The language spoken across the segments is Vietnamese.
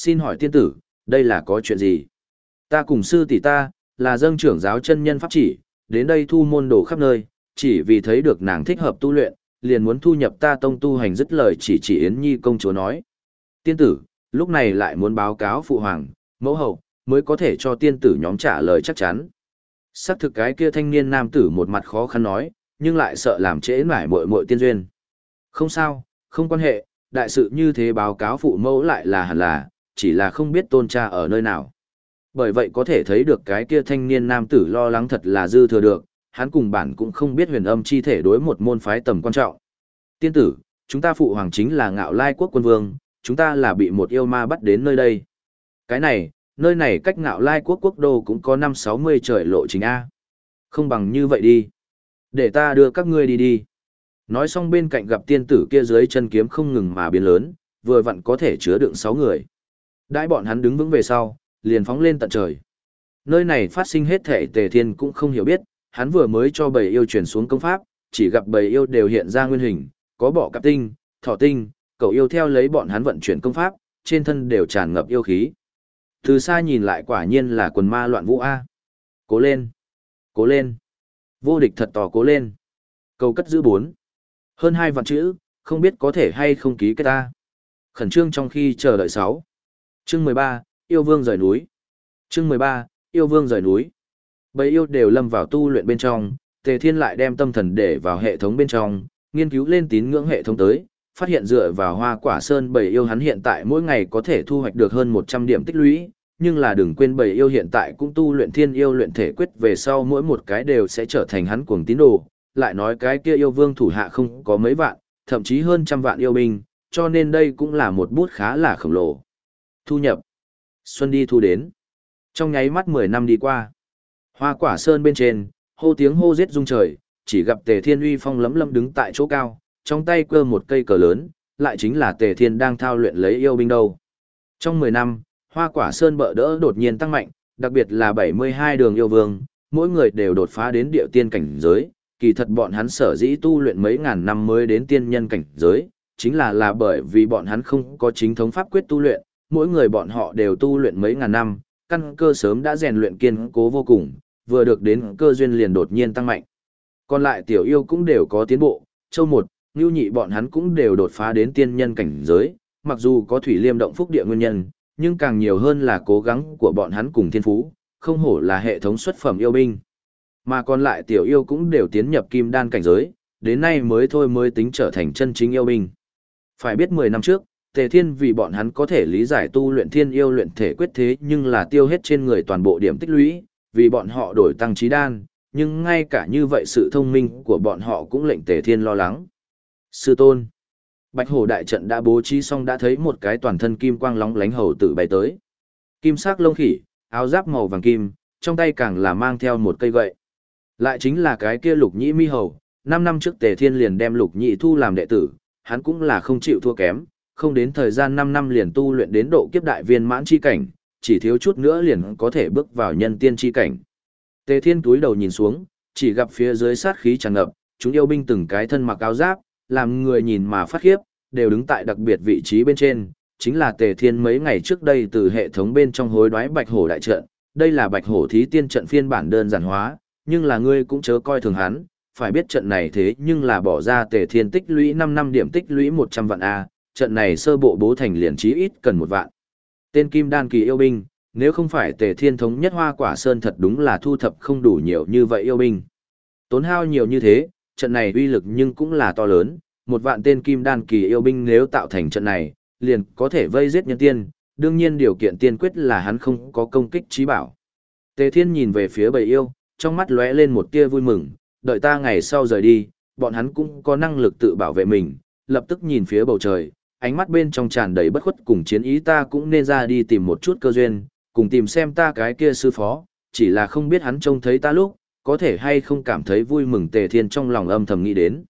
Xin hỏi tiên tử, đây là có chuyện gì? Ta cùng sư tỷ ta, là dâng trưởng giáo chân nhân pháp chỉ, đến đây thu môn đồ khắp nơi, chỉ vì thấy được nàng thích hợp tu luyện, liền muốn thu nhập ta tông tu hành dứt lời chỉ chỉ Yến Nhi công chúa nói. Tiên tử, lúc này lại muốn báo cáo phụ hoàng, mẫu hậu, mới có thể cho tiên tử nhóm trả lời chắc chắn. Sắc thực cái kia thanh niên nam tử một mặt khó khăn nói, nhưng lại sợ làm trễ mải muội muội tiên duyên. Không sao, không quan hệ, đại sự như thế báo cáo phụ mẫu lại là hẳn là, chỉ là không biết tôn cha ở nơi nào. Bởi vậy có thể thấy được cái kia thanh niên nam tử lo lắng thật là dư thừa được, hắn cùng bản cũng không biết huyền âm chi thể đối một môn phái tầm quan trọng. Tiên tử, chúng ta phụ hoàng chính là ngạo lai quốc quân vương, chúng ta là bị một yêu ma bắt đến nơi đây. Cái này, nơi này cách ngạo lai quốc quốc đô cũng có năm sáu mươi trời lộ chính A. Không bằng như vậy đi. Để ta đưa các ngươi đi đi. Nói xong bên cạnh gặp tiên tử kia dưới chân kiếm không ngừng mà biến lớn, vừa vặn có thể chứa đựng sáu người. Đãi bọn hắn đứng vững về sau, liền phóng lên tận trời. Nơi này phát sinh hết thể tề thiên cũng không hiểu biết, hắn vừa mới cho bầy yêu chuyển xuống công pháp, chỉ gặp bầy yêu đều hiện ra nguyên hình, có bọ cạp tinh, thỏ tinh, cậu yêu theo lấy bọn hắn vận chuyển công pháp, trên thân đều tràn ngập yêu khí. Từ xa nhìn lại quả nhiên là quần ma loạn vũ A. Cố lên! Cố lên! Vô địch thật tỏ cố lên! Cầu cất giữ bốn. Hơn hai vạn chữ, không biết có thể hay không ký cái ta. Khẩn trương trong khi chờ đợi sáu. Chương mười ba yêu vương rời núi. Chương mười ba yêu vương rời núi. Bầy yêu đều lâm vào tu luyện bên trong, Tề Thiên lại đem tâm thần để vào hệ thống bên trong, nghiên cứu lên tín ngưỡng hệ thống tới, phát hiện dựa vào hoa quả sơn bầy yêu hắn hiện tại mỗi ngày có thể thu hoạch được hơn 100 điểm tích lũy, nhưng là đừng quên bầy yêu hiện tại cũng tu luyện thiên yêu luyện thể quyết về sau mỗi một cái đều sẽ trở thành hắn cuồng tín đồ, lại nói cái kia yêu vương thủ hạ không có mấy vạn, thậm chí hơn trăm vạn yêu binh, cho nên đây cũng là một bút khá là khổng lồ. Thu nhập. Xuân đi thu đến. Trong nháy mắt 10 năm đi qua. Hoa quả sơn bên trên, hô tiếng hô giết rung trời, chỉ gặp Tề Thiên uy phong lấm lấm đứng tại chỗ cao, trong tay cơ một cây cờ lớn, lại chính là Tề Thiên đang thao luyện lấy yêu binh đâu. Trong 10 năm, hoa quả sơn bợ đỡ đột nhiên tăng mạnh, đặc biệt là 72 đường yêu vương, mỗi người đều đột phá đến địa tiên cảnh giới, kỳ thật bọn hắn sở dĩ tu luyện mấy ngàn năm mới đến tiên nhân cảnh giới, chính là là bởi vì bọn hắn không có chính thống pháp quyết tu luyện, mỗi người bọn họ đều tu luyện mấy ngàn năm, căn cơ sớm đã rèn luyện kiên cố vô cùng, vừa được đến cơ duyên liền đột nhiên tăng mạnh. Còn lại tiểu yêu cũng đều có tiến bộ, châu một, ngưu nhị bọn hắn cũng đều đột phá đến tiên nhân cảnh giới, mặc dù có thủy liêm động phúc địa nguyên nhân, nhưng càng nhiều hơn là cố gắng của bọn hắn cùng thiên phú, không hổ là hệ thống xuất phẩm yêu binh. Mà còn lại tiểu yêu cũng đều tiến nhập kim đan cảnh giới, đến nay mới thôi mới tính trở thành chân chính yêu binh. Phải biết 10 năm trước, Tề Thiên vì bọn hắn có thể lý giải tu luyện thiên yêu luyện thể quyết thế nhưng là tiêu hết trên người toàn bộ điểm tích lũy, vì bọn họ đổi tăng trí đan, nhưng ngay cả như vậy sự thông minh của bọn họ cũng lệnh Tề Thiên lo lắng. Sư tôn. Bạch hổ đại trận đã bố trí xong đã thấy một cái toàn thân kim quang lóng lánh hầu tử bay tới. Kim sắc lông khỉ, áo giáp màu vàng kim, trong tay càng là mang theo một cây gậy. Lại chính là cái kia lục nhĩ mi hầu, 5 năm trước Tề Thiên liền đem lục nhĩ thu làm đệ tử, hắn cũng là không chịu thua kém, không đến thời gian 5 năm liền tu luyện đến độ kiếp đại viên mãn chi cảnh, chỉ thiếu chút nữa liền có thể bước vào nhân tiên chi cảnh. Tề Thiên túi đầu nhìn xuống, chỉ gặp phía dưới sát khí tràn ngập, chúng yêu binh từng cái thân mặc áo giáp, làm người nhìn mà phát khiếp, đều đứng tại đặc biệt vị trí bên trên, chính là Tề Thiên mấy ngày trước đây từ hệ thống bên trong hối đoái Bạch Hổ đại trận, đây là Bạch Hổ thí tiên trận phiên bản đơn giản hóa, nhưng là ngươi cũng chớ coi thường hắn, phải biết trận này thế nhưng là bỏ ra Tề Thiên tích lũy 5 năm điểm tích lũy 100 vạn a, trận này sơ bộ bố thành liền chí ít cần một vạn. Tên Kim Đan kỳ yêu binh, nếu không phải Tề Thiên thống nhất Hoa Quả Sơn thật đúng là thu thập không đủ nhiều như vậy yêu binh. Tốn hao nhiều như thế, trận này uy lực nhưng cũng là to lớn, một vạn tên Kim Đan kỳ yêu binh nếu tạo thành trận này, liền có thể vây giết nhân tiên, đương nhiên điều kiện tiên quyết là hắn không có công kích trí bảo. Tề Thiên nhìn về phía bầy yêu, trong mắt lóe lên một tia vui mừng, đợi ta ngày sau rời đi, bọn hắn cũng có năng lực tự bảo vệ mình, lập tức nhìn phía bầu trời, ánh mắt bên trong tràn đầy bất khuất cùng chiến ý ta cũng nên ra đi tìm một chút cơ duyên, cùng tìm xem ta cái kia sư phó, chỉ là không biết hắn trông thấy ta lúc, có thể hay không cảm thấy vui mừng tề thiên trong lòng âm thầm nghĩ đến.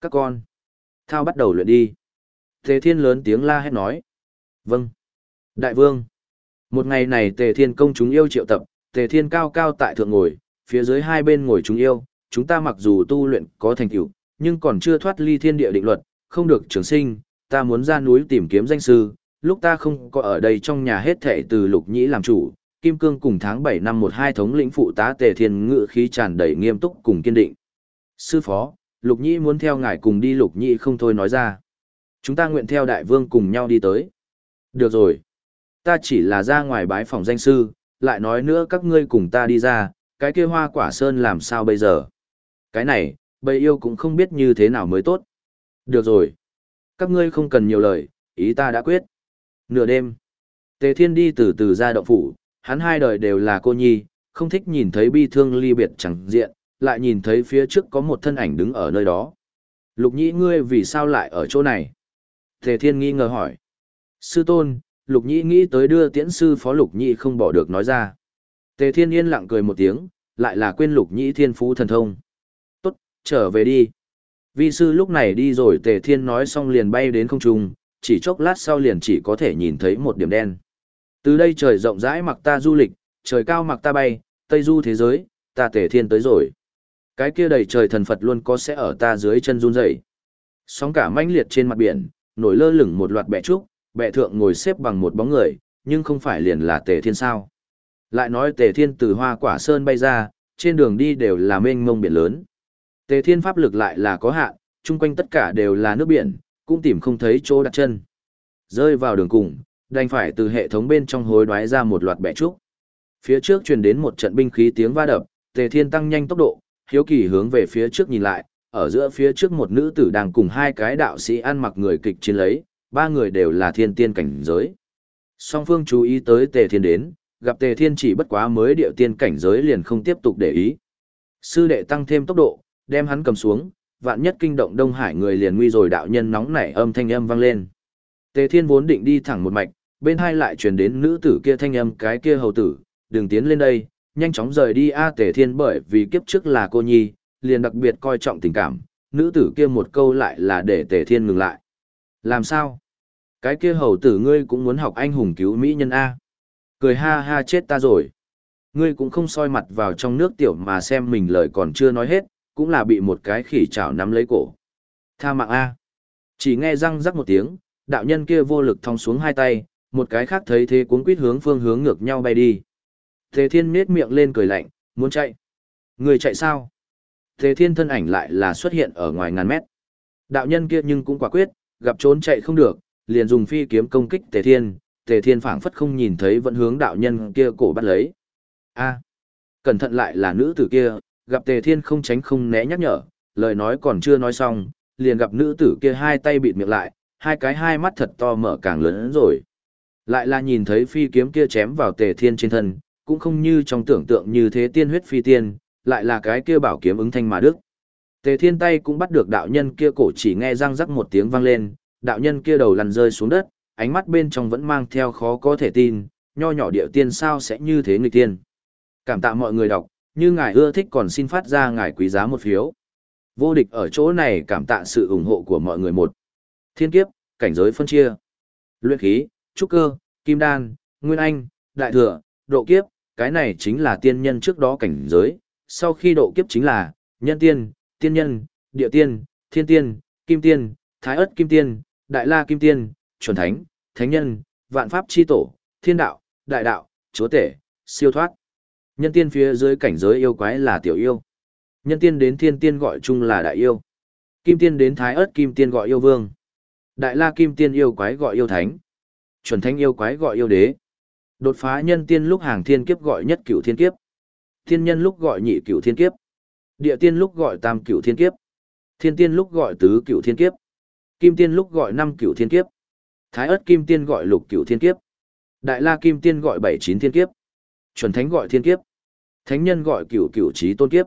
Các con, thao bắt đầu luyện đi. Tề thiên lớn tiếng la hét nói. Vâng. Đại vương. Một ngày này tề thiên công chúng yêu triệu tập, tề thiên cao cao tại thượng ngồi, phía dưới hai bên ngồi chúng yêu, chúng ta mặc dù tu luyện có thành tựu, nhưng còn chưa thoát ly thiên địa định luật, không được trường sinh, ta muốn ra núi tìm kiếm danh sư, lúc ta không có ở đây trong nhà hết thệ từ lục nhĩ làm chủ, Kim Cương cùng tháng 7 năm 12 thống lĩnh phụ tá tề thiên ngự khí tràn đầy nghiêm túc cùng kiên định. Sư phó, lục nhĩ muốn theo ngài cùng đi lục nhĩ không thôi nói ra. Chúng ta nguyện theo đại vương cùng nhau đi tới. Được rồi. Ta chỉ là ra ngoài bái phòng danh sư, lại nói nữa các ngươi cùng ta đi ra, cái kia hoa quả sơn làm sao bây giờ? Cái này, bầy yêu cũng không biết như thế nào mới tốt. Được rồi. Các ngươi không cần nhiều lời, ý ta đã quyết. Nửa đêm, Tề Thiên đi từ từ ra động phủ, hắn hai đời đều là cô nhi, không thích nhìn thấy bi thương ly biệt chẳng diện, lại nhìn thấy phía trước có một thân ảnh đứng ở nơi đó. Lục nhĩ ngươi vì sao lại ở chỗ này? Tề Thiên nghi ngờ hỏi. Sư tôn, Lục nhĩ nghĩ tới đưa tiễn sư phó Lục nhĩ không bỏ được nói ra. Tề Thiên yên lặng cười một tiếng, lại là quên Lục nhĩ thiên phú thần thông. Tốt, trở về đi. Vi sư lúc này đi rồi Tề Thiên nói xong liền bay đến không trung, chỉ chốc lát sau liền chỉ có thể nhìn thấy một điểm đen. Từ đây trời rộng rãi mặc ta du lịch, trời cao mặc ta bay, tây du thế giới, ta Tề Thiên tới rồi. Cái kia đầy trời thần Phật luôn có sẽ ở ta dưới chân run rẩy. Sóng cả mãnh liệt trên mặt biển, nổi lơ lửng một loạt bệ trúc, bệ thượng ngồi xếp bằng một bóng người, nhưng không phải liền là Tề Thiên sao? Lại nói Tề Thiên từ Hoa Quả Sơn bay ra, trên đường đi đều là mênh mông biển lớn. Tề Thiên pháp lực lại là có hạn, chung quanh tất cả đều là nước biển, cũng tìm không thấy chỗ đặt chân. Rơi vào đường cùng, đành phải từ hệ thống bên trong hối đoái ra một loạt bẻ trúc. Phía trước truyền đến một trận binh khí tiếng va đập, Tề Thiên tăng nhanh tốc độ, hiếu kỳ hướng về phía trước nhìn lại, ở giữa phía trước một nữ tử đang cùng hai cái đạo sĩ ăn mặc người kịch chiến lấy, ba người đều là thiên tiên cảnh giới. Song phương chú ý tới Tề Thiên đến, gặp Tề Thiên chỉ bất quá mới điệu tiên cảnh giới liền không tiếp tục để ý. Sư đệ tăng thêm tốc độ, đem hắn cầm xuống, vạn nhất kinh động Đông Hải người liền nguy rồi đạo nhân nóng nảy âm thanh âm vang lên. Tề Thiên vốn định đi thẳng một mạch, bên hai lại truyền đến nữ tử kia thanh âm cái kia hầu tử, đừng tiến lên đây, nhanh chóng rời đi a Tề Thiên bởi vì kiếp trước là cô nhi, liền đặc biệt coi trọng tình cảm, nữ tử kia một câu lại là để Tề Thiên ngừng lại. Làm sao? Cái kia hầu tử ngươi cũng muốn học anh hùng cứu mỹ nhân a? Cười ha ha chết ta rồi. Ngươi cũng không soi mặt vào trong nước tiểu mà xem mình lời còn chưa nói hết, cũng là bị một cái khỉ chảo nắm lấy cổ. Tha mạng A. Chỉ nghe răng rắc một tiếng, đạo nhân kia vô lực thong xuống hai tay, một cái khác thấy thế cuốn quýt hướng phương hướng ngược nhau bay đi. Tề thiên miết miệng lên cười lạnh, muốn chạy. Người chạy sao? Tề thiên thân ảnh lại là xuất hiện ở ngoài ngàn mét. Đạo nhân kia nhưng cũng quả quyết, gặp trốn chạy không được, liền dùng phi kiếm công kích tề thiên. Tề thiên phảng phất không nhìn thấy vẫn hướng đạo nhân kia cổ bắt lấy. A, cẩn thận lại là nữ tử kia, gặp tề thiên không tránh không né nhắc nhở, lời nói còn chưa nói xong, liền gặp nữ tử kia hai tay bịt miệng lại, hai cái hai mắt thật to mở càng lớn hơn rồi. Lại là nhìn thấy phi kiếm kia chém vào tề thiên trên thân, cũng không như trong tưởng tượng như thế tiên huyết phi tiên, lại là cái kia bảo kiếm ứng thanh mà đức. Tề thiên tay cũng bắt được đạo nhân kia cổ chỉ nghe răng rắc một tiếng vang lên, đạo nhân kia đầu lăn rơi xuống đất, ánh mắt bên trong vẫn mang theo khó có thể tin, nho nhỏ điệu tiên sao sẽ như thế người tiên. Cảm tạ mọi người đọc, như ngài ưa thích còn xin phát ra ngài quý giá một phiếu. Vô địch ở chỗ này cảm tạ sự ủng hộ của mọi người một. Thiên kiếp, cảnh giới phân chia. Luyện khí, trúc cơ, kim đan, nguyên anh, đại thừa, độ kiếp, cái này chính là tiên nhân trước đó cảnh giới. Sau khi độ kiếp chính là nhân tiên, tiên nhân, địa tiên, thiên tiên, kim tiên, thái ất kim tiên, đại la kim tiên, chuẩn thánh, thánh nhân, vạn pháp chi tổ, thiên đạo, đại đạo, chúa tể, siêu thoát. Nhân tiên phía dưới cảnh giới yêu quái là tiểu yêu. Nhân tiên đến thiên tiên gọi chung là đại yêu. Kim tiên đến thái ớt kim tiên gọi yêu vương. Đại la kim tiên yêu quái gọi yêu thánh. Chuẩn thánh yêu quái gọi yêu đế. Đột phá nhân tiên lúc hàng thiên kiếp gọi nhất cửu thiên kiếp. Thiên nhân lúc gọi nhị cửu thiên kiếp. Địa tiên lúc gọi tam cửu thiên kiếp. Thiên tiên lúc gọi tứ cửu thiên kiếp. Kim tiên lúc gọi năm cửu thiên kiếp. Thái ớt kim tiên gọi lục cửu thiên kiếp. Đại la kim tiên gọi bảy chín thiên kiếp. Chuẩn thánh gọi thiên kiếp. Thánh nhân gọi cửu cửu trí tôn kiếp.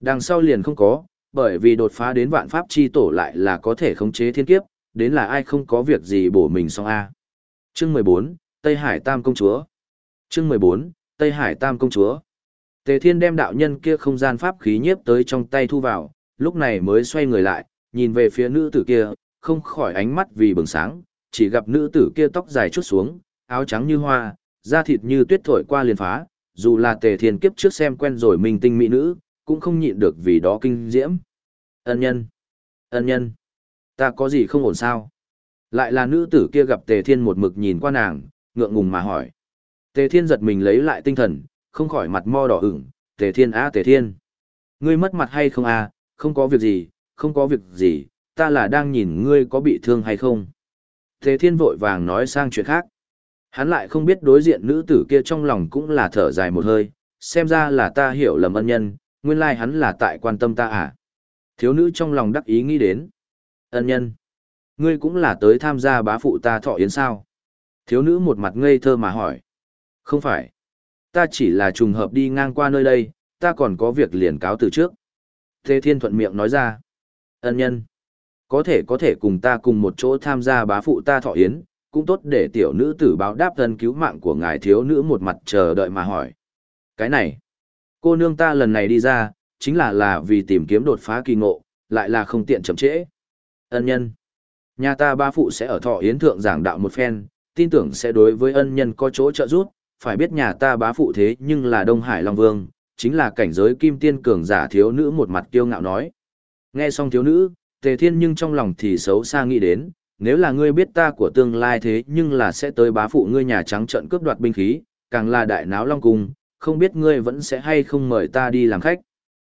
Đằng sau liền không có, bởi vì đột phá đến vạn pháp chi tổ lại là có thể khống chế thiên kiếp, đến là ai không có việc gì bổ mình xong A. Chương mười bốn Tây Hải Tam Công Chúa Chương mười bốn Tây Hải Tam Công Chúa Tề Thiên đem đạo nhân kia không gian pháp khí nhiếp tới trong tay thu vào, lúc này mới xoay người lại, nhìn về phía nữ tử kia, không khỏi ánh mắt vì bừng sáng, chỉ gặp nữ tử kia tóc dài chút xuống, áo trắng như hoa, da thịt như tuyết thổi qua liền phá, dù là tề thiên kiếp trước xem quen rồi mình tinh mỹ nữ, cũng không nhịn được vì đó kinh diễm. Ân nhân! Ân nhân! Ta có gì không ổn sao? Lại là nữ tử kia gặp Tề Thiên một mực nhìn qua nàng, ngượng ngùng mà hỏi. Tề Thiên giật mình lấy lại tinh thần, không khỏi mặt mo đỏ ửng, Tề Thiên á Tề Thiên. Ngươi mất mặt hay không à, không có việc gì, không có việc gì, ta là đang nhìn ngươi có bị thương hay không. Tề Thiên vội vàng nói sang chuyện khác. Hắn lại không biết đối diện nữ tử kia trong lòng cũng là thở dài một hơi, xem ra là ta hiểu lầm ân nhân, nguyên lai hắn là tại quan tâm ta à. Thiếu nữ trong lòng đắc ý nghĩ đến. Ân nhân, ngươi cũng là tới tham gia bá phụ ta thọ yến sao? Thiếu nữ một mặt ngây thơ mà hỏi. Không phải. Ta chỉ là trùng hợp đi ngang qua nơi đây, ta còn có việc liền cáo từ trước. Thế Thiên thuận miệng nói ra. Ân nhân. Có thể có thể cùng ta cùng một chỗ tham gia bá phụ ta thọ yến, cũng tốt để tiểu nữ tử báo đáp thân cứu mạng của ngài thiếu nữ một mặt chờ đợi mà hỏi. Cái này, cô nương ta lần này đi ra, chính là là vì tìm kiếm đột phá kỳ ngộ, lại là không tiện chậm trễ. Ân nhân, nhà ta ba phụ sẽ ở thọ yến thượng giảng đạo một phen, tin tưởng sẽ đối với ân nhân có chỗ trợ giúp, phải biết nhà ta bá phụ thế nhưng là Đông Hải Long Vương, chính là cảnh giới kim tiên cường giả thiếu nữ một mặt kiêu ngạo nói. Nghe xong thiếu nữ, tề thiên nhưng trong lòng thì xấu xa nghĩ đến, nếu là ngươi biết ta của tương lai thế nhưng là sẽ tới bá phụ ngươi nhà trắng trận cướp đoạt binh khí, càng là đại náo long cung, không biết ngươi vẫn sẽ hay không mời ta đi làm khách.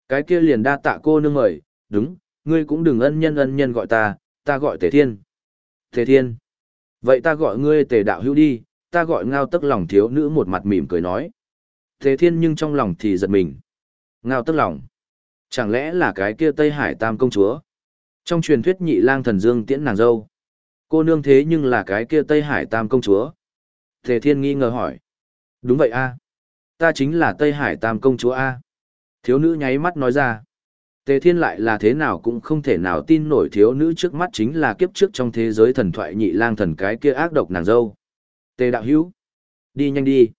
Cái kia liền đa tạ cô nương mời, đúng, ngươi cũng đừng ân nhân ân nhân gọi ta, ta gọi tề thiên. Tề thiên. Vậy ta gọi ngươi tề đạo hữu đi, ta gọi ngao tức lòng thiếu nữ một mặt mỉm cười nói. Tề thiên nhưng trong lòng thì giật mình. Ngao tức lòng. Chẳng lẽ là cái kia Tây Hải Tam công chúa? Trong truyền thuyết nhị lang thần dương tiễn nàng dâu. Cô nương thế nhưng là cái kia Tây Hải Tam công chúa. Tề Thiên nghi ngờ hỏi. Đúng vậy a, Ta chính là Tây Hải Tam công chúa a. Thiếu nữ nháy mắt nói ra. Tề Thiên lại là thế nào cũng không thể nào tin nổi thiếu nữ trước mắt chính là kiếp trước trong thế giới thần thoại nhị lang thần cái kia ác độc nàng dâu. Tề đạo hữu. Đi nhanh đi.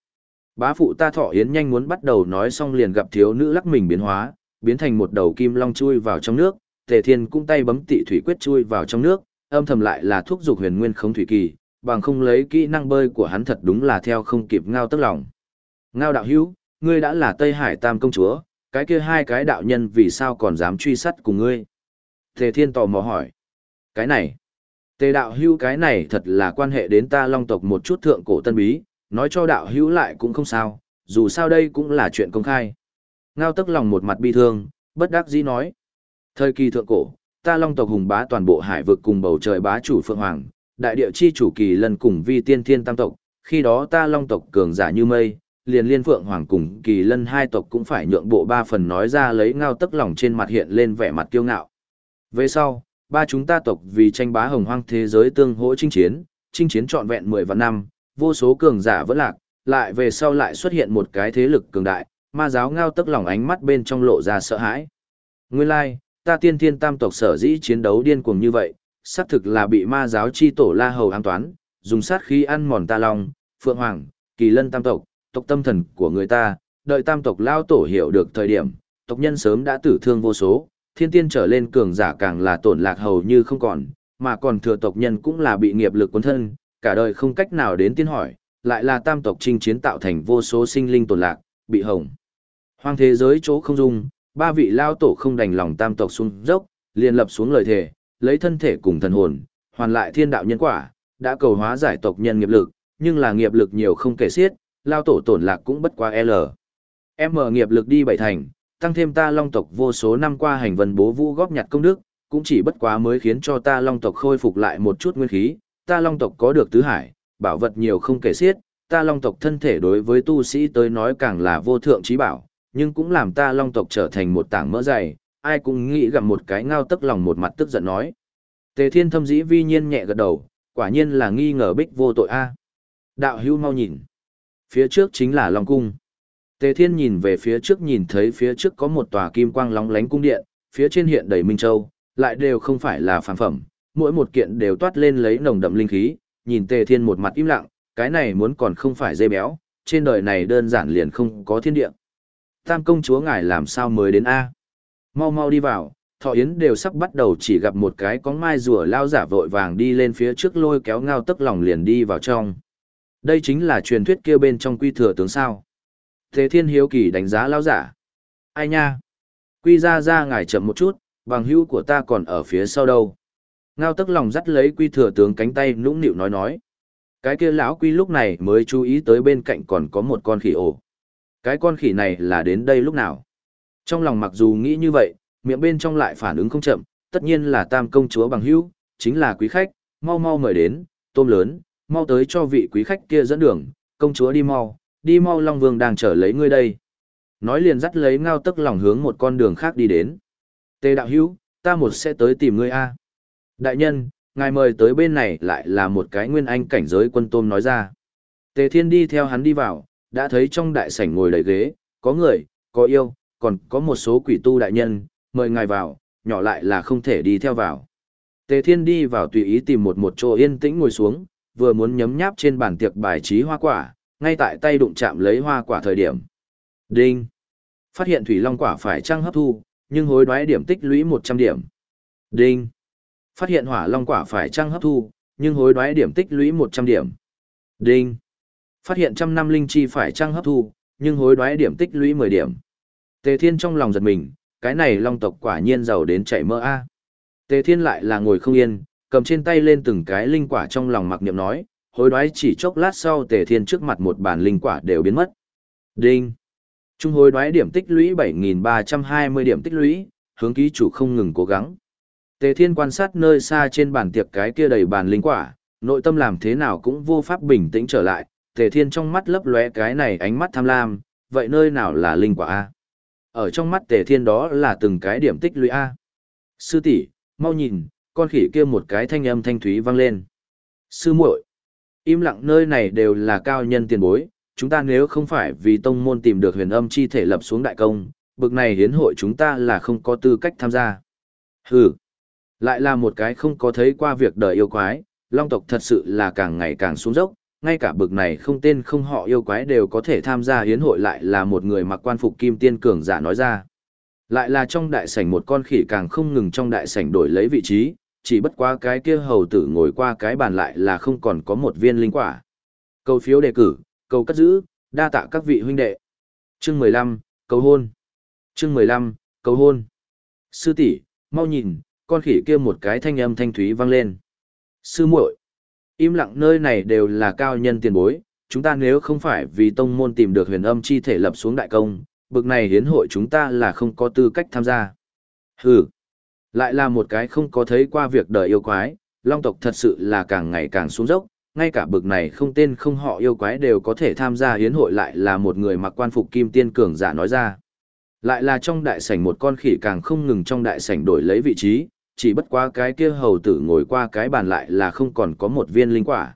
Bá phụ ta thọ yến nhanh muốn bắt đầu nói xong liền gặp thiếu nữ lắc mình biến hóa, biến thành một đầu kim long chui vào trong nước, Tề Thiên cũng tay bấm tị thủy quyết chui vào trong nước, âm thầm lại là thuốc dục huyền nguyên không thủy kỳ, bằng không lấy kỹ năng bơi của hắn thật đúng là theo không kịp ngao tức lòng. Ngao đạo hữu, ngươi đã là Tây Hải Tam công chúa, cái kia hai cái đạo nhân vì sao còn dám truy sát cùng ngươi? Tề Thiên tò mò hỏi. Cái này, Tề đạo hữu cái này thật là quan hệ đến ta long tộc một chút thượng cổ tân bí, nói cho đạo hữu lại cũng không sao, dù sao đây cũng là chuyện công khai. Ngao tức lòng một mặt bi thương, bất đắc dĩ nói. Thời kỳ thượng cổ, ta long tộc hùng bá toàn bộ hải vực cùng bầu trời bá chủ phượng hoàng, đại địa chi chủ kỳ lân cùng vi tiên thiên tam tộc, khi đó ta long tộc cường giả như mây, liền liên phượng hoàng cùng kỳ lân hai tộc cũng phải nhượng bộ ba phần nói ra lấy ngao tức lòng trên mặt hiện lên vẻ mặt kiêu ngạo. Về sau, ba chúng ta tộc vì tranh bá hồng hoang thế giới tương hỗ chinh chiến, chinh chiến trọn vẹn 10 vạn năm, vô số cường giả vẫn lạc, lại về sau lại xuất hiện một cái thế lực cường đại, ma giáo ngao tức lòng ánh mắt bên trong lộ ra sợ hãi. Nguyên lai, like, ta tiên thiên tam tộc sở dĩ chiến đấu điên cuồng như vậy, xác thực là bị ma giáo chi tổ la hầu an toán, dùng sát khí ăn mòn ta long, phượng hoàng, kỳ lân tam tộc, tộc tâm thần của người ta, đợi tam tộc lao tổ hiểu được thời điểm, tộc nhân sớm đã tử thương vô số, thiên tiên trở lên cường giả càng là tổn lạc hầu như không còn, mà còn thừa tộc nhân cũng là bị nghiệp lực cuốn thân, cả đời không cách nào đến tiên hỏi, lại là tam tộc chinh chiến tạo thành vô số sinh linh tổn lạc, bị hồng. Hoang thế giới chỗ không dung, ba vị lao tổ không đành lòng tam tộc xuống dốc, liền lập xuống lời thề, lấy thân thể cùng thần hồn, hoàn lại thiên đạo nhân quả, đã cầu hóa giải tộc nhân nghiệp lực, nhưng là nghiệp lực nhiều không kể xiết, lao tổ tổn lạc cũng bất quá L. M nghiệp lực đi bảy thành, tăng thêm ta long tộc vô số năm qua hành vân bố vũ góp nhặt công đức, cũng chỉ bất quá mới khiến cho ta long tộc khôi phục lại một chút nguyên khí, ta long tộc có được tứ hải, bảo vật nhiều không kể xiết, ta long tộc thân thể đối với tu sĩ tới nói càng là vô thượng trí bảo, nhưng cũng làm ta long tộc trở thành một tảng mỡ dày, ai cũng nghĩ gặp một cái ngao tức lòng một mặt tức giận nói. Tề thiên thâm dĩ vi nhiên nhẹ gật đầu, quả nhiên là nghi ngờ bích vô tội a. Đạo hữu mau nhìn. Phía trước chính là Long Cung. Tề thiên nhìn về phía trước nhìn thấy phía trước có một tòa kim quang lóng lánh cung điện, phía trên hiện đầy minh châu, lại đều không phải là phản phẩm, mỗi một kiện đều toát lên lấy nồng đậm linh khí, nhìn tề thiên một mặt im lặng, cái này muốn còn không phải dây béo, trên đời này đơn giản liền không có thiên địa tam công chúa ngài làm sao mới đến a? Mau mau đi vào, thọ yến đều sắp bắt đầu chỉ gặp một cái có mai rùa lao giả vội vàng đi lên phía trước lôi kéo ngao tức lòng liền đi vào trong. Đây chính là truyền thuyết kia bên trong quy thừa tướng sao. Thế thiên hiếu kỳ đánh giá lao giả. Ai nha? Quy ra ra ngài chậm một chút, bằng hữu của ta còn ở phía sau đâu. Ngao tức lòng dắt lấy quy thừa tướng cánh tay nũng nịu nói nói. Cái kia lão quy lúc này mới chú ý tới bên cạnh còn có một con khỉ ổ. Cái con khỉ này là đến đây lúc nào? Trong lòng mặc dù nghĩ như vậy, miệng bên trong lại phản ứng không chậm, tất nhiên là tam công chúa bằng hữu, chính là quý khách, mau mau mời đến, tôm lớn, mau tới cho vị quý khách kia dẫn đường, công chúa đi mau, đi mau Long Vương đang chờ lấy ngươi đây. Nói liền dắt lấy ngao tức lòng hướng một con đường khác đi đến. Tề đạo hữu, ta một sẽ tới tìm ngươi a. Đại nhân, ngài mời tới bên này lại là một cái nguyên anh cảnh giới quân tôm nói ra. Tề thiên đi theo hắn đi vào, đã thấy trong đại sảnh ngồi đầy ghế, có người, có yêu, còn có một số quỷ tu đại nhân, mời ngài vào, nhỏ lại là không thể đi theo vào. Tề thiên đi vào tùy ý tìm một một chỗ yên tĩnh ngồi xuống, vừa muốn nhấm nháp trên bàn tiệc bài trí hoa quả, ngay tại tay đụng chạm lấy hoa quả thời điểm. Đinh! Phát hiện thủy long quả phải trăng hấp thu, nhưng hối đoái điểm tích lũy 100 điểm. Đinh! Phát hiện hỏa long quả phải trăng hấp thu, nhưng hối đoái điểm tích lũy 100 điểm. Đinh! Phát hiện trăm năm linh chi phải trăng hấp thu, nhưng hối đoái điểm tích lũy 10 điểm. Tề Thiên trong lòng giật mình, cái này long tộc quả nhiên giàu đến chảy mơ a. Tề Thiên lại là ngồi không yên, cầm trên tay lên từng cái linh quả trong lòng mặc niệm nói, hối đoái chỉ chốc lát sau Tề Thiên trước mặt một bàn linh quả đều biến mất. Đinh. Trung hối đoái điểm tích lũy 7.320 điểm tích lũy, hướng ký chủ không ngừng cố gắng. Tề Thiên quan sát nơi xa trên bàn tiệc cái kia đầy bàn linh quả, nội tâm làm thế nào cũng vô pháp bình tĩnh trở lại, Tề Thiên trong mắt lấp lóe cái này ánh mắt tham lam, vậy nơi nào là linh quả A? Ở trong mắt Tề Thiên đó là từng cái điểm tích lũy A. Sư tỷ, mau nhìn, con khỉ kia một cái thanh âm thanh thúy vang lên. Sư muội, im lặng nơi này đều là cao nhân tiền bối, chúng ta nếu không phải vì tông môn tìm được huyền âm chi thể lập xuống đại công, bực này hiến hội chúng ta là không có tư cách tham gia. Hừ, lại là một cái không có thấy qua việc đời yêu quái, long tộc thật sự là càng ngày càng xuống dốc, ngay cả bực này không tên không họ yêu quái đều có thể tham gia hiến hội lại là một người mặc quan phục kim tiên cường giả nói ra. Lại là trong đại sảnh một con khỉ càng không ngừng trong đại sảnh đổi lấy vị trí, chỉ bất quá cái kia hầu tử ngồi qua cái bàn lại là không còn có một viên linh quả. Câu phiếu đề cử, câu cất giữ, đa tạ các vị huynh đệ. Chương mười lăm cầu hôn. Chương mười lăm cầu hôn. Sư tỷ, mau nhìn, con khỉ kia một cái thanh âm thanh thúy vang lên. Sư muội, im lặng nơi này đều là cao nhân tiền bối, chúng ta nếu không phải vì tông môn tìm được huyền âm chi thể lập xuống đại công, bực này hiến hội chúng ta là không có tư cách tham gia. Hừ, lại là một cái không có thấy qua việc đời yêu quái, long tộc thật sự là càng ngày càng xuống dốc, ngay cả bực này không tên không họ yêu quái đều có thể tham gia hiến hội lại là một người mặc quan phục kim tiên cường giả nói ra. Lại là trong đại sảnh một con khỉ càng không ngừng trong đại sảnh đổi lấy vị trí, chỉ bất quá cái kia hầu tử ngồi qua cái bàn lại là không còn có một viên linh quả.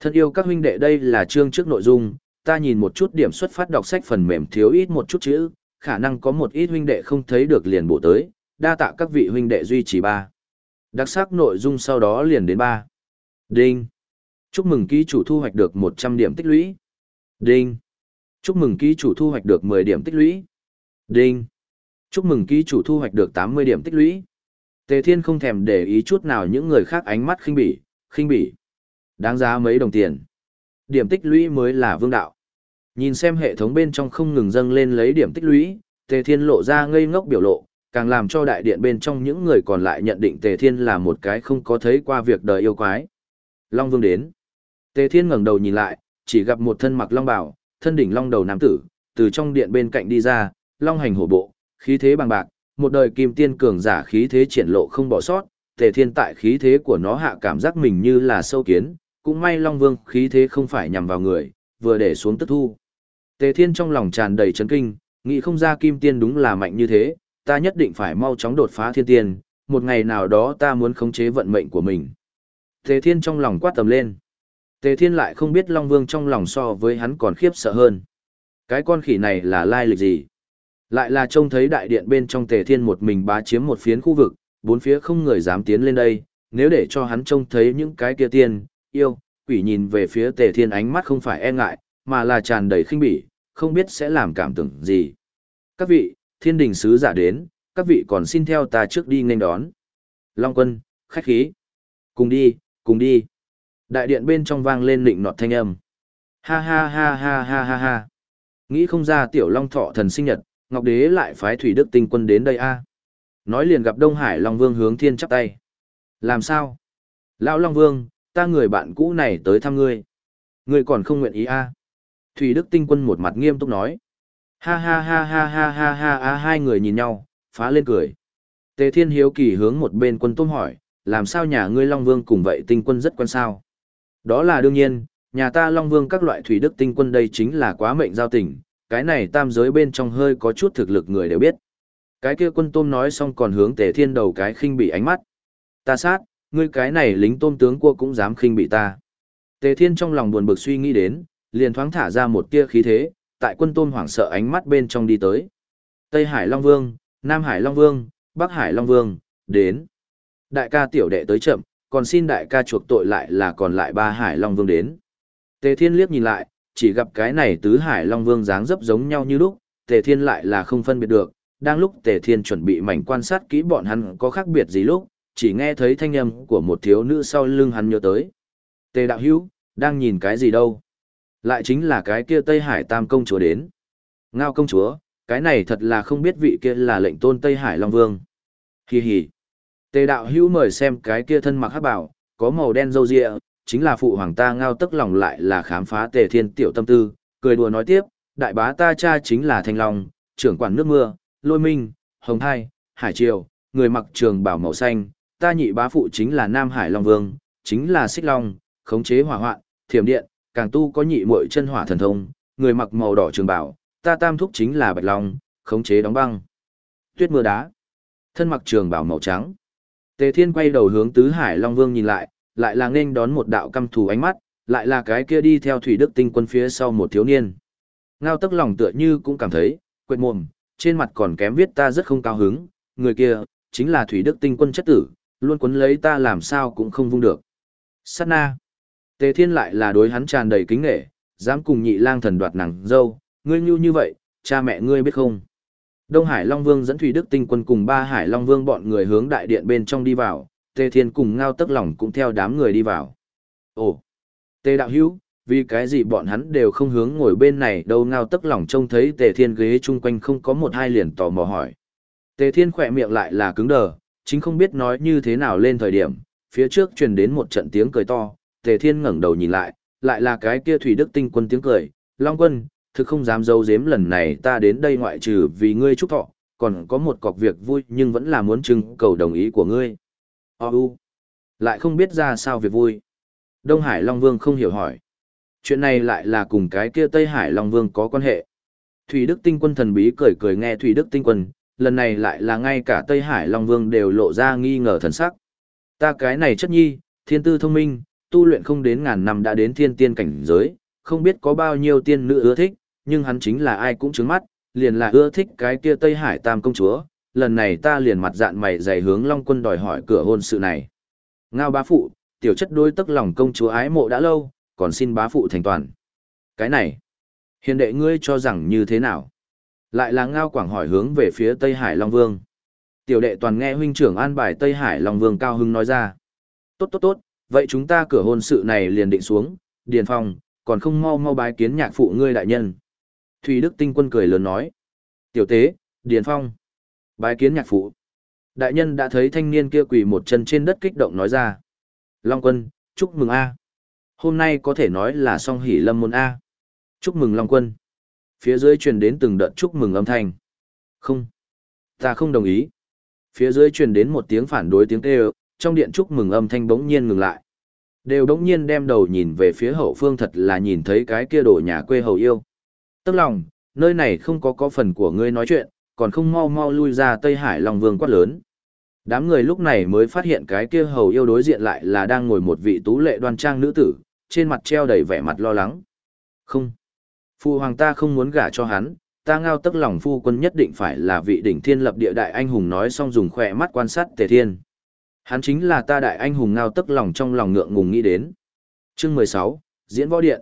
Thân yêu các huynh đệ đây là chương trước nội dung, ta nhìn một chút điểm xuất phát đọc sách phần mềm thiếu ít một chút chữ, khả năng có một ít huynh đệ không thấy được liền bổ tới, đa tạ các vị huynh đệ duy trì ba. Đặc sắc nội dung sau đó liền đến ba. Đinh. Chúc mừng ký chủ thu hoạch được 100 điểm tích lũy. Đinh. Chúc mừng ký chủ thu hoạch được 10 điểm tích lũy. Đinh. Chúc mừng ký chủ thu hoạch được 80 điểm tích lũy. Tề Thiên không thèm để ý chút nào những người khác ánh mắt khinh bỉ, khinh bỉ. Đáng giá mấy đồng tiền. Điểm tích lũy mới là vương đạo. Nhìn xem hệ thống bên trong không ngừng dâng lên lấy điểm tích lũy, Tề Thiên lộ ra ngây ngốc biểu lộ, càng làm cho đại điện bên trong những người còn lại nhận định Tề Thiên là một cái không có thấy qua việc đời yêu quái. Long Vương đến. Tề Thiên ngẩng đầu nhìn lại, chỉ gặp một thân mặc long bào, thân đỉnh long đầu nam tử, từ trong điện bên cạnh đi ra, long hành hổ bộ, khí thế bằng bạc, một đời kim tiên cường giả khí thế triển lộ không bỏ sót, Tề Thiên tại khí thế của nó hạ cảm giác mình như là sâu kiến, cũng may Long Vương khí thế không phải nhằm vào người, vừa để xuống tức thu. Tề Thiên trong lòng tràn đầy chấn kinh, nghĩ không ra kim tiên đúng là mạnh như thế, ta nhất định phải mau chóng đột phá thiên tiên, một ngày nào đó ta muốn khống chế vận mệnh của mình. Tề Thiên trong lòng quát tầm lên. Tề Thiên lại không biết Long Vương trong lòng so với hắn còn khiếp sợ hơn. Cái con khỉ này là lai lịch gì? Lại là trông thấy đại điện bên trong Tề Thiên một mình bá chiếm một phiến khu vực, bốn phía không người dám tiến lên đây, nếu để cho hắn trông thấy những cái kia tiên, yêu, quỷ nhìn về phía Tề Thiên ánh mắt không phải e ngại, mà là tràn đầy khinh bỉ, không biết sẽ làm cảm tưởng gì. Các vị, thiên đình sứ giả đến, các vị còn xin theo ta trước đi nghênh đón. Long quân, khách khí. Cùng đi, cùng đi. Đại điện bên trong vang lên nịnh nọt thanh âm. Ha ha ha ha ha ha ha. Nghĩ không ra tiểu long thọ thần sinh nhật, Ngọc Đế lại phái Thủy Đức tinh quân đến đây a. Nói liền gặp Đông Hải Long Vương hướng thiên chắp tay. Làm sao? Lão Long Vương, ta người bạn cũ này tới thăm ngươi. Ngươi còn không nguyện ý a? À? Thủy Đức Tinh Quân một mặt nghiêm túc nói. Ha ha ha ha ha ha ha ha hai người nhìn nhau, phá lên cười. Tề Thiên Hiếu kỳ hướng một bên quân tôm hỏi, làm sao nhà ngươi Long Vương cùng vậy tinh quân rất quan sao? Đó là đương nhiên, nhà ta Long Vương các loại thủy đức tinh quân đây chính là quá mệnh giao tình, cái này tam giới bên trong hơi có chút thực lực người đều biết. Cái kia quân tôm nói xong còn hướng Tề Thiên đầu cái khinh bị ánh mắt. Ta sát, ngươi cái này lính tôm tướng cua cũng dám khinh bị ta. Tề Thiên trong lòng buồn bực suy nghĩ đến, liền thoáng thả ra một tia khí thế, tại quân tôm hoảng sợ ánh mắt bên trong đi tới. Tây Hải Long Vương, Nam Hải Long Vương, Bắc Hải Long Vương, đến. Đại ca tiểu đệ tới chậm, còn xin đại ca chuộc tội lại là còn lại ba Hải Long Vương đến. Tề Thiên liếc nhìn lại, chỉ gặp cái này tứ Hải Long Vương dáng dấp giống nhau như lúc, Tề Thiên lại là không phân biệt được. Đang lúc Tề Thiên chuẩn bị mảnh quan sát kỹ bọn hắn có khác biệt gì lúc, chỉ nghe thấy thanh âm của một thiếu nữ sau lưng hắn nhớ tới. Tề đạo hữu, đang nhìn cái gì đâu? Lại chính là cái kia Tây Hải Tam công chúa đến. Ngao công chúa, cái này thật là không biết vị kia là lệnh tôn Tây Hải Long Vương. Hi hi. Tề đạo hữu mời xem cái kia thân mặc hắc bảo, có màu đen râu ria, chính là phụ hoàng ta ngao tức lòng lại là khám phá tề thiên tiểu tâm tư, cười đùa nói tiếp, đại bá ta cha chính là thanh long, trưởng quản nước mưa, lôi minh, hồng thai, hải triều, người mặc trường bảo màu xanh, ta nhị bá phụ chính là nam hải long vương, chính là xích long, khống chế hỏa hoạn, thiểm điện, càng tu có nhị muội chân hỏa thần thông, người mặc màu đỏ trường bảo, ta tam thúc chính là bạch long, khống chế đóng băng. Tuyết mưa đá, thân mặc trường bảo màu trắng. Tề Thiên quay đầu hướng Tứ Hải Long Vương nhìn lại, lại là nghênh đón một đạo căm thù ánh mắt, lại là cái kia đi theo Thủy Đức Tinh quân phía sau một thiếu niên. Ngao tức lòng tựa như cũng cảm thấy, quệt mồm, trên mặt còn kém viết ta rất không cao hứng, người kia, chính là Thủy Đức Tinh quân chất tử, luôn quấn lấy ta làm sao cũng không vung được. Sát na. Tề Thiên lại là đối hắn tràn đầy kính nghệ, dám cùng nhị lang thần đoạt nàng dâu, ngươi nhu như vậy, cha mẹ ngươi biết không? Đông Hải Long Vương dẫn Thủy Đức Tinh quân cùng ba Hải Long Vương bọn người hướng đại điện bên trong đi vào, Tề Thiên cùng Ngao Tức Lòng cũng theo đám người đi vào. Ồ, Tề Đạo Hữu, vì cái gì bọn hắn đều không hướng ngồi bên này đâu Ngao Tức Lòng trông thấy Tề Thiên ghế chung quanh không có một hai liền tò mò hỏi. Tề Thiên khỏe miệng lại là cứng đờ, chính không biết nói như thế nào lên thời điểm, phía trước truyền đến một trận tiếng cười to, Tề Thiên ngẩng đầu nhìn lại, lại là cái kia Thủy Đức Tinh quân tiếng cười, Long Quân, thực không dám giấu giếm lần này ta đến đây ngoại trừ vì ngươi chúc thọ, còn có một cọc việc vui nhưng vẫn là muốn trưng cầu đồng ý của ngươi. Ô lại không biết ra sao việc vui. Đông Hải Long Vương không hiểu hỏi. Chuyện này lại là cùng cái kia Tây Hải Long Vương có quan hệ. Thủy Đức Tinh Quân thần bí cười cười nghe Thủy Đức Tinh Quân, lần này lại là ngay cả Tây Hải Long Vương đều lộ ra nghi ngờ thần sắc. Ta cái này chất nhi, thiên tư thông minh, tu luyện không đến ngàn năm đã đến thiên tiên cảnh giới, không biết có bao nhiêu tiên nữ ưa thích, nhưng hắn chính là ai cũng trứng mắt, liền là ưa thích cái kia Tây Hải Tam công chúa, lần này ta liền mặt dạn mày dày hướng Long Quân đòi hỏi cửa hôn sự này. Ngao bá phụ, tiểu chất đôi tức lòng công chúa ái mộ đã lâu, còn xin bá phụ thành toàn. Cái này, hiền đệ ngươi cho rằng như thế nào? Lại là Ngao Quảng hỏi hướng về phía Tây Hải Long Vương. Tiểu đệ toàn nghe huynh trưởng an bài Tây Hải Long Vương Cao Hưng nói ra. Tốt tốt tốt, vậy chúng ta cửa hôn sự này liền định xuống, Điền Phong, còn không mau mau bái kiến nhạc phụ ngươi đại nhân. Thủy Đức Tinh Quân cười lớn nói. Tiểu tế, Điền Phong. Bái kiến nhạc phụ. Đại nhân đã thấy thanh niên kia quỳ một chân trên đất kích động nói ra. Long Quân, chúc mừng A. Hôm nay có thể nói là song hỷ lâm môn A. Chúc mừng Long Quân. Phía dưới truyền đến từng đợt chúc mừng âm thanh. Không. Ta không đồng ý. Phía dưới truyền đến một tiếng phản đối tiếng kêu, trong điện chúc mừng âm thanh bỗng nhiên ngừng lại. Đều đống nhiên đem đầu nhìn về phía hậu phương thật là nhìn thấy cái kia đổ nhà quê hầu yêu. Tức lòng, nơi này không có có phần của ngươi nói chuyện, còn không mau mau lui ra Tây Hải Long Vương quát lớn. Đám người lúc này mới phát hiện cái kia hầu yêu đối diện lại là đang ngồi một vị tú lệ đoan trang nữ tử, trên mặt treo đầy vẻ mặt lo lắng. Không. Phu hoàng ta không muốn gả cho hắn, ta ngao tức lòng phu quân nhất định phải là vị đỉnh thiên lập địa đại anh hùng nói xong dùng khỏe mắt quan sát tề thiên. Hắn chính là ta đại anh hùng ngao tức lòng trong lòng ngượng ngùng nghĩ đến. Chương mười sáu Diễn võ điện.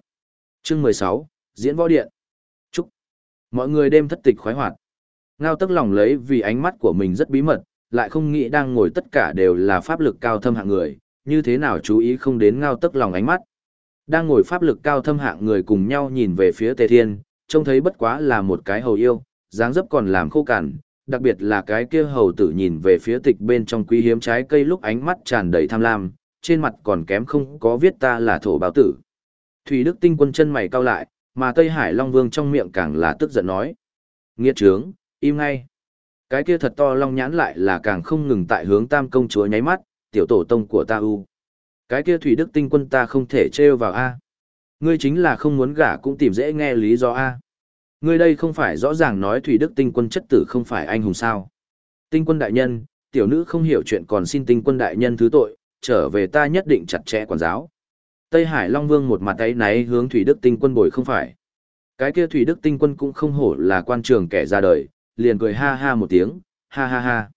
Chương mười sáu Diễn võ điện. Chúc. Mọi người đêm thất tịch khoái hoạt. Ngao tức lòng lấy vì ánh mắt của mình rất bí mật, lại không nghĩ đang ngồi tất cả đều là pháp lực cao thâm hạng người, như thế nào chú ý không đến ngao tức lòng ánh mắt. Đang ngồi pháp lực cao thâm hạng người cùng nhau nhìn về phía Tề Thiên, trông thấy bất quá là một cái hầu yêu, dáng dấp còn làm khô cằn, đặc biệt là cái kia hầu tử nhìn về phía tịch bên trong quý hiếm trái cây lúc ánh mắt tràn đầy tham lam, trên mặt còn kém không có viết ta là thổ báo tử. Thủy Đức Tinh quân chân mày cau lại, mà Tây Hải Long Vương trong miệng càng là tức giận nói. Nghiệt trướng, im ngay. Cái kia thật to long nhãn lại là càng không ngừng tại hướng tam công chúa nháy mắt, tiểu tổ tông của ta u. Cái kia Thủy Đức Tinh quân ta không thể trêu vào A. Ngươi chính là không muốn gả cũng tìm dễ nghe lý do A. Ngươi đây không phải rõ ràng nói Thủy Đức Tinh quân chất tử không phải anh hùng sao. Tinh quân đại nhân, tiểu nữ không hiểu chuyện còn xin tinh quân đại nhân thứ tội, trở về ta nhất định chặt chẽ quản giáo. Tây Hải Long Vương một mặt ấy náy hướng Thủy Đức Tinh quân bồi không phải. Cái kia Thủy Đức Tinh quân cũng không hổ là quan trường kẻ ra đời, liền cười ha ha một tiếng, ha ha ha.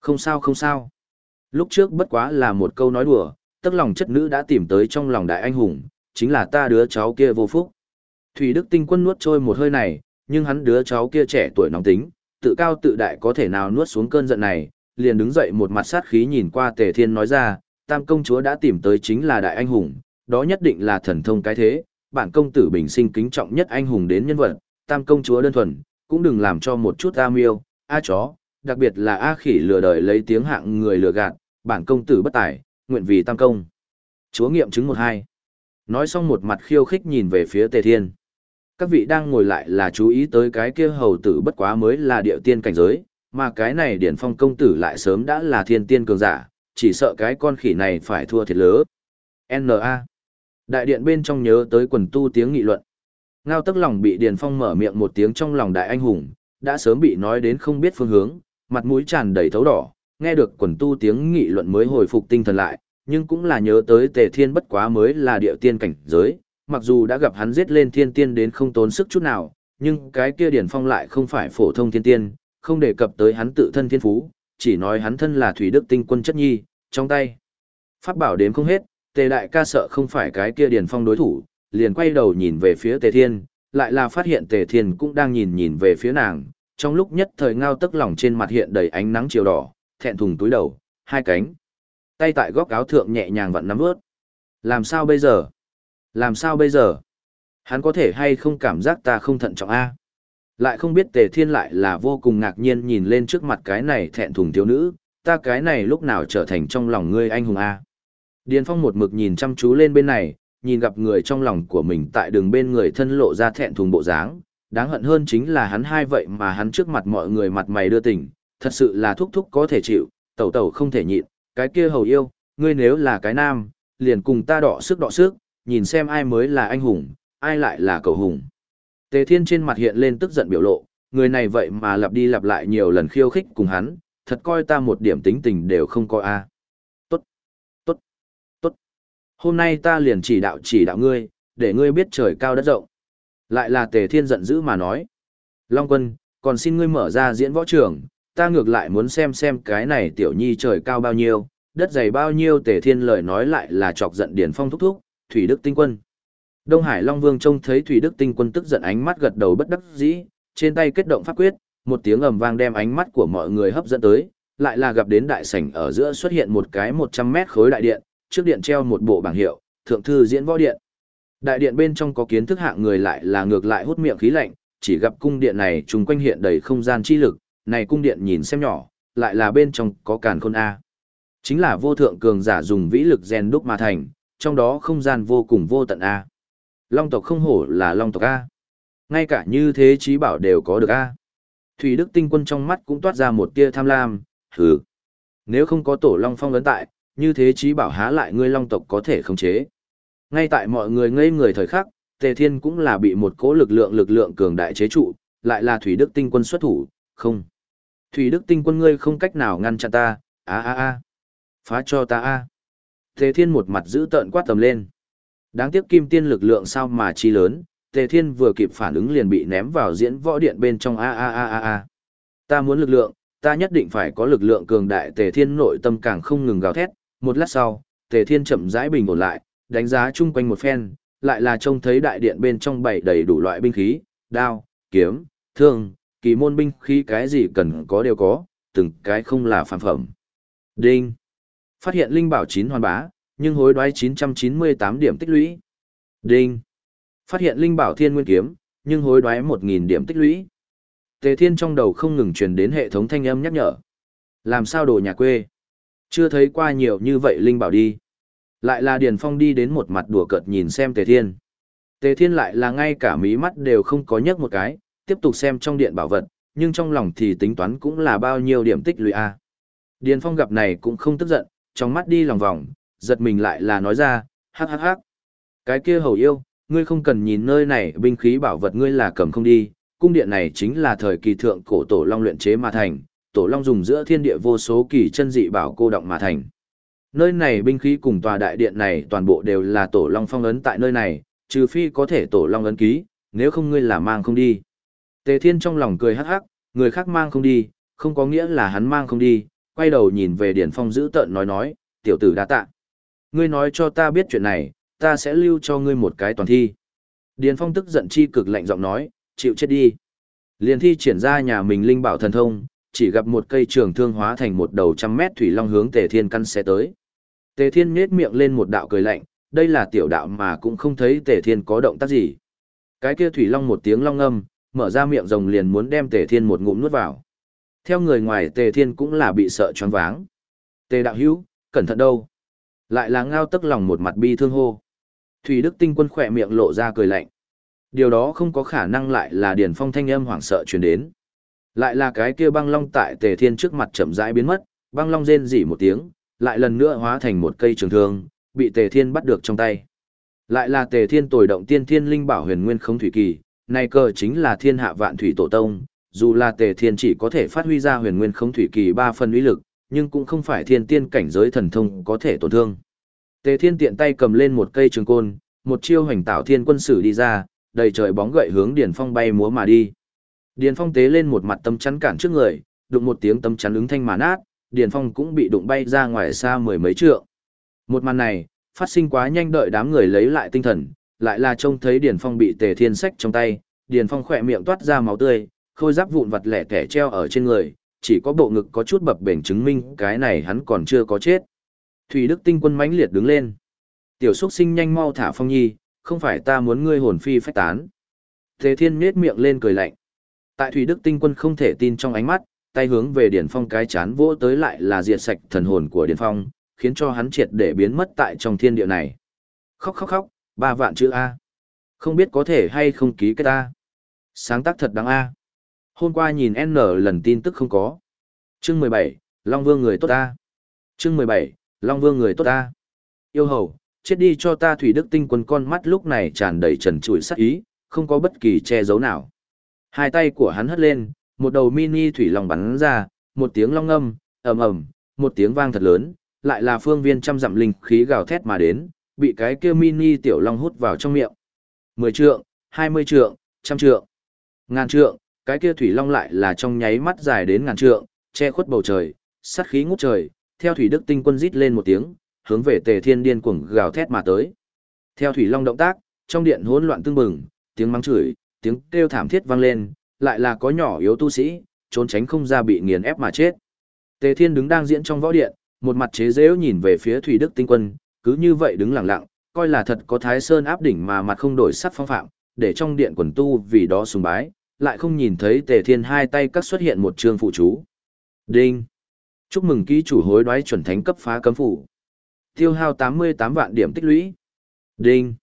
Không sao không sao. Lúc trước bất quá là một câu nói đùa, tức lòng chất nữ đã tìm tới trong lòng đại anh hùng, chính là ta đứa cháu kia vô phúc. Thủy Đức Tinh quân nuốt trôi một hơi này, nhưng hắn đứa cháu kia trẻ tuổi nóng tính, tự cao tự đại có thể nào nuốt xuống cơn giận này, liền đứng dậy một mặt sát khí nhìn qua Tề Thiên nói ra, Tam công chúa đã tìm tới chính là đại anh hùng, đó nhất định là thần thông cái thế, bản công tử bình sinh kính trọng nhất anh hùng đến nhân vật, Tam công chúa đơn thuần, cũng đừng làm cho một chút a miêu, a chó, đặc biệt là a khỉ lừa đời lấy tiếng hạng người lừa gạt, bản công tử bất tài, nguyện vì tam công. Chúa nghiệm chứng một hai. Nói xong một mặt khiêu khích nhìn về phía Tề Thiên. Các vị đang ngồi lại là chú ý tới cái kia hầu tử bất quá mới là điệu tiên cảnh giới, mà cái này điển phong công tử lại sớm đã là thiên tiên cường giả, chỉ sợ cái con khỉ này phải thua thiệt lớn. N.A. Đại điện bên trong nhớ tới quần tu tiếng nghị luận. Ngao tức lòng bị Điền Phong mở miệng một tiếng trong lòng đại anh hùng, đã sớm bị nói đến không biết phương hướng, mặt mũi tràn đầy thấu đỏ, nghe được quần tu tiếng nghị luận mới hồi phục tinh thần lại, nhưng cũng là nhớ tới tề thiên bất quá mới là địa tiên cảnh giới, mặc dù đã gặp hắn giết lên thiên tiên đến không tốn sức chút nào, nhưng cái kia Điền Phong lại không phải phổ thông thiên tiên, không đề cập tới hắn tự thân thiên phú, chỉ nói hắn thân là thủy đức tinh quân chất nhi, trong tay. Pháp bảo đếm không hết, tề đại ca sợ không phải cái kia Điền Phong đối thủ, liền quay đầu nhìn về phía tề thiên, lại là phát hiện tề thiên cũng đang nhìn nhìn về phía nàng, trong lúc nhất thời ngao tức lòng trên mặt hiện đầy ánh nắng chiều đỏ, thẹn thùng túi đầu, hai cánh. Tay tại góc áo thượng nhẹ nhàng vặn nắm ướt. Làm sao bây giờ? Làm sao bây giờ? Hắn có thể hay không cảm giác ta không thận trọng A? Lại không biết tề thiên lại là vô cùng ngạc nhiên nhìn lên trước mặt cái này thẹn thùng thiếu nữ, ta cái này lúc nào trở thành trong lòng ngươi anh hùng A. Điền Phong một mực nhìn chăm chú lên bên này, nhìn gặp người trong lòng của mình tại đường bên người thân lộ ra thẹn thùng bộ dáng, đáng hận hơn chính là hắn hai vậy mà hắn trước mặt mọi người mặt mày đưa tình, thật sự là thúc thúc có thể chịu, tẩu tẩu không thể nhịn, cái kia hầu yêu, ngươi nếu là cái nam, liền cùng ta đọ sức đọ sức, nhìn xem ai mới là anh hùng, ai lại là cầu hùng. Tề Thiên trên mặt hiện lên tức giận biểu lộ, người này vậy mà lặp đi lặp lại nhiều lần khiêu khích cùng hắn, thật coi ta một điểm tính tình đều không coi a. Hôm nay ta liền chỉ đạo chỉ đạo ngươi, để ngươi biết trời cao đất rộng. Lại là Tề Thiên giận dữ mà nói. Long quân, còn xin ngươi mở ra diễn võ trường, ta ngược lại muốn xem xem cái này tiểu nhi trời cao bao nhiêu, đất dày bao nhiêu Tề Thiên lời nói lại là chọc giận Điển Phong thúc thúc, Thủy Đức Tinh Quân. Đông Hải Long Vương trông thấy Thủy Đức Tinh Quân tức giận ánh mắt gật đầu bất đắc dĩ, trên tay kết động pháp quyết, một tiếng ầm vang đem ánh mắt của mọi người hấp dẫn tới, lại là gặp đến đại sảnh ở giữa xuất hiện một cái 100 mét khối đại điện, trước điện treo một bộ bảng hiệu, Thượng thư diễn võ điện. Đại điện bên trong có kiến thức hạng người lại là ngược lại hút miệng khí lạnh, chỉ gặp cung điện này trùng quanh hiện đầy không gian chi lực, này cung điện nhìn xem nhỏ, lại là bên trong có càn khôn A. Chính là vô thượng cường giả dùng vĩ lực rèn đúc mà thành, trong đó không gian vô cùng vô tận A. Long tộc không hổ là long tộc A. Ngay cả như thế trí bảo đều có được A. Thủy Đức tinh quân trong mắt cũng toát ra một tia tham lam, hừ. Nếu không có tổ long phong ấn tại, như thế trí bảo há lại ngươi long tộc có thể khống chế. Ngay tại mọi người ngây người thời khắc, Tề Thiên cũng là bị một cỗ lực lượng lực lượng cường đại chế trụ, lại là Thủy Đức tinh quân xuất thủ, không. Thủy Đức tinh quân ngươi không cách nào ngăn chặn ta, a a a. Phá cho ta a. Tề Thiên một mặt giữ tợn quát tầm lên. Đáng tiếc kim tiên lực lượng sao mà chi lớn, Tề Thiên vừa kịp phản ứng liền bị ném vào diễn võ điện bên trong a a a a a. Ta muốn lực lượng, ta nhất định phải có lực lượng cường đại Tề Thiên nội tâm càng không ngừng gào thét, một lát sau, Tề Thiên chậm rãi bình ổn lại, đánh giá chung quanh một phen, lại là trông thấy đại điện bên trong bày đầy đủ loại binh khí, đao, kiếm, thương, kỳ môn binh khí cái gì cần có đều có, từng cái không là phản phẩm. Đinh. Phát hiện linh bảo chín hoàn bá, nhưng hối đoái 998 điểm tích lũy. Đinh. Phát hiện linh bảo thiên nguyên kiếm, nhưng hối đoái 1000 điểm tích lũy. Tề Thiên trong đầu không ngừng truyền đến hệ thống thanh âm nhắc nhở. Làm sao đồ nhà quê? Chưa thấy qua nhiều như vậy Linh bảo đi. Lại là Điền Phong đi đến một mặt đùa cợt nhìn xem Tề Thiên. Tề Thiên lại là ngay cả mí mắt đều không có nhấc một cái, tiếp tục xem trong điện bảo vật, nhưng trong lòng thì tính toán cũng là bao nhiêu điểm tích lũy a. Điền Phong gặp này cũng không tức giận, trong mắt đi lòng vòng, giật mình lại là nói ra, hắc hắc hắc. Cái kia hầu yêu, ngươi không cần nhìn nơi này binh khí bảo vật ngươi là cầm không đi, cung điện này chính là thời kỳ thượng cổ tổ long luyện chế mà thành, tổ long dùng giữa thiên địa vô số kỳ chân dị bảo cô động mà thành. Nơi này binh khí cùng tòa đại điện này toàn bộ đều là tổ long phong ấn tại nơi này, trừ phi có thể tổ long ấn ký, nếu không ngươi là mang không đi. Tề Thiên trong lòng cười hắc hắc, người khác mang không đi, không có nghĩa là hắn mang không đi, quay đầu nhìn về Điển Phong giữ tợn nói nói, tiểu tử đã tạ. Ngươi nói cho ta biết chuyện này, ta sẽ lưu cho ngươi một cái toàn thi. Điền Phong tức giận chi cực lạnh giọng nói, chịu chết đi. Liên thi triển ra nhà mình linh bảo thần thông, chỉ gặp một cây trường thương hóa thành một đầu trăm mét thủy long hướng Tề Thiên căn xe tới. Tề Thiên nhếch miệng lên một đạo cười lạnh, đây là tiểu đạo mà cũng không thấy Tề Thiên có động tác gì. Cái kia thủy long một tiếng long âm, mở ra miệng rồng liền muốn đem Tề Thiên một ngụm nuốt vào. Theo người ngoài Tề Thiên cũng là bị sợ choáng váng. Tề đạo hữu, cẩn thận đâu. Lại là ngao tức lòng một mặt bi thương hô. Thủy Đức Tinh Quân khỏe miệng lộ ra cười lạnh. Điều đó không có khả năng lại là Điền Phong thanh âm hoảng sợ truyền đến. Lại là cái kia băng long tại Tề Thiên trước mặt chậm rãi biến mất, băng long rên rỉ một tiếng, lại lần nữa hóa thành một cây trường thương, bị Tề Thiên bắt được trong tay. Lại là Tề Thiên tồi động tiên thiên linh bảo huyền nguyên không thủy kỳ, này cờ chính là thiên hạ vạn thủy tổ tông, dù là Tề Thiên chỉ có thể phát huy ra huyền nguyên không thủy kỳ ba phần uy lực, nhưng cũng không phải thiên tiên cảnh giới thần thông có thể tổn thương. Tề Thiên tiện tay cầm lên một cây trường côn, một chiêu hoành tạo thiên quân sử đi ra, đầy trời bóng gậy hướng Điền Phong bay múa mà đi. Điền Phong tế lên một mặt tấm chắn cản trước người, đụng một tiếng tấm chắn ứng thanh mà nát, Điền Phong cũng bị đụng bay ra ngoài xa mười mấy trượng. Một màn này, phát sinh quá nhanh đợi đám người lấy lại tinh thần, lại là trông thấy Điền Phong bị Tề Thiên sách trong tay, Điền Phong khỏe miệng toát ra máu tươi, khôi giáp vụn vặt lẻ tẻ treo ở trên người, chỉ có bộ ngực có chút bập bềnh chứng minh cái này hắn còn chưa có chết. Thủy Đức Tinh Quân mãnh liệt đứng lên. Tiểu Súc Sinh nhanh mau thả Phong Nhi, không phải ta muốn ngươi hồn phi phách tán. Tề Thiên nhếch miệng lên cười lạnh. Tại Thủy Đức Tinh Quân không thể tin trong ánh mắt, tay hướng về Điền Phong cái chán vỗ tới lại là diệt sạch thần hồn của Điền Phong, khiến cho hắn triệt để biến mất tại trong thiên địa này. Khóc khóc khóc, ba vạn chữ A. Không biết có thể hay không ký cái ta. Sáng tác thật đáng A. Hôm qua nhìn N lần tin tức không có. Chương 17, Long Vương người tốt A. Chương 17, Long Vương người tốt A. Yêu hầu, chết đi cho ta Thủy Đức Tinh quân con mắt lúc này tràn đầy trần trụi sắc ý, không có bất kỳ che giấu nào. Hai tay của hắn hất lên, một đầu mini thủy long bắn ra, một tiếng long âm, ầm ầm, một tiếng vang thật lớn, lại là phương viên trăm dặm linh khí gào thét mà đến, bị cái kia mini tiểu long hút vào trong miệng. Mười trượng, hai mươi trượng, trăm trượng, ngàn trượng, cái kia thủy long lại là trong nháy mắt dài đến ngàn trượng, che khuất bầu trời, sát khí ngút trời, theo thủy đức tinh quân rít lên một tiếng, hướng về Tề Thiên điên cuồng gào thét mà tới. Theo thủy long động tác, trong điện hỗn loạn tương bừng, tiếng mắng chửi, tiếng kêu thảm thiết vang lên, lại là có nhỏ yếu tu sĩ, trốn tránh không ra bị nghiền ép mà chết. Tề Thiên đứng đang diễn trong võ điện, một mặt chế giễu nhìn về phía Thủy Đức Tinh Quân, cứ như vậy đứng lặng lặng, coi là thật có Thái Sơn áp đỉnh mà mặt không đổi sắc phong phạm, để trong điện quần tu vì đó sùng bái, lại không nhìn thấy Tề Thiên hai tay cắt xuất hiện một trường phụ chú. Đinh! Chúc mừng ký chủ hối đoái chuẩn thánh cấp phá cấm phủ. Tiêu hao 88 vạn điểm tích lũy. Đinh!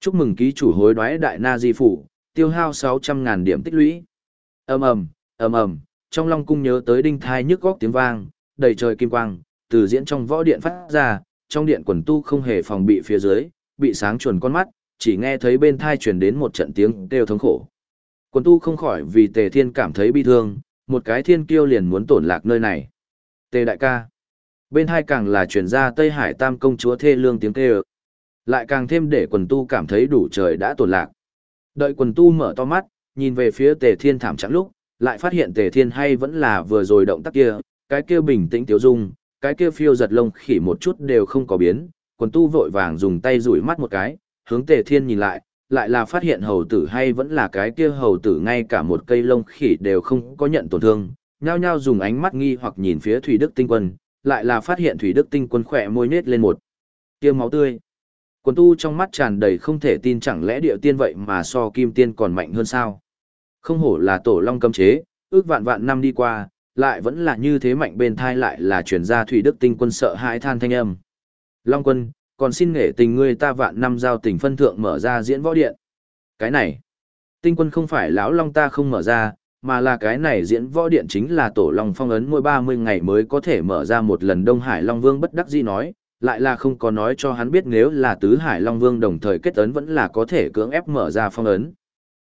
Chúc mừng ký chủ hối đoái đại na di phủ, tiêu hao 600.000 điểm tích lũy. ầm ầm, ầm ầm, trong long cung nhớ tới đinh thai nhức góc tiếng vang, đầy trời kim quang, từ diễn trong võ điện phát ra, trong điện quần tu không hề phòng bị phía dưới, bị sáng chuẩn con mắt, chỉ nghe thấy bên thai truyền đến một trận tiếng kêu thống khổ. Quần tu không khỏi vì tề thiên cảm thấy bi thương, một cái thiên kiêu liền muốn tổn lạc nơi này. Tề đại ca. Bên hai càng là truyền ra Tây Hải Tam công chúa thê lương tiếng kêu. Lại càng thêm để quần tu cảm thấy đủ trời đã tổn lạc. Đợi quần tu mở to mắt, nhìn về phía tề thiên thảm trắng lúc, lại phát hiện tề thiên hay vẫn là vừa rồi động tác kia, cái kia bình tĩnh tiếu dung, cái kia phiêu giật lông khỉ một chút đều không có biến, quần tu vội vàng dùng tay rủi mắt một cái, hướng tề thiên nhìn lại, lại là phát hiện hầu tử hay vẫn là cái kia hầu tử ngay cả một cây lông khỉ đều không có nhận tổn thương, nhao nhao dùng ánh mắt nghi hoặc nhìn phía Thủy Đức Tinh Quân, lại là phát hiện Thủy Đức Tinh Quân khỏe môi nết lên một tia máu tươi. Quần tu trong mắt tràn đầy không thể tin chẳng lẽ địa tiên vậy mà so kim tiên còn mạnh hơn sao? Không hổ là tổ long cấm chế, ước vạn vạn năm đi qua, lại vẫn là như thế mạnh bên thai lại là chuyển ra thủy đức tinh quân sợ hãi than thanh âm. Long quân, còn xin nghệ tình ngươi ta vạn năm giao tình phân thượng mở ra diễn võ điện. Cái này, tinh quân không phải lão long ta không mở ra, mà là cái này diễn võ điện chính là tổ long phong ấn mỗi 30 ngày mới có thể mở ra một lần Đông Hải Long Vương bất đắc dĩ nói, lại là không có nói cho hắn biết nếu là tứ Hải Long Vương đồng thời kết ấn vẫn là có thể cưỡng ép mở ra phong ấn.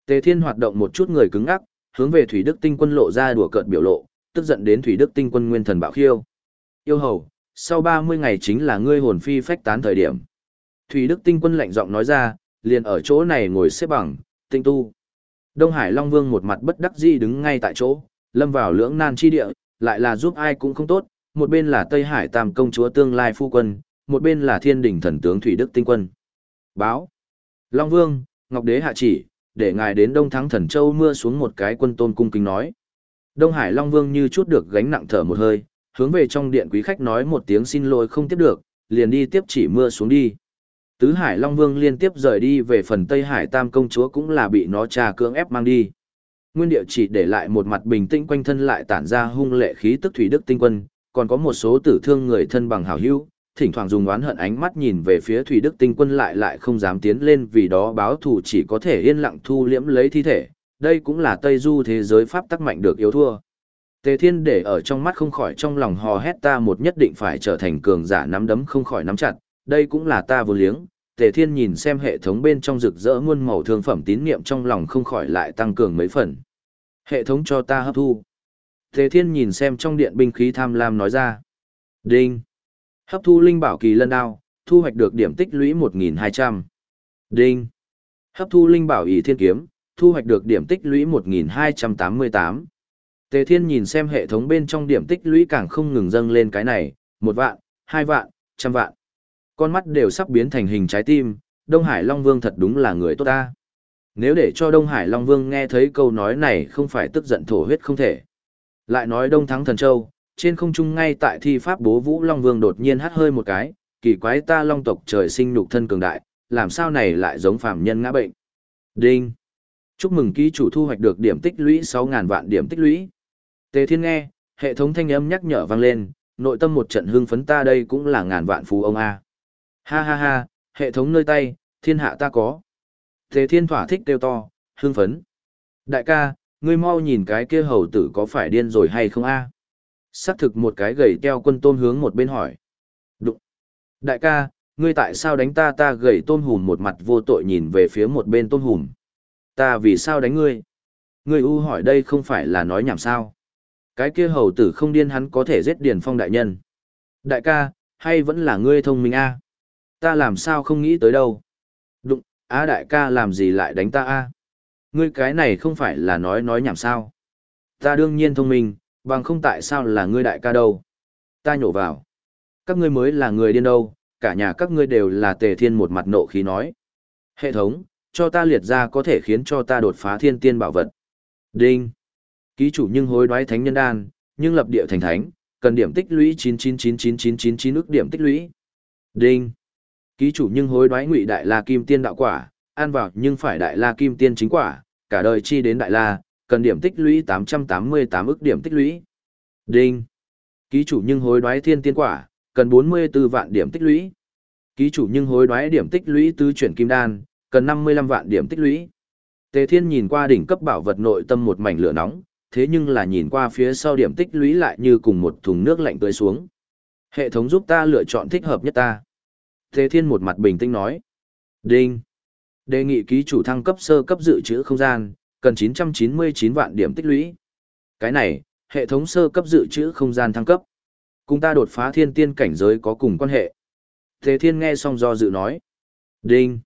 Tề Thiên hoạt động một chút người cứng ngắc, hướng về Thủy Đức Tinh Quân lộ ra đùa cợt biểu lộ, tức giận đến Thủy Đức Tinh Quân nguyên thần bạo khiêu. Yêu hầu, sau 30 ngày chính là ngươi hồn phi phách tán thời điểm. Thủy Đức Tinh Quân lạnh giọng nói ra, liền ở chỗ này ngồi xếp bằng, tinh tu. Đông Hải Long Vương một mặt bất đắc dĩ đứng ngay tại chỗ, lâm vào lưỡng nan chi địa, lại là giúp ai cũng không tốt, một bên là Tây Hải Tam công chúa tương lai phu quân, một bên là Thiên đỉnh thần tướng Thủy Đức Tinh Quân. Báo. Long Vương, Ngọc Đế hạ chỉ, để ngài đến Đông Thắng Thần Châu mưa xuống một cái quân tôn cung kính nói. Đông Hải Long Vương như chút được gánh nặng thở một hơi, hướng về trong điện quý khách nói một tiếng xin lỗi không tiếp được, liền đi tiếp chỉ mưa xuống đi. Tứ Hải Long Vương liên tiếp rời đi về phần Tây Hải Tam công chúa cũng là bị nó trà cưỡng ép mang đi. Nguyên địa chỉ để lại một mặt bình tĩnh quanh thân lại tản ra hung lệ khí tức thủy đức tinh quân, còn có một số tử thương người thân bằng hảo hữu, thỉnh thoảng dùng oán hận ánh mắt nhìn về phía thủy đức tinh quân lại lại không dám tiến lên vì đó báo thù chỉ có thể yên lặng thu liễm lấy thi thể. Đây cũng là Tây Du thế giới pháp tắc mạnh được yếu thua. Tề Thiên để ở trong mắt không khỏi trong lòng hò hét ta một nhất định phải trở thành cường giả nắm đấm không khỏi nắm chặt, đây cũng là ta vô liếng. Tề Thiên nhìn xem hệ thống bên trong rực rỡ muôn màu thương phẩm tín niệm trong lòng không khỏi lại tăng cường mấy phần. Hệ thống cho ta hấp thu. Tề Thiên nhìn xem trong điện binh khí tham lam nói ra. Đinh. Hấp thu linh bảo kỳ lân đao, thu hoạch được điểm tích lũy 1.200. Đinh. Hấp thu linh bảo ỷ thiên kiếm, thu hoạch được điểm tích lũy 1.288. Tề Thiên nhìn xem hệ thống bên trong điểm tích lũy càng không ngừng dâng lên cái này, một vạn, hai vạn, trăm vạn. Con mắt đều sắp biến thành hình trái tim, Đông Hải Long Vương thật đúng là người tốt ta. Nếu để cho Đông Hải Long Vương nghe thấy câu nói này không phải tức giận thổ huyết không thể. Lại nói Đông Thắng Thần Châu, trên không trung ngay tại thi pháp bố Vũ Long Vương đột nhiên hắt hơi một cái, kỳ quái ta Long tộc trời sinh nhục thân cường đại, làm sao này lại giống phàm nhân ngã bệnh. Đinh! Chúc mừng ký chủ thu hoạch được điểm tích lũy 6.000 vạn điểm tích lũy. Tề Thiên nghe, hệ thống thanh âm nhắc nhở vang lên, nội tâm một trận hưng phấn ta đây cũng là ngàn vạn phú ông A. Ha ha ha, hệ thống nơi tay, thiên hạ ta có. Tề Thiên thỏa thích kêu to, hưng phấn. Đại ca, ngươi mau nhìn cái kia hầu tử có phải điên rồi hay không A. Xác thực một cái gầy teo quân tôn hướng một bên hỏi. Đụng. Đại ca, ngươi tại sao đánh ta ta gầy tôn hùm một mặt vô tội nhìn về phía một bên tôn hùm. Ta vì sao đánh ngươi? Ngươi u hỏi đây không phải là nói nhảm sao. Cái kia hầu tử không điên hắn có thể giết Điền Phong đại nhân. Đại ca, hay vẫn là ngươi thông minh a? Ta làm sao không nghĩ tới đâu. Đụng, á đại ca làm gì lại đánh ta a? Ngươi cái này không phải là nói nói nhảm sao. Ta đương nhiên thông minh, bằng không tại sao là ngươi đại ca đâu. Ta nhổ vào. Các ngươi mới là người điên đâu, cả nhà các ngươi đều là tề thiên một mặt nộ khí nói. Hệ thống, cho ta liệt ra có thể khiến cho ta đột phá thiên tiên bảo vật. Đinh. Ký chủ nhưng hối đoái thánh nhân đan, nhưng lập địa thành thánh, cần điểm tích lũy 9999999 ức điểm tích lũy. Đinh. Ký chủ nhưng hối đoái ngụy đại la kim tiên đạo quả, ăn vào nhưng phải đại la kim tiên chính quả, cả đời chi đến đại la, cần điểm tích lũy 888 ức điểm tích lũy. Đinh. Ký chủ nhưng hối đoái thiên tiên quả, cần 44 vạn điểm tích lũy. Ký chủ nhưng hối đoái điểm tích lũy tứ chuyển kim đan, cần 55 vạn điểm tích lũy. Tề Thiên nhìn qua đỉnh cấp bảo vật nội tâm một mảnh lửa nóng, thế nhưng là nhìn qua phía sau điểm tích lũy lại như cùng một thùng nước lạnh tưới xuống. Hệ thống giúp ta lựa chọn thích hợp nhất ta. tề thiên một mặt bình tĩnh nói. Đinh. Đề nghị ký chủ thăng cấp sơ cấp dự trữ không gian, cần 999 vạn điểm tích lũy. Cái này, hệ thống sơ cấp dự trữ không gian thăng cấp. Cùng ta đột phá thiên tiên cảnh giới có cùng quan hệ. Thế thiên nghe xong do dự nói. Đinh.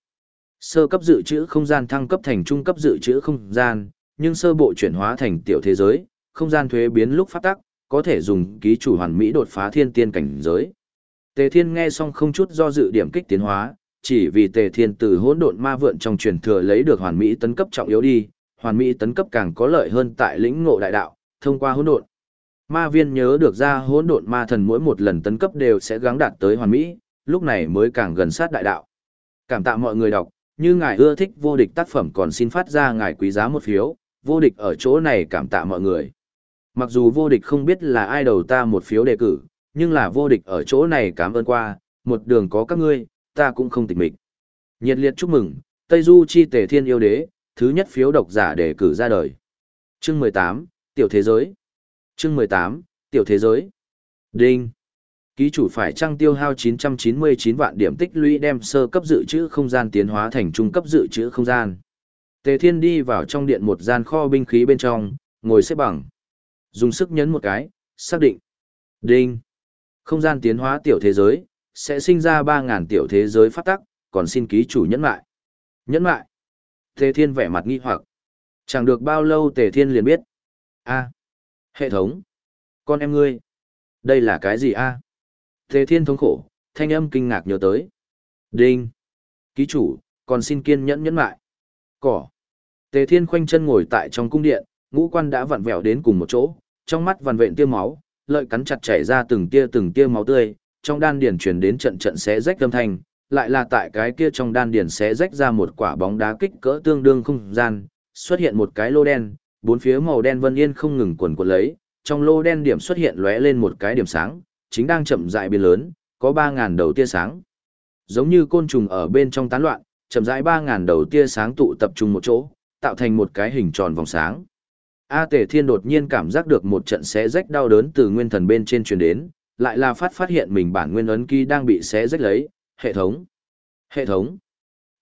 Sơ cấp dự trữ không gian thăng cấp thành trung cấp dự trữ không gian, nhưng sơ bộ chuyển hóa thành tiểu thế giới, không gian thuế biến lúc phát tắc, có thể dùng ký chủ hoàn mỹ đột phá thiên tiên cảnh giới. Tề Thiên nghe xong không chút do dự điểm kích tiến hóa, chỉ vì Tề Thiên từ hỗn độn ma vượn trong truyền thừa lấy được hoàn mỹ tấn cấp trọng yếu đi, hoàn mỹ tấn cấp càng có lợi hơn tại lĩnh ngộ đại đạo, thông qua hỗn độn. Ma viên nhớ được ra hỗn độn ma thần mỗi một lần tấn cấp đều sẽ gắng đạt tới hoàn mỹ, lúc này mới càng gần sát đại đạo. Cảm tạ mọi người đọc, như ngài ưa thích vô địch tác phẩm còn xin phát ra ngài quý giá một phiếu, vô địch ở chỗ này cảm tạ mọi người. Mặc dù vô địch không biết là ai đầu ta một phiếu đề cử, nhưng là vô địch ở chỗ này cảm ơn qua, một đường có các ngươi, ta cũng không tịch mịch. Nhiệt liệt chúc mừng, Tây Du chi tề thiên yêu đế, thứ nhất phiếu độc giả đề cử ra đời. Chương 18, Tiểu Thế Giới. Chương 18, Tiểu Thế Giới. Đinh. Ký chủ phải trăng tiêu hao 999 vạn điểm tích lũy đem sơ cấp dự trữ không gian tiến hóa thành trung cấp dự trữ không gian. Tề Thiên đi vào trong điện một gian kho binh khí bên trong, ngồi xếp bằng. Dùng sức nhấn một cái, xác định. Đinh. Không gian tiến hóa tiểu thế giới, sẽ sinh ra 3.000 tiểu thế giới phát tắc, còn xin ký chủ nhẫn lại. Nhẫn lại. Tề Thiên vẻ mặt nghi hoặc. Chẳng được bao lâu Tề Thiên liền biết. a hệ thống. Con em ngươi. Đây là cái gì a Tề Thiên thống khổ, thanh âm kinh ngạc nhớ tới. Đinh. Ký chủ, còn xin kiên nhẫn nhẫn lại. Cỏ. Tề Thiên khoanh chân ngồi tại trong cung điện, ngũ quan đã vặn vẹo đến cùng một chỗ, trong mắt vằn vện tia máu, lợi cắn chặt chảy ra từng tia từng tia máu tươi, trong đan điền truyền đến trận trận xé rách âm thanh, lại là tại cái kia trong đan điền xé rách ra một quả bóng đá kích cỡ tương đương không gian, xuất hiện một cái lô đen, bốn phía màu đen vân yên không ngừng quần quật lấy, trong lô đen điểm xuất hiện lóe lên một cái điểm sáng, chính đang chậm rãi biến lớn, có 3000 đầu tia sáng. Giống như côn trùng ở bên trong tán loạn, chậm rãi 3000 đầu tia sáng tụ tập trung một chỗ, tạo thành một cái hình tròn vòng sáng. A Tề Thiên đột nhiên cảm giác được một trận xé rách đau đớn từ nguyên thần bên trên truyền đến, lại là phát phát hiện mình bản nguyên ấn ký đang bị xé rách lấy, hệ thống. Hệ thống.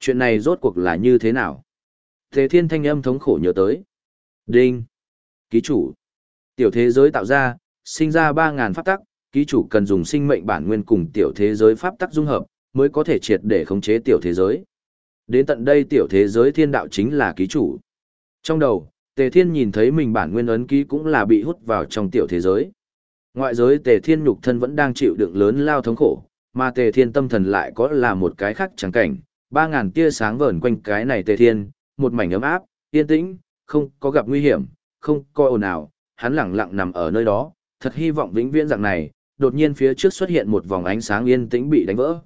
Chuyện này rốt cuộc là như thế nào? Tề Thiên thanh âm thống khổ nhớ tới. Đinh. Ký chủ. Tiểu thế giới tạo ra, sinh ra 3.000 pháp tắc, ký chủ cần dùng sinh mệnh bản nguyên cùng tiểu thế giới pháp tắc dung hợp, mới có thể triệt để khống chế tiểu thế giới. Đến tận đây tiểu thế giới thiên đạo chính là ký chủ. Trong đầu, Tề Thiên nhìn thấy mình bản nguyên ấn ký cũng là bị hút vào trong tiểu thế giới. Ngoại giới Tề Thiên nhục thân vẫn đang chịu đựng lớn lao thống khổ, mà Tề Thiên tâm thần lại có là một cái khác chẳng cảnh, ba ngàn tia sáng vờn quanh cái này Tề Thiên, một mảnh ấm áp, yên tĩnh, không có gặp nguy hiểm, không có ồn ào, hắn lẳng lặng nằm ở nơi đó, thật hy vọng vĩnh viễn dạng này, đột nhiên phía trước xuất hiện một vòng ánh sáng yên tĩnh bị đánh vỡ.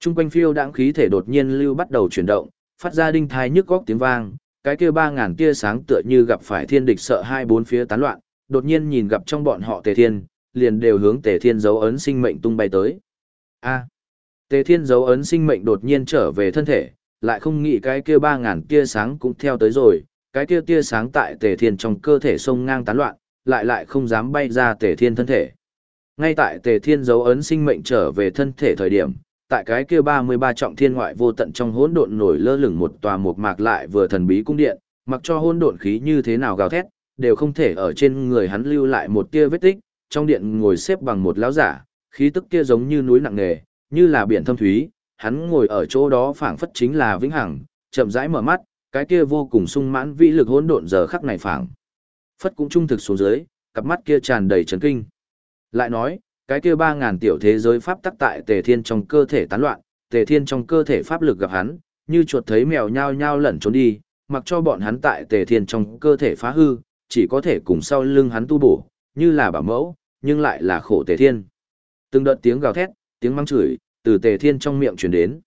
Trung quanh phiêu đãng khí thể đột nhiên lưu bắt đầu chuyển động, phát ra đinh thai nhức góc tiếng vang, cái kia ba ngàn tia sáng tựa như gặp phải thiên địch sợ hai bốn phía tán loạn, đột nhiên nhìn gặp trong bọn họ Tề Thiên, liền đều hướng Tề Thiên dấu ấn sinh mệnh tung bay tới. A. À, Tề Thiên dấu ấn sinh mệnh đột nhiên trở về thân thể, lại không nghĩ cái kia ba ngàn tia sáng cũng theo tới rồi, cái kia tia sáng tại Tề Thiên trong cơ thể sông ngang tán loạn, lại lại không dám bay ra Tề Thiên thân thể. Ngay tại Tề Thiên dấu ấn sinh mệnh trở về thân thể thời điểm, tại cái kia 33 trọng thiên ngoại vô tận trong hỗn độn nổi lơ lửng một tòa một mạc lại vừa thần bí cung điện, mặc cho hỗn độn khí như thế nào gào thét, đều không thể ở trên người hắn lưu lại một tia vết tích, trong điện ngồi xếp bằng một lão giả, khí tức kia giống như núi nặng nề, như là biển thâm thúy, hắn ngồi ở chỗ đó phảng phất chính là vĩnh hằng, chậm rãi mở mắt, cái kia vô cùng sung mãn vĩ lực hỗn độn giờ khắc này phảng phất cũng trung thực xuống dưới, cặp mắt kia tràn đầy chấn kinh. Lại nói, cái kia ba ngàn tiểu thế giới pháp tắc tại Tề Thiên trong cơ thể tán loạn, Tề Thiên trong cơ thể pháp lực gặp hắn, như chuột thấy mèo nhao nhao lẩn trốn đi, mặc cho bọn hắn tại Tề Thiên trong cơ thể phá hư, chỉ có thể cùng sau lưng hắn tu bổ, như là bảo mẫu, nhưng lại là khổ Tề Thiên. Từng đợt tiếng gào thét, tiếng mắng chửi, từ Tề Thiên trong miệng truyền đến.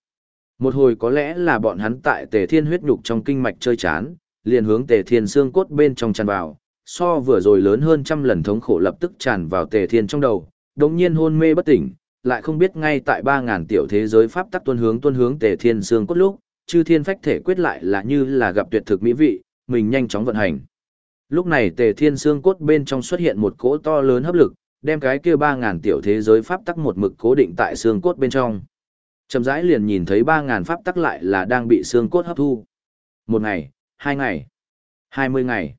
Một hồi có lẽ là bọn hắn tại Tề Thiên huyết nhục trong kinh mạch chơi chán, liền hướng Tề Thiên xương cốt bên trong tràn vào, so vừa rồi lớn hơn trăm lần thống khổ lập tức tràn vào Tề Thiên trong đầu, đống nhiên hôn mê bất tỉnh, lại không biết ngay tại ba ngàn tiểu thế giới pháp tắc tuân hướng tuân hướng tề thiên xương cốt lúc, chư thiên phách thể quyết lại là như là gặp tuyệt thực mỹ vị, mình nhanh chóng vận hành. Lúc này tề thiên xương cốt bên trong xuất hiện một cỗ to lớn hấp lực, đem cái kia ba ngàn tiểu thế giới pháp tắc một mực cố định tại xương cốt bên trong. Chậm rãi liền nhìn thấy ba ngàn pháp tắc lại là đang bị xương cốt hấp thu. Một ngày, hai ngày, hai mươi ngày.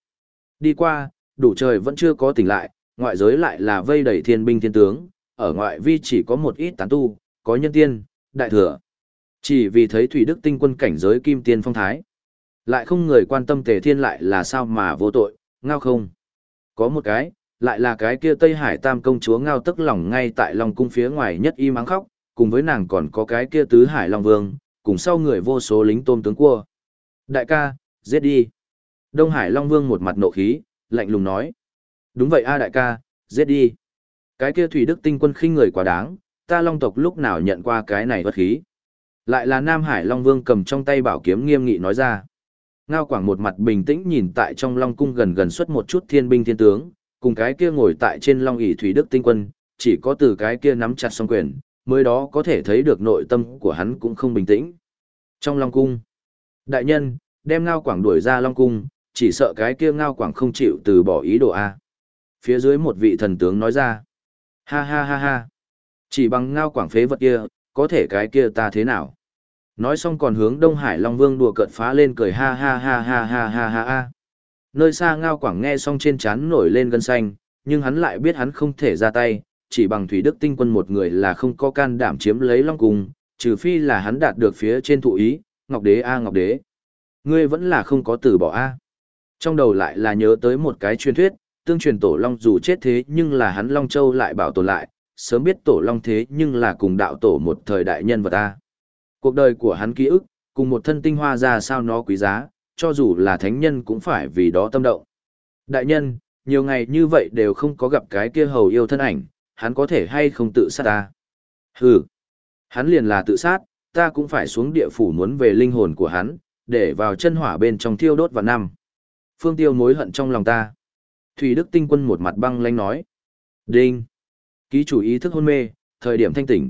Đi qua, đủ trời vẫn chưa có tỉnh lại, ngoại giới lại là vây đầy thiên binh thiên tướng, ở ngoại vi chỉ có một ít tán tu, có nhân tiên, đại thừa. Chỉ vì thấy Thủy Đức tinh quân cảnh giới kim tiên phong thái. Lại không người quan tâm tề thiên lại là sao mà vô tội, ngao không. Có một cái, lại là cái kia Tây Hải Tam công chúa ngao tức lòng ngay tại Long cung phía ngoài nhất y mắng khóc, cùng với nàng còn có cái kia Tứ Hải Long Vương, cùng sau người vô số lính tôm tướng cua. Đại ca, giết đi. Đông Hải Long Vương một mặt nộ khí, lạnh lùng nói. Đúng vậy a đại ca, giết đi. Cái kia thủy đức tinh quân khinh người quá đáng, ta long tộc lúc nào nhận qua cái này bất khí. Lại là Nam Hải Long Vương cầm trong tay bảo kiếm nghiêm nghị nói ra. Ngao Quảng một mặt bình tĩnh nhìn tại trong Long cung gần gần xuất một chút thiên binh thiên tướng, cùng cái kia ngồi tại trên Long ỷ Thủy Đức tinh quân, chỉ có từ cái kia nắm chặt song quyền, mới đó có thể thấy được nội tâm của hắn cũng không bình tĩnh. Trong Long cung, đại nhân, đem Ngao Quảng đuổi ra Long cung, chỉ sợ cái kia Ngao Quảng không chịu từ bỏ ý đồ a. Phía dưới một vị thần tướng nói ra, ha ha ha ha, chỉ bằng Ngao Quảng phế vật kia, có thể cái kia ta thế nào? Nói xong còn hướng Đông Hải Long Vương đùa cợt phá lên cười ha ha ha ha ha ha ha ha. Nơi xa Ngao Quảng nghe xong trên trán nổi lên gân xanh, nhưng hắn lại biết hắn không thể ra tay, chỉ bằng Thủy Đức Tinh Quân một người là không có can đảm chiếm lấy Long Cung, trừ phi là hắn đạt được phía trên thụ ý, Ngọc Đế a Ngọc Đế. Ngươi vẫn là không có từ bỏ a. Trong đầu lại là nhớ tới một cái truyền thuyết, tương truyền Tổ Long dù chết thế nhưng là hắn Long Châu lại bảo tồn lại, sớm biết Tổ Long thế nhưng là cùng đạo tổ một thời đại nhân vật a. Cuộc đời của hắn ký ức, cùng một thân tinh hoa ra sao nó quý giá, cho dù là thánh nhân cũng phải vì đó tâm động. Đại nhân, nhiều ngày như vậy đều không có gặp cái kia hầu yêu thân ảnh, hắn có thể hay không tự sát ta? Hừ, hắn liền là tự sát, ta cũng phải xuống địa phủ muốn về linh hồn của hắn, để vào chân hỏa bên trong thiêu đốt vào năm. Phương tiêu mối hận trong lòng ta. Thủy Đức Tinh Quân một mặt băng lanh nói. Đinh. Ký chủ ý thức hôn mê, thời điểm thanh tỉnh.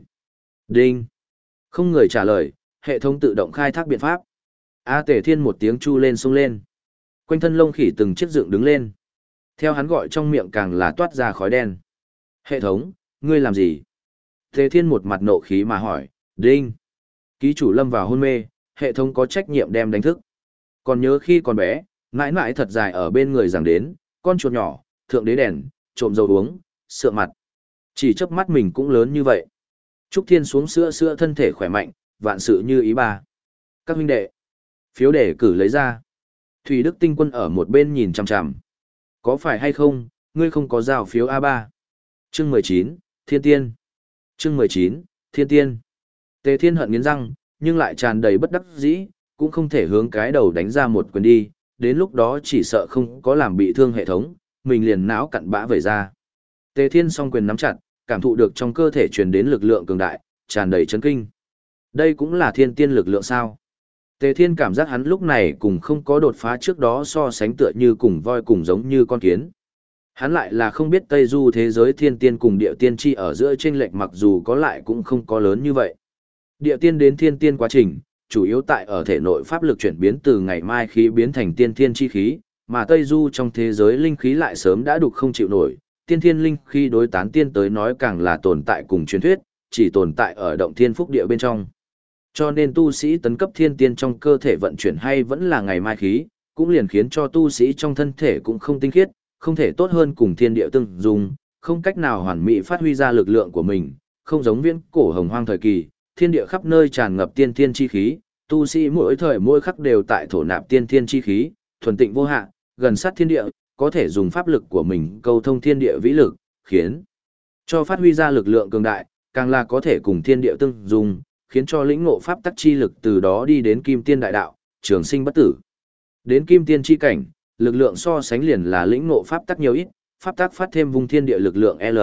Đinh. Không người trả lời, hệ thống tự động khai thác biện pháp. A Tề Thiên một tiếng chu lên sung lên. Quanh thân lông khỉ từng chiếc dựng đứng lên. Theo hắn gọi trong miệng càng là toát ra khói đen. Hệ thống, ngươi làm gì? Tề Thiên một mặt nộ khí mà hỏi, Đinh. Ký chủ lâm vào hôn mê, hệ thống có trách nhiệm đem đánh thức. Còn nhớ khi còn bé, mãi mãi thật dài ở bên người giảng đến, con chuột nhỏ, thượng đế đèn, trộm dầu uống, sữa mặt. Chỉ chớp mắt mình cũng lớn như vậy. Trúc Thiên xuống sữa sữa thân thể khỏe mạnh, vạn sự như ý ba. Các huynh đệ, phiếu đề cử lấy ra. Thủy Đức Tinh Quân ở một bên nhìn chằm chằm. Có phải hay không, ngươi không có giao phiếu A3. Chương 19, Thiên Tiên. Chương 19, Thiên Tiên. Tề Thiên hận nghiến răng, nhưng lại tràn đầy bất đắc dĩ, cũng không thể hướng cái đầu đánh ra một quyền đi, đến lúc đó chỉ sợ không có làm bị thương hệ thống, mình liền não cặn bã về ra. Tề Thiên song quyền nắm chặt, cảm thụ được trong cơ thể truyền đến lực lượng cường đại, tràn đầy chấn kinh. Đây cũng là thiên tiên lực lượng sao? Tề Thiên cảm giác hắn lúc này cùng không có đột phá trước đó so sánh tựa như cùng voi cùng giống như con kiến. Hắn lại là không biết Tây Du thế giới thiên tiên cùng địa tiên chi ở giữa chênh lệch mặc dù có lại cũng không có lớn như vậy. Địa tiên đến thiên tiên quá trình, chủ yếu tại ở thể nội pháp lực chuyển biến từ ngày mai khí biến thành tiên thiên chi khí, mà Tây Du trong thế giới linh khí lại sớm đã đục không chịu nổi, tiên thiên linh khi đối tán tiên tới nói càng là tồn tại cùng truyền thuyết, chỉ tồn tại ở động thiên phúc địa bên trong. Cho nên tu sĩ tấn cấp thiên tiên trong cơ thể vận chuyển hay vẫn là ngày mai khí, cũng liền khiến cho tu sĩ trong thân thể cũng không tinh khiết, không thể tốt hơn cùng thiên địa tương dung, không cách nào hoàn mỹ phát huy ra lực lượng của mình, không giống viễn cổ hồng hoang thời kỳ, thiên địa khắp nơi tràn ngập tiên thiên chi khí, tu sĩ mỗi thời mỗi khắc đều tại thổ nạp tiên thiên chi khí, thuần tịnh vô hạn, gần sát thiên địa, có thể dùng pháp lực của mình câu thông thiên địa vĩ lực, khiến cho phát huy ra lực lượng cường đại, càng là có thể cùng thiên địa tương dung khiến cho lĩnh ngộ pháp tắc chi lực từ đó đi đến kim tiên đại đạo, trường sinh bất tử. Đến kim tiên chi cảnh, lực lượng so sánh liền là lĩnh ngộ pháp tắc nhiều ít, pháp tắc phát thêm vùng thiên địa lực lượng L.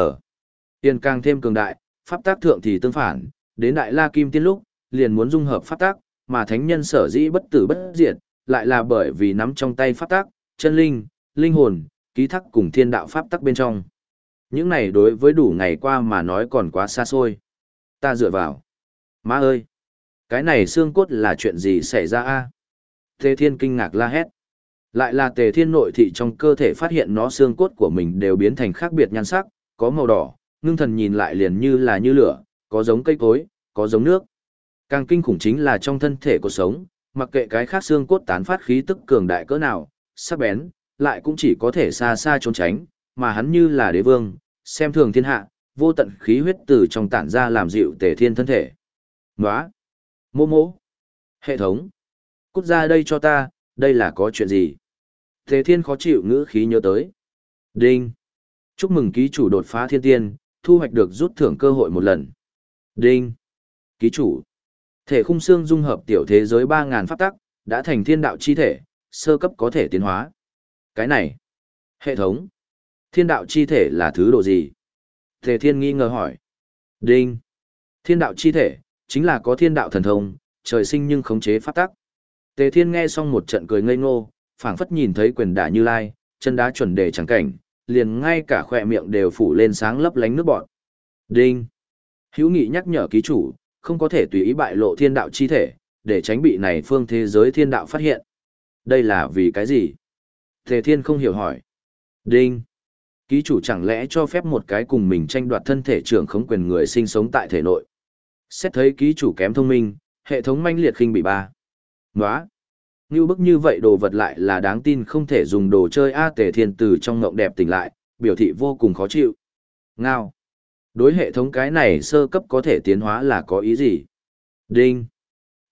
Tiên càng thêm cường đại, pháp tắc thượng thì tương phản, đến đại la kim tiên lúc, liền muốn dung hợp pháp tắc, mà thánh nhân sở dĩ bất tử bất diệt, lại là bởi vì nắm trong tay pháp tắc, chân linh, linh hồn, ký thác cùng thiên đạo pháp tắc bên trong. Những này đối với đủ ngày qua mà nói còn quá xa xôi. Ta dựa vào. Má ơi! Cái này xương cốt là chuyện gì xảy ra a? Tề thiên kinh ngạc la hét. Lại là tề thiên nội thị trong cơ thể phát hiện nó xương cốt của mình đều biến thành khác biệt nhan sắc, có màu đỏ, ngưng thần nhìn lại liền như là như lửa, có giống cây cối, có giống nước. Càng kinh khủng chính là trong thân thể của sống, mặc kệ cái khác xương cốt tán phát khí tức cường đại cỡ nào, sắc bén, lại cũng chỉ có thể xa xa trốn tránh, mà hắn như là đế vương, xem thường thiên hạ, vô tận khí huyết từ trong tản ra làm dịu tề thiên thân thể. Nóa! Mô mô! Hệ thống! Cút ra đây cho ta, đây là có chuyện gì? Thế thiên khó chịu ngữ khí nhớ tới. Đinh! Chúc mừng ký chủ đột phá thiên tiên, thu hoạch được rút thưởng cơ hội một lần. Đinh! Ký chủ! Thể khung xương dung hợp tiểu thế giới 3.000 pháp tắc, đã thành thiên đạo chi thể, sơ cấp có thể tiến hóa. Cái này, hệ thống, thiên đạo chi thể là thứ độ gì? Tề thiên nghi ngờ hỏi. Đinh, thiên đạo chi thể, chính là có thiên đạo thần thông, trời sinh nhưng khống chế pháp tắc. Tề Thiên nghe xong một trận cười ngây ngô, phảng phất nhìn thấy quyền đả như lai, chân đá chuẩn đề chẳng cảnh, liền ngay cả khỏe miệng đều phủ lên sáng lấp lánh nước bọt. Đinh! Hữu nghị nhắc nhở ký chủ, không có thể tùy ý bại lộ thiên đạo chi thể, để tránh bị này phương thế giới thiên đạo phát hiện. Đây là vì cái gì? Tề Thiên không hiểu hỏi. Đinh! Ký chủ chẳng lẽ cho phép một cái cùng mình tranh đoạt thân thể trưởng khống quyền người sinh sống tại thể nội. Xét thấy ký chủ kém thông minh, hệ thống manh liệt khinh bị ba. Nóa! Như bức như vậy đồ vật lại là đáng tin không thể dùng đồ chơi A tề thiên từ trong ngộng đẹp tỉnh lại, biểu thị vô cùng khó chịu. Ngao! Đối hệ thống cái này sơ cấp có thể tiến hóa là có ý gì? Đinh!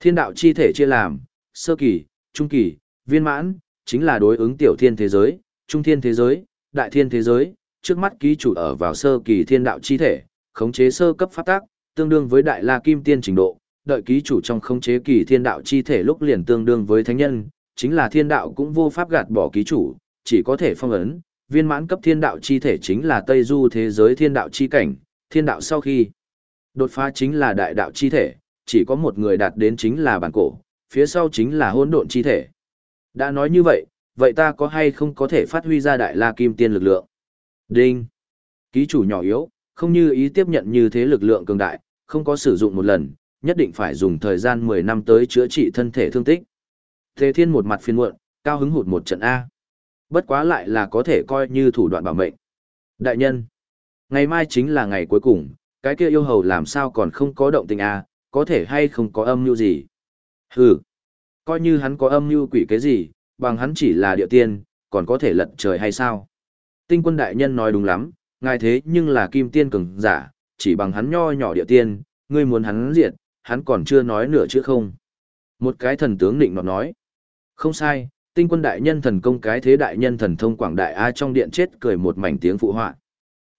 Thiên đạo chi thể chia làm, sơ kỳ, trung kỳ, viên mãn, chính là đối ứng tiểu thiên thế giới, trung thiên thế giới, đại thiên thế giới, trước mắt ký chủ ở vào sơ kỳ thiên đạo chi thể, khống chế sơ cấp pháp tác, tương đương với đại la kim tiên trình độ, đợi ký chủ trong khống chế kỳ thiên đạo chi thể lúc liền tương đương với thánh nhân, chính là thiên đạo cũng vô pháp gạt bỏ ký chủ, chỉ có thể phong ấn, viên mãn cấp thiên đạo chi thể chính là Tây Du thế giới thiên đạo chi cảnh, thiên đạo sau khi đột phá chính là đại đạo chi thể, chỉ có một người đạt đến chính là bản cổ, phía sau chính là hỗn độn chi thể. Đã nói như vậy, vậy ta có hay không có thể phát huy ra đại la kim tiên lực lượng? Đinh. Ký chủ nhỏ yếu, không như ý tiếp nhận như thế lực lượng cường đại, không có sử dụng một lần, nhất định phải dùng thời gian 10 năm tới chữa trị thân thể thương tích. Thế thiên một mặt phiền muộn, cao hứng hụt một trận A. Bất quá lại là có thể coi như thủ đoạn bảo mệnh. Đại nhân, ngày mai chính là ngày cuối cùng, cái kia yêu hầu làm sao còn không có động tình A, có thể hay không có âm mưu gì. Hừ, coi như hắn có âm mưu quỷ cái gì, bằng hắn chỉ là địa tiên, còn có thể lật trời hay sao? Tinh quân đại nhân nói đúng lắm, ngài thế nhưng là kim tiên cường giả, chỉ bằng hắn nho nhỏ địa tiên, ngươi muốn hắn diệt, hắn còn chưa nói nửa chữ không. Một cái thần tướng định nọ nói. Không sai, tinh quân đại nhân thần công cái thế đại nhân thần thông quảng đại A trong điện chết cười một mảnh tiếng phụ họa.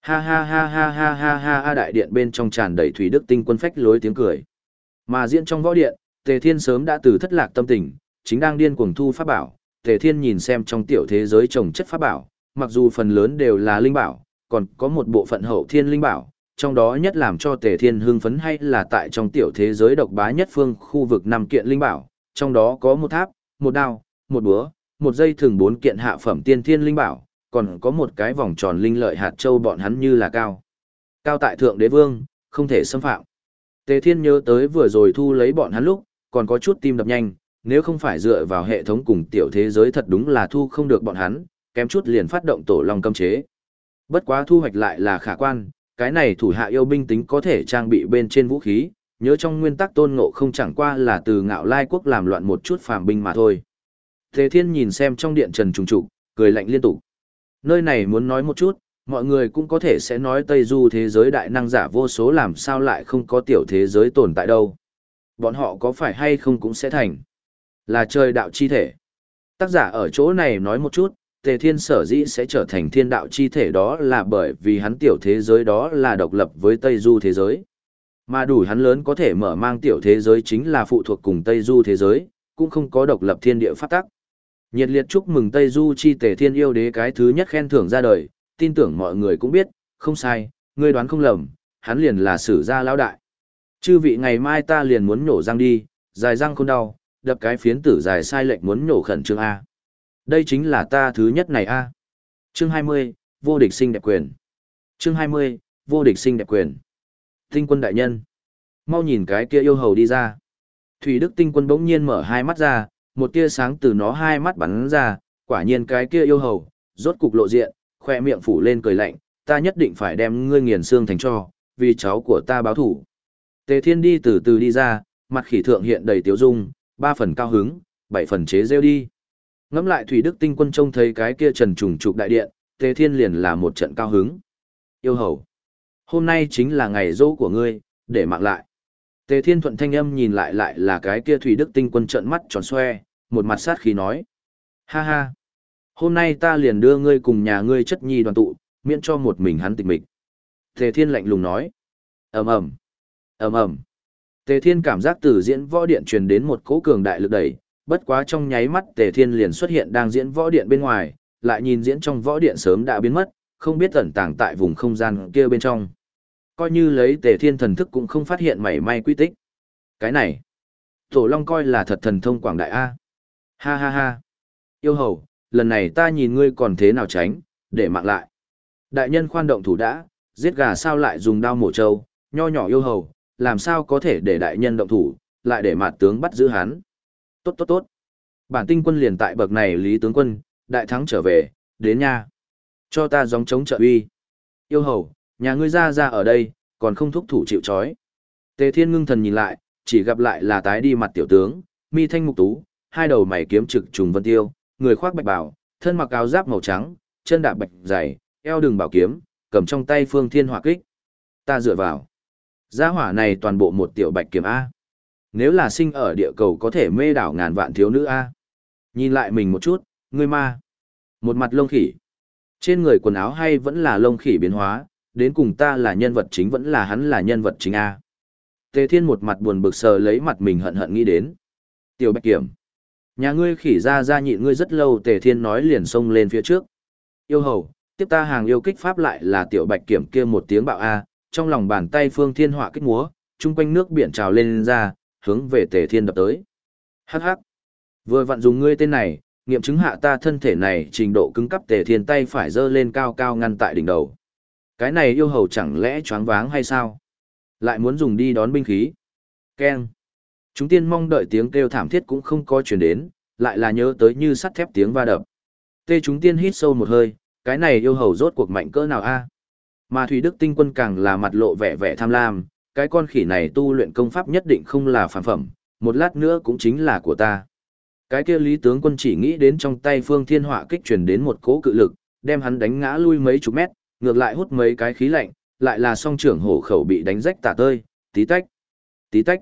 Ha ha ha ha ha ha ha ha đại điện bên trong tràn đầy thủy đức tinh quân phách lối tiếng cười. Mà diễn trong võ điện, Tề Thiên sớm đã từ thất lạc tâm tình, chính đang điên cuồng thu pháp bảo. Tề Thiên nhìn xem trong tiểu thế giới trồng chất pháp bảo, mặc dù phần lớn đều là linh bảo, còn có một bộ phận hậu thiên linh bảo, trong đó nhất làm cho Tề Thiên hưng phấn hay là tại trong tiểu thế giới độc bá nhất phương khu vực năm kiện linh bảo, trong đó có một tháp, một đao, một búa, một dây thường bốn kiện hạ phẩm tiên thiên linh bảo, còn có một cái vòng tròn linh lợi hạt châu bọn hắn như là cao. Cao tại thượng đế vương, không thể xâm phạm. Tề Thiên nhớ tới vừa rồi thu lấy bọn hắn lúc, còn có chút tim đập nhanh, nếu không phải dựa vào hệ thống cùng tiểu thế giới thật đúng là thu không được bọn hắn, kém chút liền phát động tổ long cấm chế. Bất quá thu hoạch lại là khả quan, cái này thủ hạ yêu binh tính có thể trang bị bên trên vũ khí, nhớ trong nguyên tắc tôn ngộ không chẳng qua là từ ngạo lai quốc làm loạn một chút phàm binh mà thôi. Thế thiên nhìn xem trong điện trần trùng trục, cười lạnh liên tục. Nơi này muốn nói một chút, mọi người cũng có thể sẽ nói Tây Du thế giới đại năng giả vô số làm sao lại không có tiểu thế giới tồn tại đâu. Bọn họ có phải hay không cũng sẽ thành. Là trời đạo chi thể. Tác giả ở chỗ này nói một chút, Tề Thiên sở dĩ sẽ trở thành thiên đạo chi thể đó là bởi vì hắn tiểu thế giới đó là độc lập với Tây Du thế giới. Mà đủ hắn lớn có thể mở mang tiểu thế giới chính là phụ thuộc cùng Tây Du thế giới, cũng không có độc lập thiên địa phát tắc. Nhiệt liệt chúc mừng Tây Du chi Tề Thiên yêu đế cái thứ nhất khen thưởng ra đời, tin tưởng mọi người cũng biết, không sai, ngươi đoán không lầm, hắn liền là sử gia lão đại. Chư vị ngày mai ta liền muốn nhổ răng đi, dài răng không đau, đập cái phiến tử dài sai lệnh muốn nhổ khẩn trương A. Đây chính là ta thứ nhất này A. Chương 20, vô địch sinh đẹp quyền. Chương 20, vô địch sinh đẹp quyền. Tinh quân đại nhân. Mau nhìn cái kia yêu hầu đi ra. Thủy Đức tinh quân bỗng nhiên mở hai mắt ra, một tia sáng từ nó hai mắt bắn ra, quả nhiên cái kia yêu hầu, rốt cục lộ diện, khoe miệng phủ lên cười lạnh, ta nhất định phải đem ngươi nghiền xương thành cho, vì cháu của ta báo thủ. Tề Thiên đi từ từ đi ra, mặt khỉ thượng hiện đầy tiếu dung, ba phần cao hứng, bảy phần chế rêu đi. Ngắm lại Thủy Đức Tinh quân trông thấy cái kia trần trùng trục đại điện, Tề Thiên liền là một trận cao hứng. Yêu hầu, hôm nay chính là ngày dỗ của ngươi, để mạng lại. Tề Thiên thuận thanh âm nhìn lại lại là cái kia Thủy Đức Tinh quân trợn mắt tròn xoe, một mặt sát khí nói. Ha ha, hôm nay ta liền đưa ngươi cùng nhà ngươi chất nhi đoàn tụ, miễn cho một mình hắn tịch mịch. Tề Thiên lạnh lùng nói. ầm ầm ầm ầm Tề Thiên cảm giác từ diễn võ điện truyền đến một cỗ cường đại lực đẩy, bất quá trong nháy mắt Tề Thiên liền xuất hiện đang diễn võ điện bên ngoài, lại nhìn diễn trong võ điện sớm đã biến mất, không biết ẩn tàng tại vùng không gian kia bên trong. Coi như lấy Tề Thiên thần thức cũng không phát hiện mảy may quy tích. Cái này, Tổ Long coi là thật thần thông quảng đại A. Ha ha ha. Yêu hầu, lần này ta nhìn ngươi còn thế nào tránh, để mạng lại. Đại nhân khoan động thủ đã, giết gà sao lại dùng đao mổ trâu, nho nhỏ yêu hầu, làm sao có thể để đại nhân động thủ, lại để mạt tướng bắt giữ hắn. Tốt tốt tốt. Bản tinh quân liền tại bậc này lý tướng quân, đại thắng trở về, đến nha. Cho ta gióng chống trợ uy. Yêu hầu, nhà ngươi ra ra ở đây, còn không thúc thủ chịu chói. Tề thiên ngưng thần nhìn lại, chỉ gặp lại là tái đi mặt tiểu tướng, mi thanh mục tú, hai đầu mày kiếm trực trùng vân tiêu, người khoác bạch bào, thân mặc áo giáp màu trắng, chân đạp bạch dày, eo đường bảo kiếm, cầm trong tay phương thiên hỏa kích. Ta dựa vào. Gia hỏa này toàn bộ một tiểu bạch kiếm A. Nếu là sinh ở địa cầu có thể mê đảo ngàn vạn thiếu nữ A. Nhìn lại mình một chút, ngươi ma. Một mặt lông khỉ. Trên người quần áo hay vẫn là lông khỉ biến hóa, đến cùng ta là nhân vật chính vẫn là hắn là nhân vật chính A. Tề Thiên một mặt buồn bực sờ lấy mặt mình hận hận nghĩ đến. Tiểu Bạch Kiểm. Nhà ngươi khỉ ra ra nhịn ngươi rất lâu Tề Thiên nói liền xông lên phía trước. Yêu hầu, tiếp ta hàng yêu kích pháp lại là Tiểu Bạch Kiểm kia một tiếng bạo A, trong lòng bàn tay phương thiên họa kích múa, chung quanh nước biển trào lên, lên ra, hướng về Tề Thiên đập tới. Hắc hắc. Vừa vặn dùng ngươi tên này, nghiệm chứng hạ ta thân thể này trình độ cứng cấp Tề Thiên tay phải giơ lên cao cao ngăn tại đỉnh đầu. Cái này yêu hầu chẳng lẽ choáng váng hay sao? Lại muốn dùng đi đón binh khí. Keng. Chúng tiên mong đợi tiếng kêu thảm thiết cũng không có chuyển đến, lại là nhớ tới như sắt thép tiếng va đập. Tê chúng tiên hít sâu một hơi, cái này yêu hầu rốt cuộc mạnh cỡ nào a? Mà Thủy Đức Tinh Quân càng là mặt lộ vẻ vẻ tham lam, cái con khỉ này tu luyện công pháp nhất định không là phản phẩm, một lát nữa cũng chính là của ta. Cái kia Lý tướng quân chỉ nghĩ đến trong tay Phương Thiên Họa kích truyền đến một cỗ cự lực, đem hắn đánh ngã lui mấy chục mét, ngược lại hút mấy cái khí lạnh, lại là song trưởng hổ khẩu bị đánh rách tả tơi, tí tách, tí tách.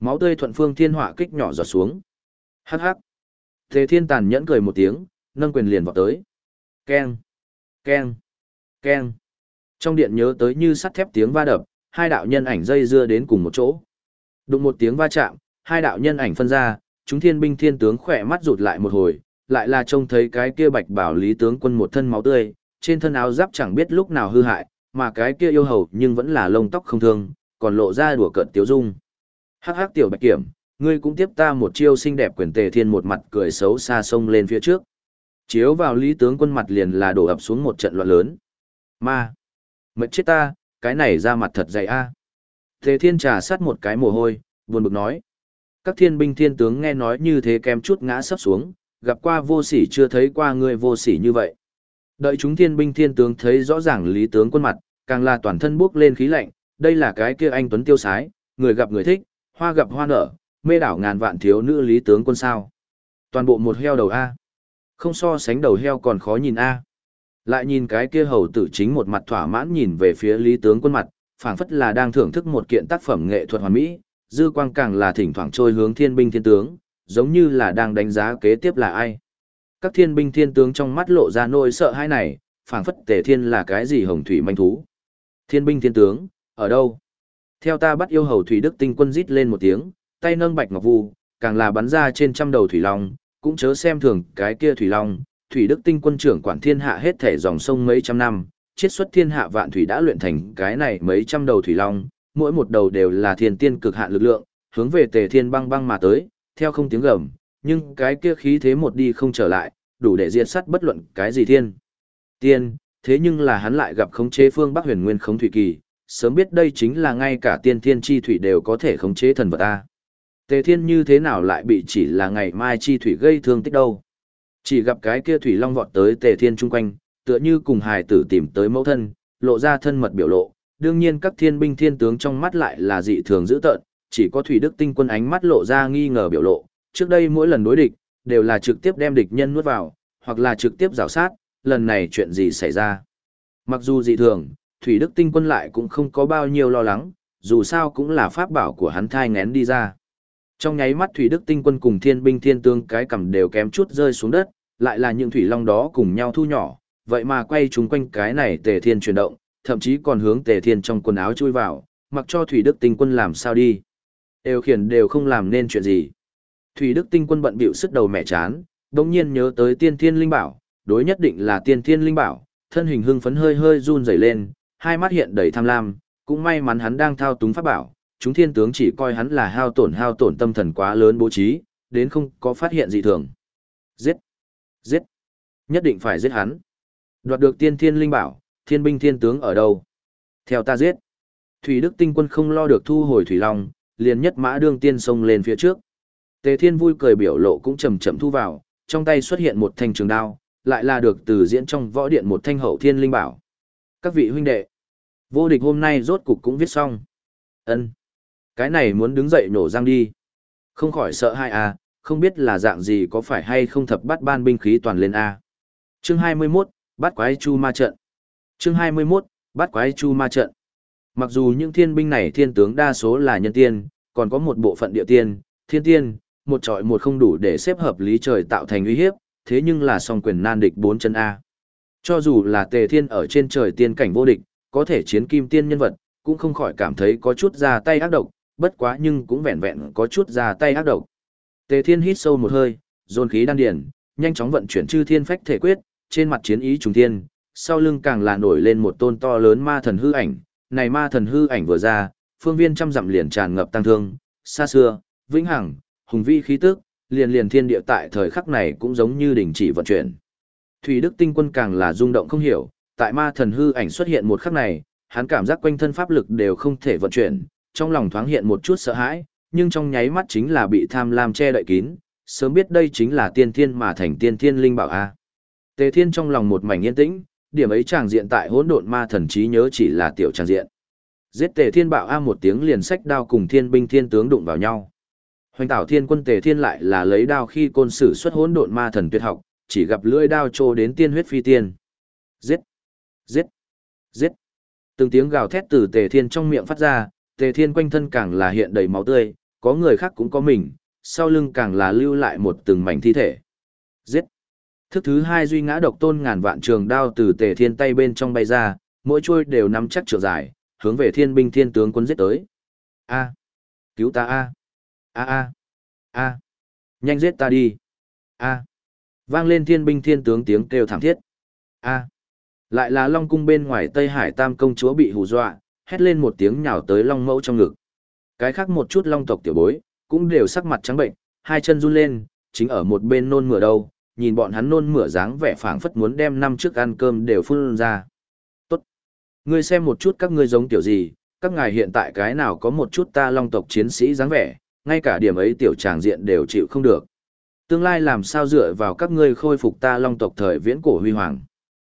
Máu tươi thuận Phương Thiên Họa kích nhỏ giọt xuống. Hắc hắc. Thế Thiên tàn nhẫn cười một tiếng, nâng quyền liền vào tới. Keng, keng, keng. Trong điện nhớ tới như sắt thép tiếng va đập, hai đạo nhân ảnh dây dưa đến cùng một chỗ. Đụng một tiếng va chạm, hai đạo nhân ảnh phân ra, chúng thiên binh thiên tướng khỏe mắt rụt lại một hồi, lại là trông thấy cái kia bạch bảo lý tướng quân một thân máu tươi, trên thân áo giáp chẳng biết lúc nào hư hại, mà cái kia yêu hầu nhưng vẫn là lông tóc không thương, còn lộ ra đùa cợt tiếu dung. Hắc hắc tiểu bạch kiểm, ngươi cũng tiếp ta một chiêu xinh đẹp quyền tề thiên một mặt cười xấu xa sông lên phía trước. Chiếu vào lý tướng quân mặt liền là đổ ập xuống một trận loạn lớn. Ma! Mệt chết ta, cái này ra mặt thật dày a. Tề thiên trà sát một cái mồ hôi, buồn bực nói. Các thiên binh thiên tướng nghe nói như thế kém chút ngã sấp xuống, gặp qua vô sỉ chưa thấy qua người vô sỉ như vậy. Đợi chúng thiên binh thiên tướng thấy rõ ràng lý tướng quân mặt, càng là toàn thân bước lên khí lạnh, đây là cái kia anh tuấn tiêu sái, người gặp người thích, hoa gặp hoa nở, mê đảo ngàn vạn thiếu nữ lý tướng quân sao. Toàn bộ một heo đầu A. Không so sánh đầu heo còn khó nhìn A. Lại nhìn cái kia hầu tử chính một mặt thỏa mãn nhìn về phía lý tướng quân mặt, phảng phất là đang thưởng thức một kiện tác phẩm nghệ thuật hoàn mỹ, dư quang càng là thỉnh thoảng trôi hướng thiên binh thiên tướng, giống như là đang đánh giá kế tiếp là ai. Các thiên binh thiên tướng trong mắt lộ ra nỗi sợ hãi này, phảng phất tề thiên là cái gì hồng thủy manh thú. Thiên binh thiên tướng, ở đâu? Theo ta bắt yêu hầu thủy đức tinh quân rít lên một tiếng, tay nâng bạch ngọc vu, càng là bắn ra trên trăm đầu thủy long, cũng chớ xem thường cái kia thủy long, thủy đức tinh quân trưởng quản thiên hạ hết thể dòng sông mấy trăm năm, chiết xuất thiên hạ vạn thủy đã luyện thành cái này mấy trăm đầu thủy long, mỗi một đầu đều là thiên tiên cực hạn lực lượng, hướng về tề thiên băng băng mà tới, theo không tiếng gầm, nhưng cái kia khí thế một đi không trở lại, đủ để diệt sát bất luận cái gì thiên. Tiên, thế nhưng là hắn lại gặp khống chế phương Bắc huyền nguyên khống thủy kỳ, sớm biết đây chính là ngay cả tiên thiên chi thủy đều có thể khống chế thần vật ta. Tề thiên như thế nào lại bị chỉ là ngày mai chi thủy gây thương tích đâu. Chỉ gặp cái kia thủy long vọt tới tề thiên chung quanh, tựa như cùng hài tử tìm tới mẫu thân, lộ ra thân mật biểu lộ. Đương nhiên các thiên binh thiên tướng trong mắt lại là dị thường dữ tợn, chỉ có thủy đức tinh quân ánh mắt lộ ra nghi ngờ biểu lộ. Trước đây mỗi lần đối địch, đều là trực tiếp đem địch nhân nuốt vào, hoặc là trực tiếp rào sát, lần này chuyện gì xảy ra. Mặc dù dị thường, Thủy Đức Tinh quân lại cũng không có bao nhiêu lo lắng, dù sao cũng là pháp bảo của hắn thai ngén đi ra. Trong nháy mắt Thủy Đức Tinh quân cùng thiên binh thiên tương cái cầm đều kém chút rơi xuống đất, lại là những thủy long đó cùng nhau thu nhỏ, vậy mà quay chúng quanh cái này tề thiên chuyển động, thậm chí còn hướng tề thiên trong quần áo chui vào, mặc cho Thủy Đức Tinh quân làm sao đi. Đều khiển đều không làm nên chuyện gì. Thủy Đức Tinh quân bận bịu sức đầu mẹ chán, đống nhiên nhớ tới tiên thiên linh bảo, đối nhất định là tiên thiên linh bảo, thân hình hưng phấn hơi hơi run rẩy lên, hai mắt hiện đầy tham lam, cũng may mắn hắn đang thao túng pháp bảo, chúng thiên tướng chỉ coi hắn là hao tổn hao tổn tâm thần quá lớn bố trí, đến không có phát hiện gì thường. Giết! Giết! Nhất định phải giết hắn. Đoạt được tiên thiên linh bảo, thiên binh thiên tướng ở đâu? Theo ta giết. Thủy Đức tinh quân không lo được thu hồi Thủy Long, liền nhất mã đương tiên sông lên phía trước. Tề Thiên vui cười biểu lộ cũng chậm chậm thu vào, trong tay xuất hiện một thanh trường đao, lại là được từ diễn trong võ điện một thanh hậu thiên linh bảo. Các vị huynh đệ, vô địch hôm nay rốt cục cũng viết xong. Ân, cái này muốn đứng dậy nổ răng đi. Không khỏi sợ hai à, không biết là dạng gì có phải hay không thập bắt ban binh khí toàn lên A. Chương 21, bắt quái chu ma trận. Chương 21, bắt quái chu ma trận. Mặc dù những thiên binh này thiên tướng đa số là nhân tiên, còn có một bộ phận địa tiên, thiên tiên, một trọi một không đủ để xếp hợp lý trời tạo thành uy hiếp, thế nhưng là song quyền nan địch bốn chân A. Cho dù là tề thiên ở trên trời tiên cảnh vô địch, có thể chiến kim tiên nhân vật, cũng không khỏi cảm thấy có chút ra tay ác độc, bất quá nhưng cũng vẹn vẹn có chút ra tay ác độc. Tề thiên hít sâu một hơi, dồn khí đan điển, nhanh chóng vận chuyển chư thiên phách thể quyết, trên mặt chiến ý trùng thiên, sau lưng càng là nổi lên một tôn to lớn ma thần hư ảnh, này ma thần hư ảnh vừa ra, phương viên trăm dặm liền tràn ngập tăng thương, xa xưa, vĩnh hằng, hùng vi khí tức, liền liền thiên địa tại thời khắc này cũng giống như đình chỉ vận chuyển. Thủy Đức Tinh Quân càng là rung động không hiểu, tại ma thần hư ảnh xuất hiện một khắc này, hắn cảm giác quanh thân pháp lực đều không thể vận chuyển, trong lòng thoáng hiện một chút sợ hãi, nhưng trong nháy mắt chính là bị tham lam che đậy kín, sớm biết đây chính là tiên thiên mà thành tiên thiên linh bảo a. Tề Thiên trong lòng một mảnh yên tĩnh, điểm ấy tràng diện tại hỗn độn ma thần trí nhớ chỉ là tiểu tràng diện. Giết Tề Thiên bạo a một tiếng liền sách đao cùng thiên binh thiên tướng đụng vào nhau. Hoành Tảo Thiên quân Tề Thiên lại là lấy đao khi côn sử xuất hỗn độn ma thần tuyệt học, chỉ gặp lưỡi đao trô đến tiên huyết phi tiên. Giết! Giết! Giết! Từng tiếng gào thét từ Tề Thiên trong miệng phát ra, Tề Thiên quanh thân càng là hiện đầy máu tươi, có người khác cũng có mình, sau lưng càng là lưu lại một từng mảnh thi thể. Giết! Thức thứ hai duy ngã độc tôn ngàn vạn trường đao từ Tề Thiên tay bên trong bay ra, mỗi chuôi đều nắm chắc trường dài, hướng về Thiên binh Thiên tướng quân giết tới. A! Cứu ta a! A a! A! Nhanh giết ta đi! A! Vang lên Thiên binh Thiên tướng tiếng kêu thảm thiết. A! Lại là Long cung bên ngoài Tây Hải Tam công chúa bị hù dọa, hét lên một tiếng nhào tới Long mẫu trong ngực. Cái khác một chút Long tộc tiểu bối, cũng đều sắc mặt trắng bệnh, hai chân run lên, chính ở một bên nôn mửa đâu, nhìn bọn hắn nôn mửa dáng vẻ phảng phất muốn đem năm trước ăn cơm đều phun ra. Tốt. Ngươi xem một chút các ngươi giống tiểu gì, các ngài hiện tại cái nào có một chút ta long tộc chiến sĩ dáng vẻ, ngay cả điểm ấy tiểu tràng diện đều chịu không được. Tương lai làm sao dựa vào các ngươi khôi phục ta long tộc thời viễn cổ huy hoàng.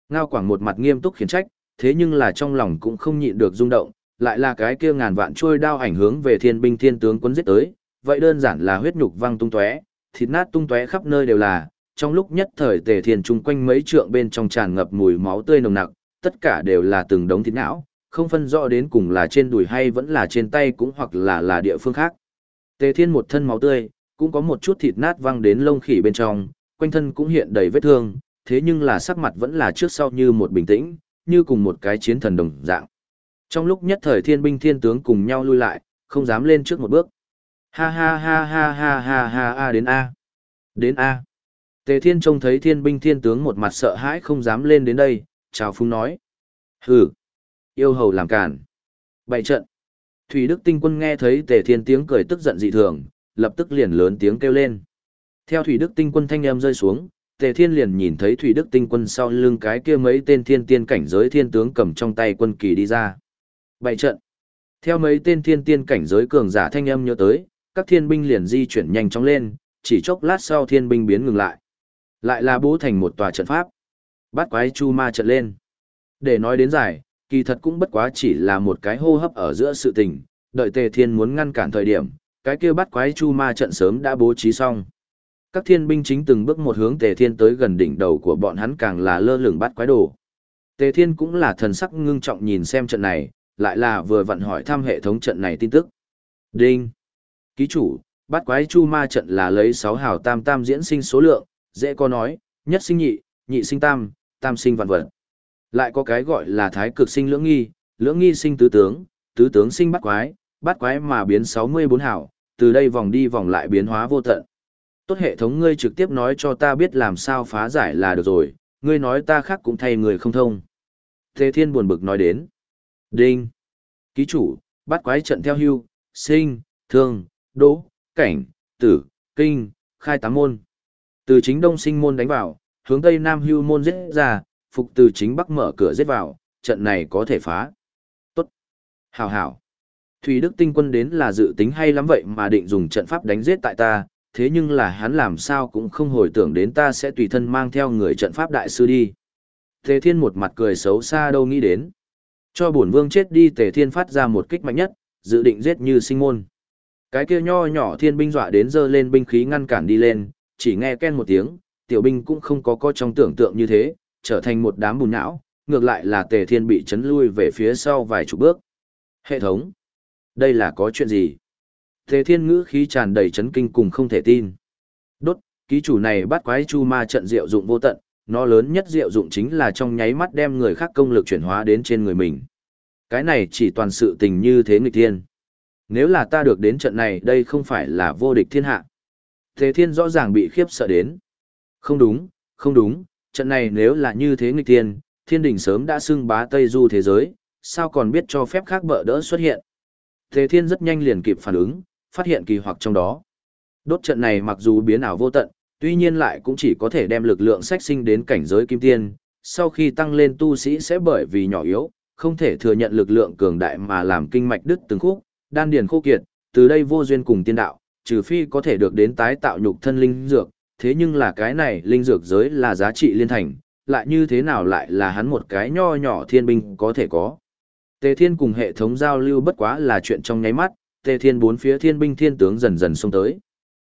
Ngao Quảng một mặt nghiêm túc khiển trách, thế nhưng là trong lòng cũng không nhịn được rung động, lại là cái kia ngàn vạn trôi đao ảnh hướng về thiên binh thiên tướng quân giết tới, vậy đơn giản là huyết nhục văng tung tóe, thịt nát tung tóe khắp nơi đều là, trong lúc nhất thời tề thiên chung quanh mấy trượng bên trong tràn ngập mùi máu tươi nồng nặc, tất cả đều là từng đống thịt não, không phân rõ đến cùng là trên đùi hay vẫn là trên tay cũng hoặc là là địa phương khác. Tề thiên một thân máu tươi, cũng có một chút thịt nát văng đến lông khỉ bên trong, quanh thân cũng hiện đầy vết thương, thế nhưng là sắc mặt vẫn là trước sau như một bình tĩnh, như cùng một cái chiến thần đồng dạng. Trong lúc nhất thời thiên binh thiên tướng cùng nhau lui lại, không dám lên trước một bước. Ha ha ha ha ha ha ha ha đến A. Đến A. Tề Thiên trông thấy thiên binh thiên tướng một mặt sợ hãi không dám lên đến đây, chào phung nói. Hừ, yêu hầu làm cản. Bậy trận. Thủy Đức tinh quân nghe thấy Tề Thiên tiếng cười tức giận dị thường, lập tức liền lớn tiếng kêu lên. Theo Thủy Đức tinh quân thanh em rơi xuống, Tề Thiên liền nhìn thấy Thủy Đức tinh quân sau lưng cái kia mấy tên thiên tiên cảnh giới thiên tướng cầm trong tay quân kỳ đi ra. Bảy trận. Theo mấy tên thiên tiên cảnh giới cường giả thanh âm nhớ tới, các thiên binh liền di chuyển nhanh chóng lên, chỉ chốc lát sau thiên binh biến ngừng lại. Lại là bố thành một tòa trận pháp. Bắt quái chu ma trận lên. Để nói đến giải, kỳ thật cũng bất quá chỉ là một cái hô hấp ở giữa sự tình, đợi tề thiên muốn ngăn cản thời điểm, cái kia bắt quái chu ma trận sớm đã bố trí xong. Các thiên binh chính từng bước một hướng tề thiên tới gần đỉnh đầu của bọn hắn càng là lơ lửng bắt quái đồ. Tề thiên cũng là thần sắc ngưng trọng nhìn xem trận này, lại là vừa vặn hỏi thăm hệ thống trận này tin tức. Đinh! Ký chủ, bắt quái chu ma trận là lấy 6 hào tam tam diễn sinh số lượng, dễ có nói, nhất sinh nhị, nhị sinh tam, tam sinh vạn vật. Lại có cái gọi là thái cực sinh lưỡng nghi, lưỡng nghi sinh tứ tướng, tứ tướng sinh bắt quái, bắt quái mà biến 64 hào, từ đây vòng đi vòng lại biến hóa vô tận. Tốt hệ thống ngươi trực tiếp nói cho ta biết làm sao phá giải là được rồi, ngươi nói ta khác cũng thay người không thông. Thế thiên buồn bực nói đến. Đinh. Ký chủ, bắt quái trận theo hưu, sinh, thương, đỗ, cảnh, tử, kinh, khai tám môn. Từ chính đông sinh môn đánh vào, hướng tây nam hưu môn giết ra, phục từ chính bắc mở cửa giết vào, trận này có thể phá. Tốt. Hảo hảo. Thủy Đức tinh quân đến là dự tính hay lắm vậy mà định dùng trận pháp đánh giết tại ta, thế nhưng là hắn làm sao cũng không hồi tưởng đến ta sẽ tùy thân mang theo người trận pháp đại sư đi. Tề Thiên một mặt cười xấu xa đâu nghĩ đến. Cho bổn vương chết đi Tề Thiên phát ra một kích mạnh nhất, dự định giết như sinh môn. Cái kia nho nhỏ thiên binh dọa đến dơ lên binh khí ngăn cản đi lên, chỉ nghe ken một tiếng, tiểu binh cũng không có có trong tưởng tượng như thế, trở thành một đám bùn não, ngược lại là Tề Thiên bị chấn lui về phía sau vài chục bước. Hệ thống, đây là có chuyện gì? Thế Thiên ngữ khí tràn đầy chấn kinh cùng không thể tin. Đốt, ký chủ này bắt quái chu ma trận diệu dụng vô tận, nó lớn nhất diệu dụng chính là trong nháy mắt đem người khác công lực chuyển hóa đến trên người mình. Cái này chỉ toàn sự tình như thế nghịch thiên. Nếu là ta được đến trận này đây không phải là vô địch thiên hạ. Thế Thiên rõ ràng bị khiếp sợ đến. Không đúng, không đúng, trận này nếu là như thế nghịch thiên, thiên đình sớm đã xưng bá Tây Du thế giới, sao còn biết cho phép khác bợ đỡ xuất hiện. Thế Thiên rất nhanh liền kịp phản ứng, phát hiện kỳ hoặc trong đó. Đốt trận này mặc dù biến ảo vô tận, tuy nhiên lại cũng chỉ có thể đem lực lượng sách sinh đến cảnh giới kim tiên, sau khi tăng lên tu sĩ sẽ bởi vì nhỏ yếu, không thể thừa nhận lực lượng cường đại mà làm kinh mạch đứt từng khúc, đan điền khô kiệt, từ đây vô duyên cùng tiên đạo, trừ phi có thể được đến tái tạo nhục thân linh dược, thế nhưng là cái này linh dược giới là giá trị liên thành, lại như thế nào lại là hắn một cái nho nhỏ thiên binh có thể có. Tề Thiên cùng hệ thống giao lưu bất quá là chuyện trong nháy mắt, Tề Thiên bốn phía thiên binh thiên tướng dần dần xông tới.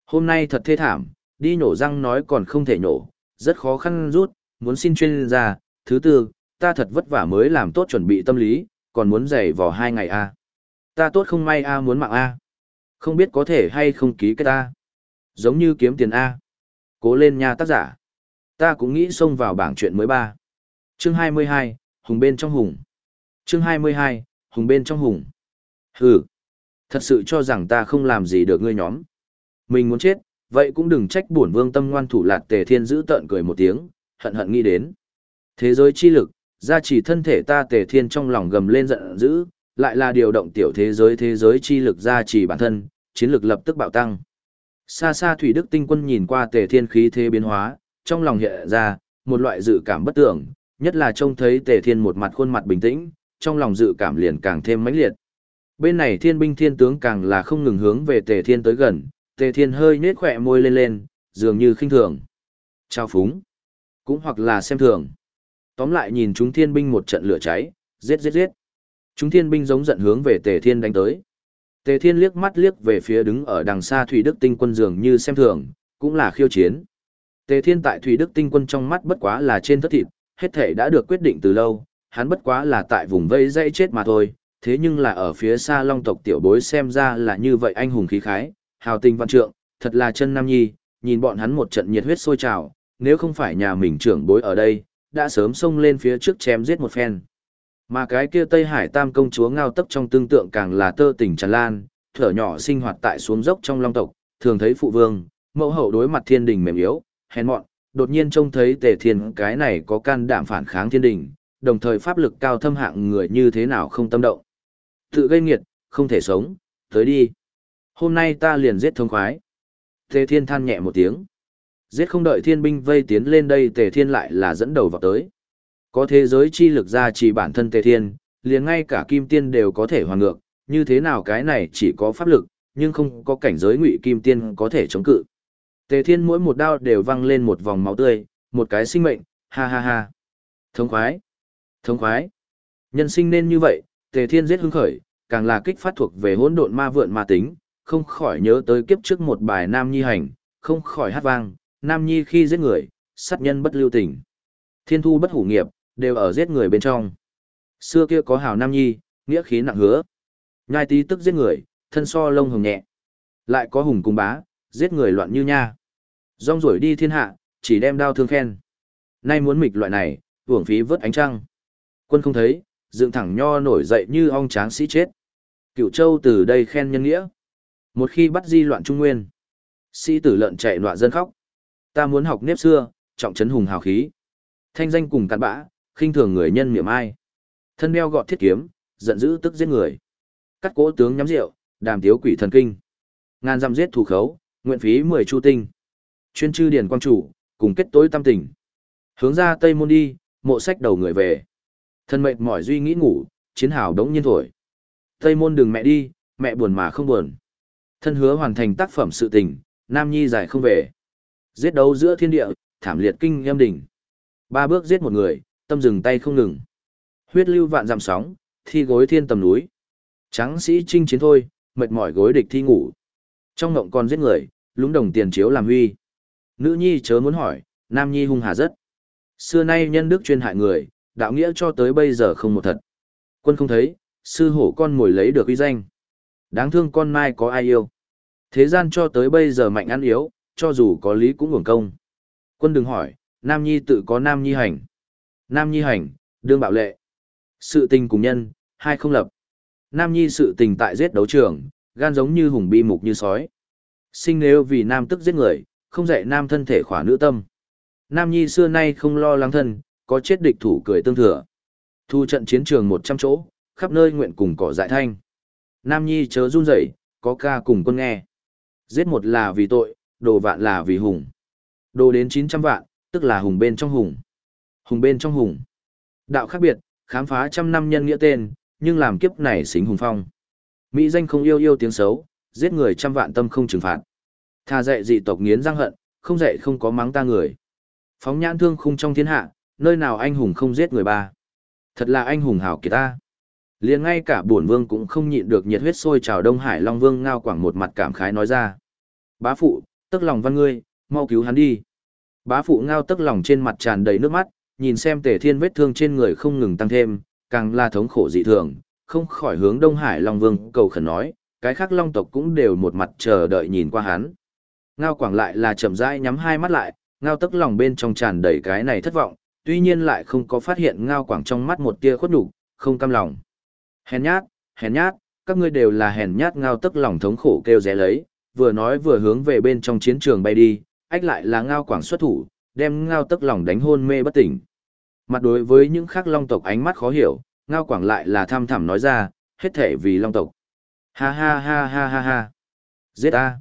Hôm nay thật thê thảm, đi nhổ răng nói còn không thể nhổ, rất khó khăn rút, muốn xin chuyên gia, thứ tư, ta thật vất vả mới làm tốt chuẩn bị tâm lý, còn muốn dày vò hai ngày a. Ta tốt không may a muốn mạng a. Không biết có thể hay không ký cái ta. Giống như kiếm tiền a. Cố lên nha tác giả. Ta cũng nghĩ xông vào bảng chuyện mới ba. Chương 22, Hùng bên trong hùng. Chương 22, Hùng bên trong hùng. Hừ. Thật sự cho rằng ta không làm gì được ngươi nhóm. Mình muốn chết, vậy cũng đừng trách bổn vương tâm ngoan thủ lạt tề thiên giữ tợn cười một tiếng, hận hận nghĩ đến. Thế giới chi lực, gia trì thân thể ta tề thiên trong lòng gầm lên giận dữ, lại là điều động tiểu thế giới thế giới chi lực gia trì bản thân, chiến lực lập tức bạo tăng. Xa xa Thủy Đức Tinh Quân nhìn qua tề thiên khí thế biến hóa, trong lòng hiện ra, một loại dự cảm bất tưởng, nhất là trông thấy tề thiên một mặt khuôn mặt bình tĩnh, trong lòng dự cảm liền càng thêm mãnh liệt. Bên này thiên binh thiên tướng càng là không ngừng hướng về tề thiên tới gần, tề thiên hơi nết khỏe môi lên lên, dường như khinh thường. Trao phúng. Cũng hoặc là xem thường. Tóm lại nhìn chúng thiên binh một trận lửa cháy, giết giết giết. Chúng thiên binh giống giận hướng về tề thiên đánh tới. Tề thiên liếc mắt liếc về phía đứng ở đằng xa Thủy Đức Tinh quân dường như xem thường, cũng là khiêu chiến. Tề thiên tại Thủy Đức Tinh quân trong mắt bất quá là trên thất thịt, hết thể đã được quyết định từ lâu, hắn bất quá là tại vùng vây dây chết mà thôi, thế nhưng là ở phía xa long tộc tiểu bối xem ra là như vậy anh hùng khí khái, hào tình văn trượng, thật là chân nam nhi, nhìn bọn hắn một trận nhiệt huyết sôi trào, nếu không phải nhà mình trưởng bối ở đây, đã sớm xông lên phía trước chém giết một phen. Mà cái kia Tây Hải Tam công chúa ngao tấp trong tương tượng càng là tơ tình tràn lan, thở nhỏ sinh hoạt tại xuống dốc trong long tộc, thường thấy phụ vương, mẫu hậu đối mặt thiên đình mềm yếu, hèn mọn, đột nhiên trông thấy tề thiên cái này có can đảm phản kháng thiên đình, đồng thời pháp lực cao thâm hạng người như thế nào không tâm động. Tự gây nghiệt, không thể sống, tới đi. Hôm nay ta liền giết thông khoái. Tề thiên than nhẹ một tiếng. Giết không đợi thiên binh vây tiến lên đây tề thiên lại là dẫn đầu vào tới. Có thế giới chi lực ra chỉ bản thân tề thiên, liền ngay cả kim tiên đều có thể hoàn ngược, như thế nào cái này chỉ có pháp lực, nhưng không có cảnh giới ngụy kim tiên có thể chống cự. Tề thiên mỗi một đao đều văng lên một vòng máu tươi, một cái sinh mệnh, ha ha ha. Thống khoái, thống khoái. Nhân sinh nên như vậy, tề thiên giết hưng khởi, càng là kích phát thuộc về hỗn độn ma vượn ma tính, không khỏi nhớ tới kiếp trước một bài nam nhi hành, không khỏi hát vang, nam nhi khi giết người, sát nhân bất lưu tình. Thiên thu bất hủ nghiệp, đều ở giết người bên trong. Xưa kia có hào nam nhi, nghĩa khí nặng hứa. Nhai tí tức giết người, thân so lông hồng nhẹ. Lại có hùng cung bá, giết người loạn như nha. Rong rủi đi thiên hạ, chỉ đem đao thương khen. Nay muốn mịch loại này, hưởng phí vớt ánh trăng. Quân không thấy, dựng thẳng nho nổi dậy như ong tráng sĩ chết. Cựu châu từ đây khen nhân nghĩa. Một khi bắt di loạn trung nguyên, sĩ tử lợn chạy loạn dân khóc. Ta muốn học nếp xưa, trọng trấn hùng hào khí. Thanh danh cùng cặn bã, khinh thường người nhân miệng ai. Thân đeo gọt thiết kiếm, giận dữ tức giết người. Cắt cỗ tướng nhắm rượu, đàm tiếu quỷ thần kinh. Ngàn dặm giết thủ khấu, nguyện phí mười chu tinh. Chuyên chư điển quang chủ, cùng kết tối tâm tình. Hướng ra Tây Môn đi, mộ sách đầu người về. Thân mệt mỏi duy nghĩ ngủ, chiến hào đống nhiên thổi. Tây Môn đừng mẹ đi, mẹ buồn mà không buồn. Thân hứa hoàn thành tác phẩm sự tình, Nam Nhi giải không về. Giết đấu giữa thiên địa, thảm liệt kinh nghiêm đỉnh. Ba bước giết một người, tâm dừng tay không ngừng. Huyết lưu vạn dặm sóng, thi gối thiên tầm núi. Tráng sĩ chinh chiến thôi, mệt mỏi gối địch thi ngủ. Trong ngộng còn giết người, lúng đồng tiền chiếu làm huy. Nữ nhi chớ muốn hỏi, nam nhi hung hà rất. Xưa nay nhân đức chuyên hại người, đạo nghĩa cho tới bây giờ không một thật. Quân không thấy, sư hổ con mồi lấy được uy danh. Đáng thương con mai có ai yêu. Thế gian cho tới bây giờ mạnh ăn yếu, cho dù có lý cũng ngủng công. Quân đừng hỏi, nam nhi tự có nam nhi hành. Nam nhi hành, đương bạo lệ. Sự tình cùng nhân, hai không lập. Nam nhi sự tình tại giết đấu trường, gan giống như hùng bi mục như sói. Sinh nếu vì nam tức giết người, không dạy nam thân thể khỏa nữ tâm. Nam nhi xưa nay không lo lắng thân, có chết địch thủ cười tương thừa. Thu trận chiến trường một trăm chỗ, khắp nơi nguyện cùng cỏ dại thanh. Nam nhi chớ run rẩy, có ca cùng quân nghe. Giết một là vì tội, đồ vạn là vì hùng. Đồ đến chín trăm vạn, tức là hùng bên trong hùng. Hùng bên trong hùng. Đạo khác biệt, khám phá trăm năm nhân nghĩa tên, nhưng làm kiếp này xính hùng phong. Mỹ danh không yêu yêu tiếng xấu, giết người trăm vạn tâm không trừng phạt. Tha dạy dị tộc nghiến răng hận, không dạy không có mắng ta người. Phóng nhãn thương khung trong thiên hạ, nơi nào anh hùng không giết người ba. Thật là anh hùng hảo kiệt ta. liền ngay cả bổn vương cũng không nhịn được nhiệt huyết sôi trào Đông Hải Long Vương ngao quảng một mặt cảm khái nói ra. Bá phụ, tức lòng văn ngươi, mau cứu hắn đi. Bá phụ ngao tức lòng trên mặt tràn đầy nước mắt, nhìn xem tề thiên vết thương trên người không ngừng tăng thêm, càng là thống khổ dị thường, không khỏi hướng Đông Hải Long Vương cầu khẩn nói, cái khác Long tộc cũng đều một mặt chờ đợi nhìn qua hắn. Ngao Quảng lại là chậm rãi nhắm hai mắt lại, ngao tức lòng bên trong tràn đầy cái này thất vọng, tuy nhiên lại không có phát hiện Ngao Quảng trong mắt một tia khuất nhục, không cam lòng. Hèn nhát, hèn nhát, các ngươi đều là hèn nhát ngao tức lòng thống khổ kêu rẽ lấy, vừa nói vừa hướng về bên trong chiến trường bay đi, ách lại là Ngao Quảng xuất thủ, đem Ngao tức lòng đánh hôn mê bất tỉnh. Mặt đối với những khác long tộc ánh mắt khó hiểu, Ngao Quảng lại là tham thẳm nói ra, hết thể vì long tộc. Ha ha ha ha ha ha. Giết a.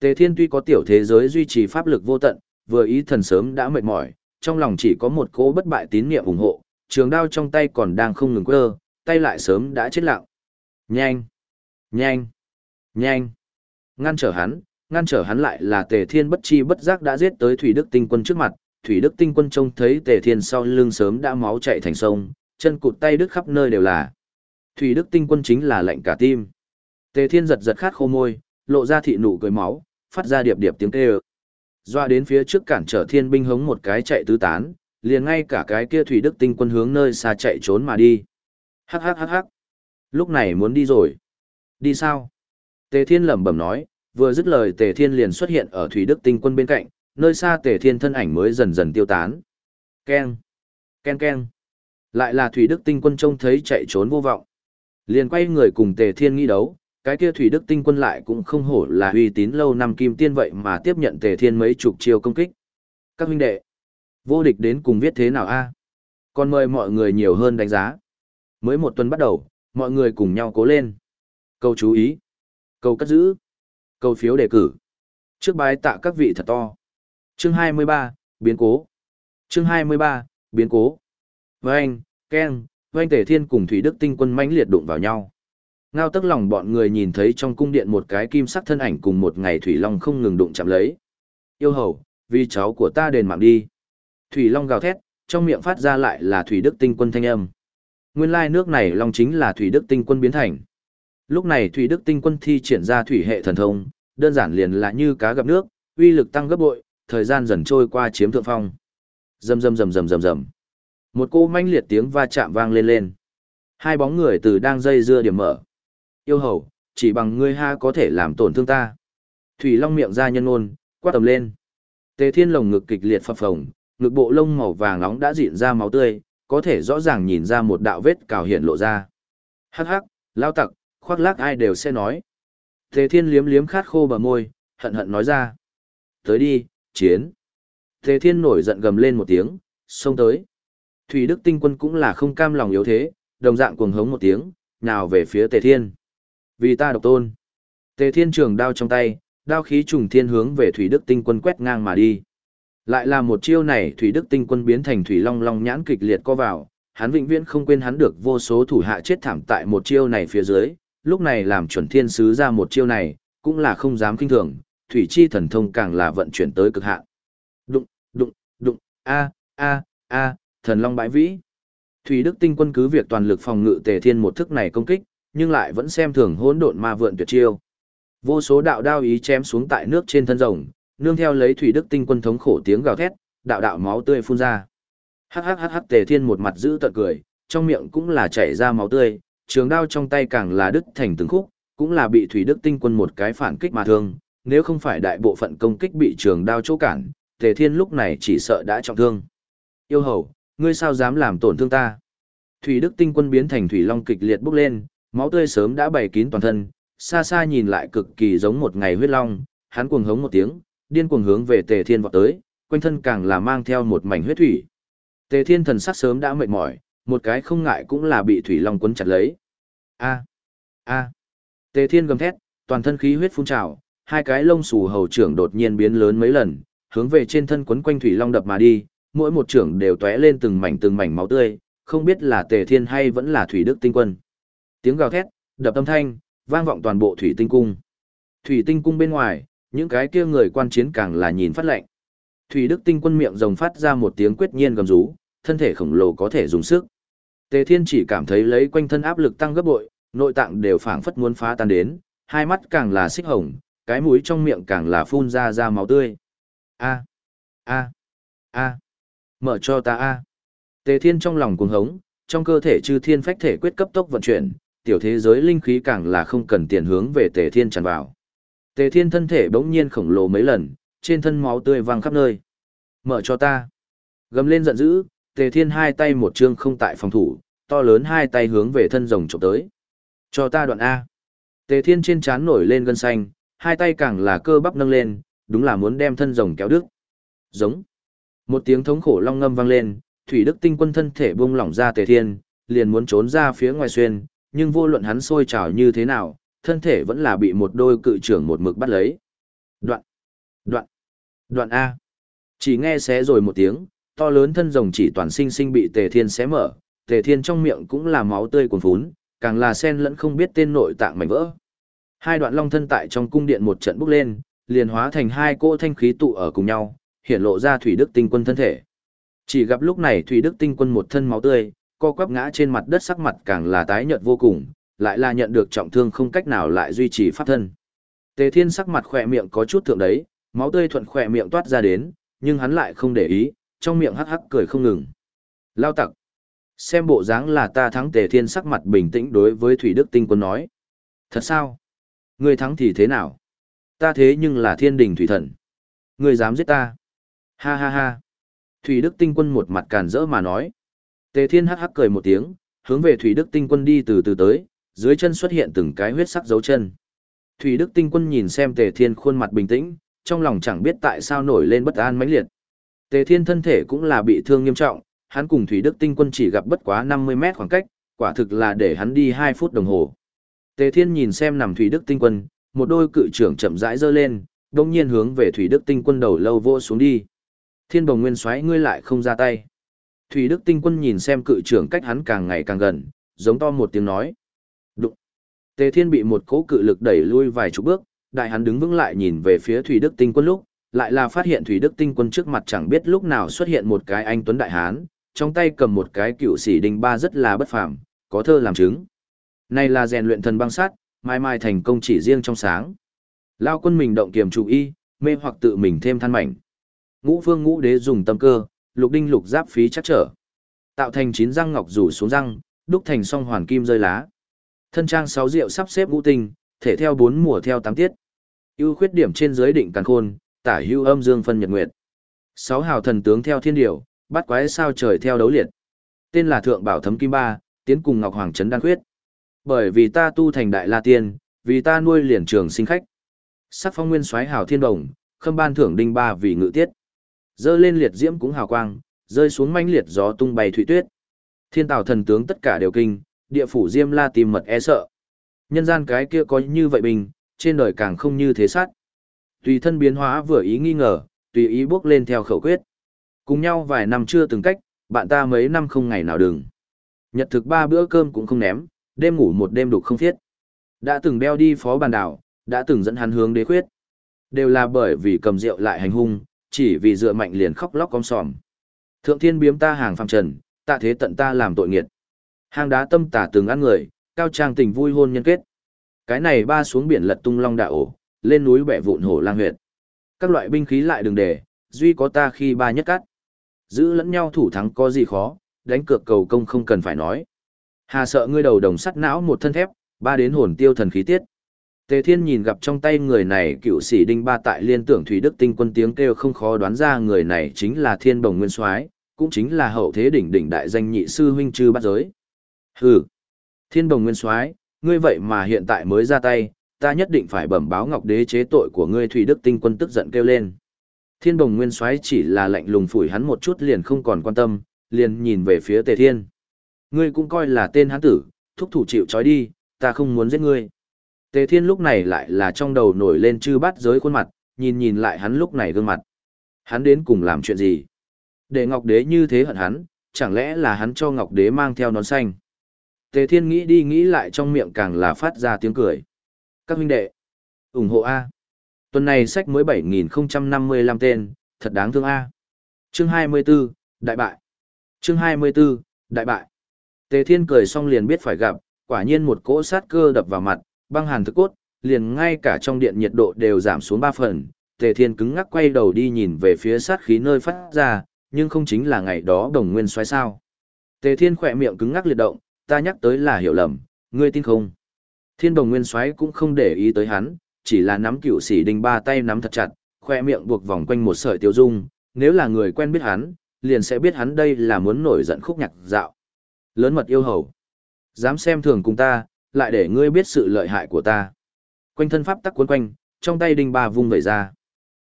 Tề Thiên tuy có tiểu thế giới duy trì pháp lực vô tận, vừa ý thần sớm đã mệt mỏi, trong lòng chỉ có một cố bất bại tín niệm ủng hộ, trường đao trong tay còn đang không ngừng quơ, tay lại sớm đã chết lặng. Nhanh! Nhanh! Nhanh! Ngăn trở hắn, ngăn trở hắn lại là Tề Thiên bất chi bất giác đã giết tới Thủy Đức Tinh Quân trước mặt, Thủy Đức Tinh Quân trông thấy Tề Thiên sau lưng sớm đã máu chảy thành sông, chân cụt tay đứt khắp nơi đều là. Thủy Đức Tinh Quân chính là lạnh cả tim. Tề Thiên giật giật khát khô môi, lộ ra thị nụ cười máu, phát ra điệp điệp tiếng kêu. Doa đến phía trước cản trở thiên binh hống một cái chạy tứ tán, liền ngay cả cái kia thủy đức tinh quân hướng nơi xa chạy trốn mà đi. Hắc hắc hắc hắc. Lúc này muốn đi rồi. Đi sao? Tề thiên lẩm bẩm nói, vừa dứt lời tề thiên liền xuất hiện ở thủy đức tinh quân bên cạnh, nơi xa tề thiên thân ảnh mới dần dần tiêu tán. Keng. Ken ken. Lại là thủy đức tinh quân trông thấy chạy trốn vô vọng. Liền quay người cùng tề thiên nghi đấu, cái kia thủy đức tinh quân lại cũng không hổ là uy tín lâu năm kim tiên vậy mà tiếp nhận tề thiên mấy chục chiêu công kích. Các huynh đệ vô địch đến cùng viết thế nào a? Còn mời mọi người nhiều hơn đánh giá. Mới một tuần bắt đầu mọi người cùng nhau cố lên. Câu chú ý câu cất giữ câu phiếu đề cử. Trước bái tạ các vị thật to. Chương 23, biến cố. Chương 23, biến cố. Vâng, với anh ken với vâng anh tề thiên cùng thủy đức tinh quân mãnh liệt đụng vào nhau. Ngao tức lòng bọn người nhìn thấy trong cung điện một cái kim sắc thân ảnh cùng một ngày Thủy Long không ngừng đụng chạm lấy. Yêu hầu, vì cháu của ta đền mạng đi. Thủy Long gào thét, trong miệng phát ra lại là Thủy Đức Tinh Quân thanh âm. Nguyên lai nước này Long chính là Thủy Đức Tinh Quân biến thành. Lúc này Thủy Đức Tinh Quân thi triển ra thủy hệ thần thông, đơn giản liền là như cá gặp nước, uy lực tăng gấp bội, thời gian dần trôi qua chiếm thượng phong. Rầm rầm rầm rầm rầm rầm. Một cô manh liệt tiếng va chạm vang lên lên. Hai bóng người từ đang dây dưa điểm mở yêu hầu, chỉ bằng ngươi ha có thể làm tổn thương ta. Thủy Long miệng ra nhân ôn, quát tầm lên. Tề Thiên lồng ngực kịch liệt phập phồng, ngực bộ lông màu vàng nóng đã dịn ra máu tươi, có thể rõ ràng nhìn ra một đạo vết cào hiện lộ ra. Hắc hắc, lao tặc, khoác lác ai đều sẽ nói. Tề Thiên liếm liếm khát khô bờ môi, hận hận nói ra. Tới đi, chiến. Tề Thiên nổi giận gầm lên một tiếng, xông tới. Thủy Đức Tinh Quân cũng là không cam lòng yếu thế, đồng dạng cuồng hống một tiếng, nào về phía Tề Thiên. Vì ta độc tôn. Tề thiên trường đao trong tay, đao khí trùng thiên hướng về Thủy Đức Tinh Quân quét ngang mà đi. Lại là một chiêu này Thủy Đức Tinh Quân biến thành Thủy Long Long nhãn kịch liệt co vào, hắn vĩnh viễn không quên hắn được vô số thủ hạ chết thảm tại một chiêu này phía dưới, lúc này làm chuẩn thiên sứ ra một chiêu này, cũng là không dám kinh thường, thủy chi thần thông càng là vận chuyển tới cực hạn. Đụng, đụng, đụng, a, a, a, thần long bãi vĩ. Thủy Đức Tinh Quân cứ việc toàn lực phòng ngự Tề Thiên một thức này công kích, nhưng lại vẫn xem thường hỗn độn ma vượn tuyệt chiêu. Vô số đạo đao ý chém xuống tại nước trên thân rồng, nương theo lấy Thủy Đức Tinh Quân thống khổ tiếng gào thét, đạo đạo máu tươi phun ra. Hắc hắc hắc hắc Tề Thiên một mặt giữ tợn cười, trong miệng cũng là chảy ra máu tươi, trường đao trong tay càng là đứt thành từng khúc, cũng là bị Thủy Đức Tinh Quân một cái phản kích mà thương, nếu không phải đại bộ phận công kích bị trường đao chỗ cản, Tề Thiên lúc này chỉ sợ đã trọng thương. Yêu hầu, ngươi sao dám làm tổn thương ta? Thủy Đức Tinh Quân biến thành thủy long kịch liệt bốc lên, máu tươi sớm đã bày kín toàn thân, xa xa nhìn lại cực kỳ giống một ngày huyết long, hắn cuồng hống một tiếng, điên cuồng hướng về Tề Thiên vọt tới, quanh thân càng là mang theo một mảnh huyết thủy. Tề Thiên thần sắc sớm đã mệt mỏi, một cái không ngại cũng là bị thủy long quấn chặt lấy. A, a. Tề Thiên gầm thét, toàn thân khí huyết phun trào, hai cái lông xù hầu trưởng đột nhiên biến lớn mấy lần, hướng về trên thân quấn quanh thủy long đập mà đi, mỗi một trưởng đều tóe lên từng mảnh từng mảnh máu tươi, không biết là Tề Thiên hay vẫn là Thủy Đức Tinh Quân. Tiếng gào thét, đập âm thanh, vang vọng toàn bộ Thủy Tinh Cung. Thủy Tinh Cung bên ngoài, những cái kia người quan chiến càng là nhìn phát lệnh. Thủy Đức Tinh Quân miệng rồng phát ra một tiếng quyết nhiên gầm rú, thân thể khổng lồ có thể dùng sức. Tề Thiên chỉ cảm thấy lấy quanh thân áp lực tăng gấp bội, nội tạng đều phảng phất muốn phá tan đến, hai mắt càng là xích hồng, cái mũi trong miệng càng là phun ra ra máu tươi. A, a, a, mở cho ta a. Tề Thiên trong lòng cuồng hống, trong cơ thể chư thiên phách thể quyết cấp tốc vận chuyển, tiểu thế giới linh khí càng là không cần tiền hướng về Tề Thiên tràn vào. Tề Thiên thân thể bỗng nhiên khổng lồ mấy lần, trên thân máu tươi văng khắp nơi. Mở cho ta. Gầm lên giận dữ, Tề Thiên hai tay một chương không tại phòng thủ, to lớn hai tay hướng về thân rồng chụp tới. Cho ta đoạn A. Tề Thiên trên trán nổi lên gân xanh, hai tay càng là cơ bắp nâng lên, đúng là muốn đem thân rồng kéo đứt. Giống. Một tiếng thống khổ long ngâm vang lên, Thủy Đức Tinh Quân thân thể buông lỏng ra Tề Thiên, liền muốn trốn ra phía ngoài xuyên, nhưng vô luận hắn sôi trào như thế nào, thân thể vẫn là bị một đôi cự trưởng một mực bắt lấy. Đoạn. Đoạn. Đoạn A. Chỉ nghe xé rồi một tiếng, to lớn thân rồng chỉ toàn sinh sinh bị Tề Thiên xé mở, Tề Thiên trong miệng cũng là máu tươi cuồn phún, càng là sen lẫn không biết tên nội tạng mảnh vỡ. Hai đoạn long thân tại trong cung điện một trận bốc lên, liền hóa thành hai cỗ thanh khí tụ ở cùng nhau, hiện lộ ra Thủy Đức Tinh Quân thân thể. Chỉ gặp lúc này Thủy Đức Tinh Quân một thân máu tươi, co quắp ngã trên mặt đất sắc mặt càng là tái nhợt vô cùng, lại là nhận được trọng thương không cách nào lại duy trì pháp thân. Tề Thiên sắc mặt khỏe miệng có chút thượng đấy, máu tươi thuận khỏe miệng toát ra đến, nhưng hắn lại không để ý, trong miệng hắc hắc cười không ngừng. Lao tặc. Xem bộ dáng là ta thắng Tề Thiên sắc mặt bình tĩnh đối với Thủy Đức Tinh Quân nói. Thật sao? Ngươi thắng thì thế nào? Ta thế nhưng là thiên đình thủy thần. Ngươi dám giết ta? Ha ha ha. Thủy Đức Tinh Quân một mặt càn rỡ mà nói. Tề Thiên hắc hắc cười một tiếng, hướng về Thủy Đức Tinh Quân đi từ từ tới, dưới chân xuất hiện từng cái huyết sắc dấu chân. Thủy Đức Tinh Quân nhìn xem Tề Thiên khuôn mặt bình tĩnh, trong lòng chẳng biết tại sao nổi lên bất an mãnh liệt. Tề Thiên thân thể cũng là bị thương nghiêm trọng, hắn cùng Thủy Đức Tinh Quân chỉ gặp bất quá 50 mét khoảng cách, quả thực là để hắn đi 2 phút đồng hồ. Tề Thiên nhìn xem nằm Thủy Đức Tinh Quân, một đôi cự trưởng chậm rãi giơ lên, đồng nhiên hướng về Thủy Đức Tinh Quân đầu lâu vô xuống đi. Thiên Bồng Nguyên xoáy ngươi lại không ra tay. Thủy Đức Tinh Quân nhìn xem cự trưởng cách hắn càng ngày càng gần, giống to một tiếng nói. Đụng. Tề Thiên bị một cỗ cự lực đẩy lui vài chục bước, đại hắn đứng vững lại nhìn về phía Thủy Đức Tinh Quân lúc, lại là phát hiện Thủy Đức Tinh Quân trước mặt chẳng biết lúc nào xuất hiện một cái anh tuấn đại hán, trong tay cầm một cái cựu sĩ đinh ba rất là bất phàm, có thơ làm chứng. Này là rèn luyện thần băng sát, mai mai thành công chỉ riêng trong sáng. Lao quân mình động kiềm chủ y, mê hoặc tự mình thêm than mảnh. Ngũ phương ngũ đế dùng tâm cơ, lục đinh lục giáp phí chắc trở. Tạo thành chín răng ngọc rủ xuống răng, đúc thành song hoàn kim rơi lá. Thân trang sáu rượu sắp xếp ngũ tinh, thể theo bốn mùa theo tám tiết. ưu khuyết điểm trên dưới định càn khôn, tả hưu âm dương phân nhật nguyệt. Sáu hào thần tướng theo thiên điều, bắt quái sao trời theo đấu liệt. Tên là Thượng Bảo Thấm Kim Ba, tiến cùng Ngọc Hoàng Trấn Đan Khuyết. Bởi vì ta tu thành Đại La Tiên, vì ta nuôi liền trường sinh khách. Sắc phong nguyên soái hào thiên đồng, khâm ban thưởng đinh ba vì ngự tiết. Dơ lên liệt diễm cũng hào quang, rơi xuống manh liệt gió tung bay thủy tuyết. Thiên tào thần tướng tất cả đều kinh, địa phủ diêm la tìm mật e sợ. Nhân gian cái kia có như vậy bình, trên đời càng không như thế sát. Tùy thân biến hóa vừa ý nghi ngờ, tùy ý bước lên theo khẩu quyết. Cùng nhau vài năm chưa từng cách, bạn ta mấy năm không ngày nào đừng. Nhật thực ba bữa cơm cũng không ném, đêm ngủ một đêm đục không thiết. Đã từng đeo đi phó bàn đảo, đã từng dẫn hắn hướng đế khuyết. Đều là bởi vì cầm rượu lại hành hung, chỉ vì dựa mạnh liền khóc lóc con sòm. Thượng thiên biếm ta hàng phàm trần, tạ thế tận ta làm tội nghiệt. Hang đá tâm tả từng ăn người, cao trang tình vui hôn nhân kết. Cái này ba xuống biển lật tung long đạo ổ, lên núi bẻ vụn hổ lang huyệt. Các loại binh khí lại đừng để, duy có ta khi ba nhất cắt. Giữ lẫn nhau thủ thắng có gì khó, đánh cược cầu công không cần phải nói. Hà sợ ngươi đầu đồng sắt não một thân thép, ba đến hồn tiêu thần khí tiết. Tề Thiên nhìn gặp trong tay người này cựu sĩ đinh ba tại liên tưởng Thủy Đức tinh quân tiếng kêu không khó đoán ra người này chính là Thiên Bồng Nguyên Soái, cũng chính là hậu thế đỉnh đỉnh đại danh nhị sư huynh chư bát giới. Hừ, Thiên Bồng Nguyên Soái, ngươi vậy mà hiện tại mới ra tay, ta nhất định phải bẩm báo Ngọc Đế chế tội của ngươi Thủy Đức tinh quân tức giận kêu lên. Thiên Bồng Nguyên Soái chỉ là lạnh lùng phủi hắn một chút liền không còn quan tâm, liền nhìn về phía Tề Thiên. Ngươi cũng coi là tên hắn tử, thúc thủ chịu trói đi, ta không muốn giết ngươi. Tề Thiên lúc này lại là trong đầu nổi lên chư bát giới khuôn mặt, nhìn nhìn lại hắn lúc này gương mặt. Hắn đến cùng làm chuyện gì? Để Ngọc Đế như thế hận hắn, chẳng lẽ là hắn cho Ngọc Đế mang theo nón xanh? Tề Thiên nghĩ đi nghĩ lại trong miệng càng là phát ra tiếng cười. Các huynh đệ, ủng hộ A. Tuần này sách mới 7055 tên, thật đáng thương A. Chương 24, Đại bại. Chương 24, Đại bại. Tề Thiên cười xong liền biết phải gặp, quả nhiên một cỗ sát cơ đập vào mặt, băng hàn thức cốt, liền ngay cả trong điện nhiệt độ đều giảm xuống 3 phần. Tề Thiên cứng ngắc quay đầu đi nhìn về phía sát khí nơi phát ra, nhưng không chính là ngày đó đồng nguyên xoáy sao. Tề Thiên khỏe miệng cứng ngắc liệt động, ta nhắc tới là hiểu lầm, ngươi tin không? Thiên đồng nguyên xoáy cũng không để ý tới hắn, chỉ là nắm cựu sĩ đình ba tay nắm thật chặt, khoe miệng buộc vòng quanh một sợi tiêu dung, nếu là người quen biết hắn, liền sẽ biết hắn đây là muốn nổi giận khúc nhạc dạo. Lớn mật yêu hầu. Dám xem thường cùng ta, lại để ngươi biết sự lợi hại của ta. Quanh thân pháp tắc cuốn quanh, trong tay đinh ba vung vẩy ra.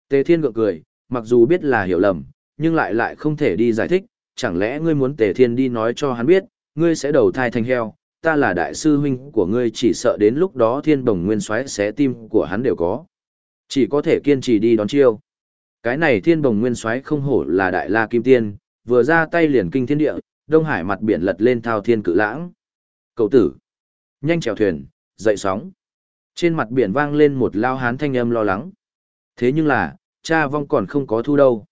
Tề Thiên gượng cười, mặc dù biết là hiểu lầm, nhưng lại lại không thể đi giải thích, chẳng lẽ ngươi muốn Tề Thiên đi nói cho hắn biết, ngươi sẽ đầu thai thành heo, ta là đại sư huynh của ngươi chỉ sợ đến lúc đó Thiên Bồng Nguyên xoáy xé tim của hắn đều có. Chỉ có thể kiên trì đi đón chiêu. Cái này Thiên Bồng Nguyên xoáy không hổ là đại la kim tiên, vừa ra tay liền kinh thiên địa, Đông Hải mặt biển lật lên thao thiên cự lãng. Cậu tử, nhanh chèo thuyền, dậy sóng. Trên mặt biển vang lên một lao hán thanh âm lo lắng. Thế nhưng là, cha vong còn không có thu đâu.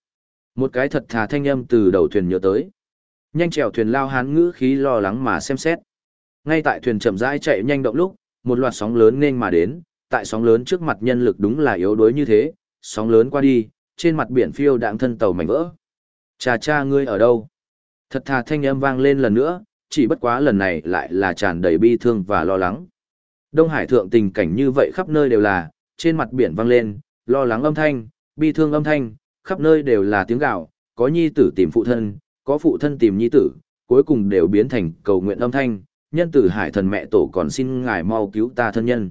Một cái thật thà thanh âm từ đầu thuyền nhớ tới. Nhanh chèo thuyền lao hán ngữ khí lo lắng mà xem xét. Ngay tại thuyền chậm rãi chạy nhanh động lúc, một loạt sóng lớn nên mà đến, tại sóng lớn trước mặt nhân lực đúng là yếu đuối như thế, sóng lớn qua đi, trên mặt biển phiêu đạng thân tàu mảnh vỡ. Cha cha ngươi ở đâu? Thật thà thanh âm vang lên lần nữa, chỉ bất quá lần này lại là tràn đầy bi thương và lo lắng. Đông Hải thượng tình cảnh như vậy khắp nơi đều là, trên mặt biển vang lên, lo lắng âm thanh, bi thương âm thanh, khắp nơi đều là tiếng gạo, có nhi tử tìm phụ thân, có phụ thân tìm nhi tử, cuối cùng đều biến thành cầu nguyện âm thanh, nhân tử hải thần mẹ tổ còn xin ngài mau cứu ta thân nhân.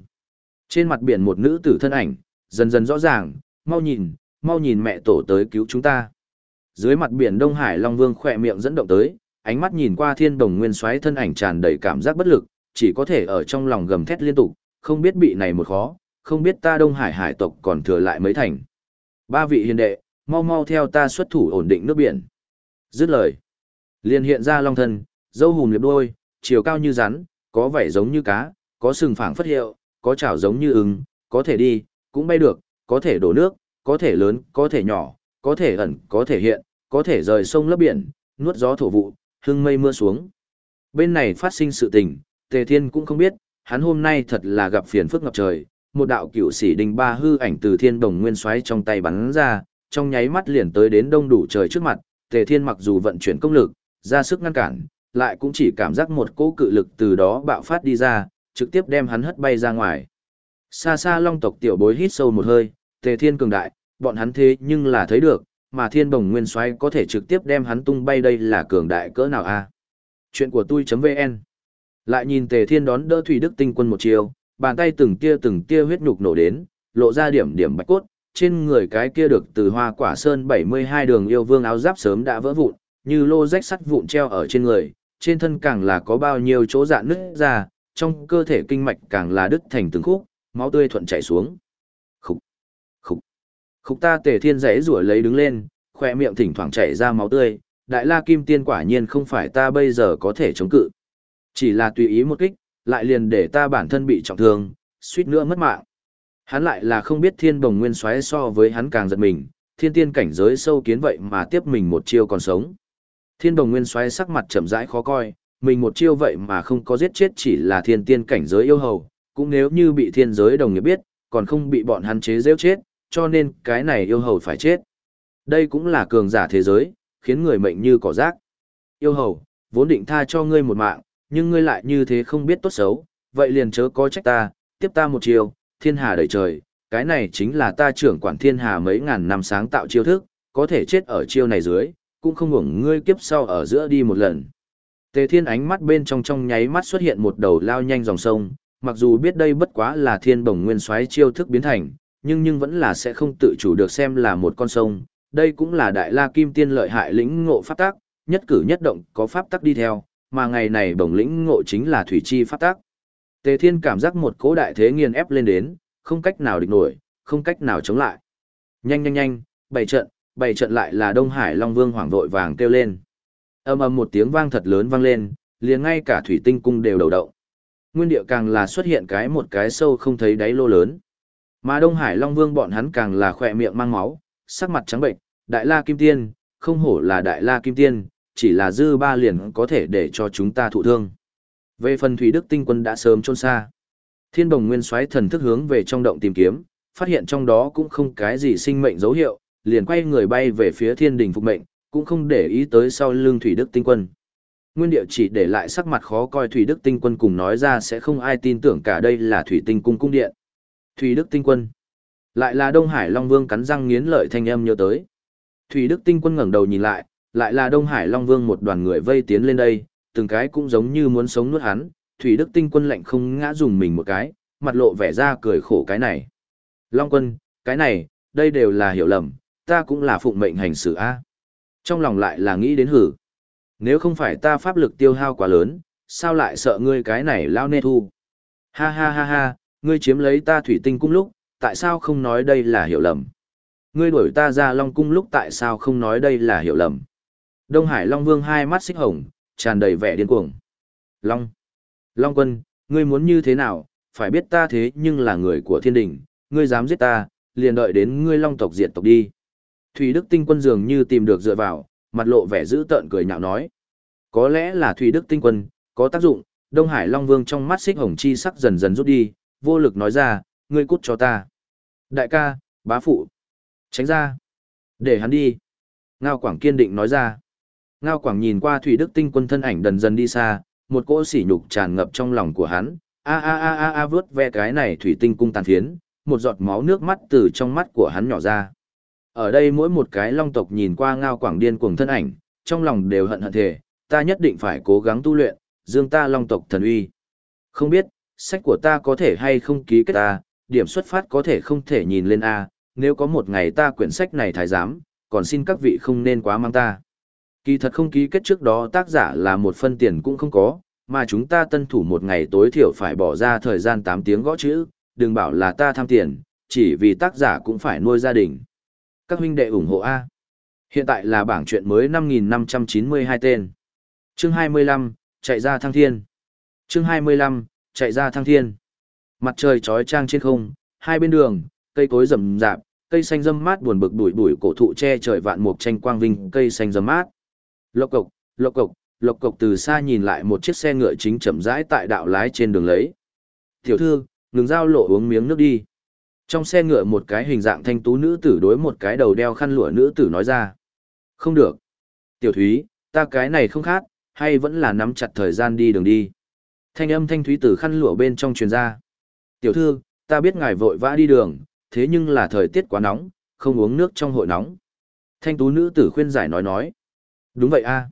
Trên mặt biển một nữ tử thân ảnh, dần dần rõ ràng, mau nhìn, mau nhìn mẹ tổ tới cứu chúng ta. Dưới mặt biển Đông Hải Long Vương khỏe miệng dẫn động tới, ánh mắt nhìn qua thiên đồng nguyên xoáy thân ảnh tràn đầy cảm giác bất lực, chỉ có thể ở trong lòng gầm thét liên tục, không biết bị này một khó, không biết ta Đông Hải hải tộc còn thừa lại mấy thành. Ba vị hiền đệ, mau mau theo ta xuất thủ ổn định nước biển. Dứt lời, liền hiện ra long thân, dâu hùm liệp đôi, chiều cao như rắn, có vẻ giống như cá, có sừng phẳng phất hiệu, có chảo giống như ưng, có thể đi, cũng bay được, có thể đổ nước, có thể lớn, có thể nhỏ, có thể ẩn, có thể hiện, có thể rời sông lấp biển, nuốt gió thổ vụ, hưng mây mưa xuống. Bên này phát sinh sự tình, Tề Thiên cũng không biết, hắn hôm nay thật là gặp phiền phức ngập trời, một đạo cựu sĩ đình ba hư ảnh từ thiên đồng nguyên xoáy trong tay bắn ra, trong nháy mắt liền tới đến đông đủ trời trước mặt, Tề Thiên mặc dù vận chuyển công lực, ra sức ngăn cản, lại cũng chỉ cảm giác một cỗ cự lực từ đó bạo phát đi ra, trực tiếp đem hắn hất bay ra ngoài. Xa xa long tộc tiểu bối hít sâu một hơi, Tề Thiên cường đại, bọn hắn thế nhưng là thấy được, mà thiên bồng nguyên xoáy có thể trực tiếp đem hắn tung bay đây là cường đại cỡ nào a chuyện của tôi.vn lại nhìn tề thiên đón đỡ thủy đức tinh quân một chiều, bàn tay từng tia từng tia huyết nhục nổ đến, lộ ra điểm điểm bạch cốt, trên người cái kia được từ hoa quả sơn 72 đường yêu vương áo giáp sớm đã vỡ vụn, như lô rách sắt vụn treo ở trên người, trên thân càng là có bao nhiêu chỗ dạn nứt ra, trong cơ thể kinh mạch càng là đứt thành từng khúc, máu tươi thuận chảy xuống khúc ta tề thiên rẽ rủa lấy đứng lên, khoe miệng thỉnh thoảng chảy ra máu tươi, đại la kim tiên quả nhiên không phải ta bây giờ có thể chống cự. Chỉ là tùy ý một kích, lại liền để ta bản thân bị trọng thương, suýt nữa mất mạng. Hắn lại là không biết thiên bồng nguyên xoáy so với hắn càng giật mình, thiên tiên cảnh giới sâu kiến vậy mà tiếp mình một chiêu còn sống. Thiên bồng nguyên xoáy sắc mặt chậm rãi khó coi, mình một chiêu vậy mà không có giết chết chỉ là thiên tiên cảnh giới yêu hầu, cũng nếu như bị thiên giới đồng nghiệp biết, còn không bị bọn hắn chế giễu chết, cho nên cái này yêu hầu phải chết. Đây cũng là cường giả thế giới, khiến người mệnh như cỏ rác. Yêu hầu, vốn định tha cho ngươi một mạng, nhưng ngươi lại như thế không biết tốt xấu, vậy liền chớ có trách ta, tiếp ta một chiều, thiên hà đầy trời, cái này chính là ta trưởng quản thiên hà mấy ngàn năm sáng tạo chiêu thức, có thể chết ở chiêu này dưới, cũng không hưởng ngươi kiếp sau ở giữa đi một lần. Tề thiên ánh mắt bên trong trong nháy mắt xuất hiện một đầu lao nhanh dòng sông, mặc dù biết đây bất quá là thiên bổng nguyên xoáy chiêu thức biến thành, nhưng nhưng vẫn là sẽ không tự chủ được xem là một con sông. Đây cũng là đại la kim tiên lợi hại lĩnh ngộ pháp tác, nhất cử nhất động có pháp tắc đi theo, mà ngày này bổng lĩnh ngộ chính là thủy chi pháp tác. Tề Thiên cảm giác một cố đại thế nghiền ép lên đến, không cách nào địch nổi, không cách nào chống lại. Nhanh nhanh nhanh, bảy trận, bảy trận lại là Đông Hải Long Vương hoảng vội vàng kêu lên. Ầm ầm một tiếng vang thật lớn vang lên, liền ngay cả thủy tinh cung đều đầu động. Nguyên địa càng là xuất hiện cái một cái sâu không thấy đáy lô lớn. Mà Đông Hải Long Vương bọn hắn càng là khỏe miệng mang máu, sắc mặt trắng bệnh, Đại La Kim Tiên, không hổ là Đại La Kim Tiên, chỉ là dư ba liền có thể để cho chúng ta thụ thương. Về phần Thủy Đức Tinh Quân đã sớm trôn xa. Thiên Đồng Nguyên xoáy thần thức hướng về trong động tìm kiếm, phát hiện trong đó cũng không cái gì sinh mệnh dấu hiệu, liền quay người bay về phía Thiên Đình phục mệnh, cũng không để ý tới sau lưng Thủy Đức Tinh Quân. Nguyên điệu chỉ để lại sắc mặt khó coi Thủy Đức Tinh Quân cùng nói ra sẽ không ai tin tưởng cả đây là Thủy Tinh Cung cung điện. Thủy Đức Tinh Quân. Lại là Đông Hải Long Vương cắn răng nghiến lợi thanh âm nhớ tới. Thủy Đức Tinh Quân ngẩng đầu nhìn lại, lại là Đông Hải Long Vương một đoàn người vây tiến lên đây, từng cái cũng giống như muốn sống nuốt hắn, Thủy Đức Tinh Quân lạnh không ngã dùng mình một cái, mặt lộ vẻ ra cười khổ cái này. Long Quân, cái này, đây đều là hiểu lầm, ta cũng là phụng mệnh hành xử a. Trong lòng lại là nghĩ đến hử. Nếu không phải ta pháp lực tiêu hao quá lớn, sao lại sợ ngươi cái này lao nê thu? Ha ha ha ha, ngươi chiếm lấy ta thủy tinh cung lúc, tại sao không nói đây là hiểu lầm? Ngươi đuổi ta ra Long cung lúc tại sao không nói đây là hiểu lầm? Đông Hải Long Vương hai mắt xích hồng, tràn đầy vẻ điên cuồng. Long! Long quân, ngươi muốn như thế nào, phải biết ta thế nhưng là người của thiên đình, ngươi dám giết ta, liền đợi đến ngươi long tộc diệt tộc đi. Thủy Đức Tinh quân dường như tìm được dựa vào, mặt lộ vẻ dữ tợn cười nhạo nói. Có lẽ là Thủy Đức Tinh quân, có tác dụng, Đông Hải Long Vương trong mắt xích hồng chi sắc dần dần rút đi, vô lực nói ra, ngươi cút cho ta. Đại ca, bá phụ, tránh ra. Để hắn đi. Ngao Quảng kiên định nói ra. Ngao Quảng nhìn qua Thủy Đức Tinh quân thân ảnh dần dần đi xa, một cỗ sỉ nhục tràn ngập trong lòng của hắn. A a a a a vớt ve cái này Thủy Tinh cung tàn phiến, một giọt máu nước mắt từ trong mắt của hắn nhỏ ra. Ở đây mỗi một cái long tộc nhìn qua Ngao Quảng điên cuồng thân ảnh, trong lòng đều hận hận thề, ta nhất định phải cố gắng tu luyện, dương ta long tộc thần uy. Không biết, sách của ta có thể hay không ký kết ta, điểm xuất phát có thể không thể nhìn lên A, nếu có một ngày ta quyển sách này thái giám, còn xin các vị không nên quá mang ta. Kỳ thật không ký kết trước đó tác giả là một phân tiền cũng không có, mà chúng ta tân thủ một ngày tối thiểu phải bỏ ra thời gian 8 tiếng gõ chữ, đừng bảo là ta tham tiền, chỉ vì tác giả cũng phải nuôi gia đình. Các huynh đệ ủng hộ A. Hiện tại là bảng chuyện mới 5.592 tên. Chương 25, chạy ra thăng thiên. Chương 25, chạy ra thăng thiên. Mặt trời trói trang trên không, hai bên đường, cây cối rậm rạp, cây xanh râm mát buồn bực bụi bụi cổ thụ che trời vạn mục tranh quang vinh, cây xanh râm mát. Lộc cộc, lộc cộc, lộc cộc từ xa nhìn lại một chiếc xe ngựa chính chậm rãi tại đạo lái trên đường lấy. Tiểu thư, ngừng giao lộ uống miếng nước đi. Trong xe ngựa một cái hình dạng thanh tú nữ tử đối một cái đầu đeo khăn lụa nữ tử nói ra. Không được. Tiểu thúy, ta cái này không khát, hay vẫn là nắm chặt thời gian đi đường đi. Thanh âm thanh thúy từ khăn lụa bên trong truyền ra. Tiểu thư, ta biết ngài vội vã đi đường, thế nhưng là thời tiết quá nóng, không uống nước trong hội nóng. Thanh tú nữ tử khuyên giải nói nói. Đúng vậy a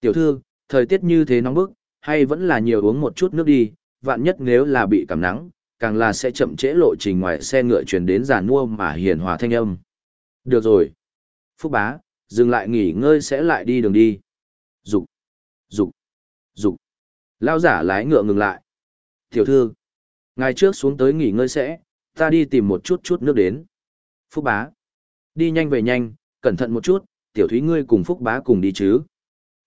Tiểu thư, thời tiết như thế nóng bức, hay vẫn là nhiều uống một chút nước đi, vạn nhất nếu là bị cảm nắng, càng là sẽ chậm trễ lộ trình ngoài xe ngựa truyền đến giàn mua mà hiền hòa thanh âm. Được rồi. Phúc bá, dừng lại nghỉ ngơi sẽ lại đi đường đi. Dục. Lao giả lái ngựa ngừng lại. Tiểu thư, ngày trước xuống tới nghỉ ngơi sẽ, ta đi tìm một chút chút nước đến. Phúc bá. Đi nhanh về nhanh, cẩn thận một chút, tiểu thúy ngươi cùng Phúc bá cùng đi chứ.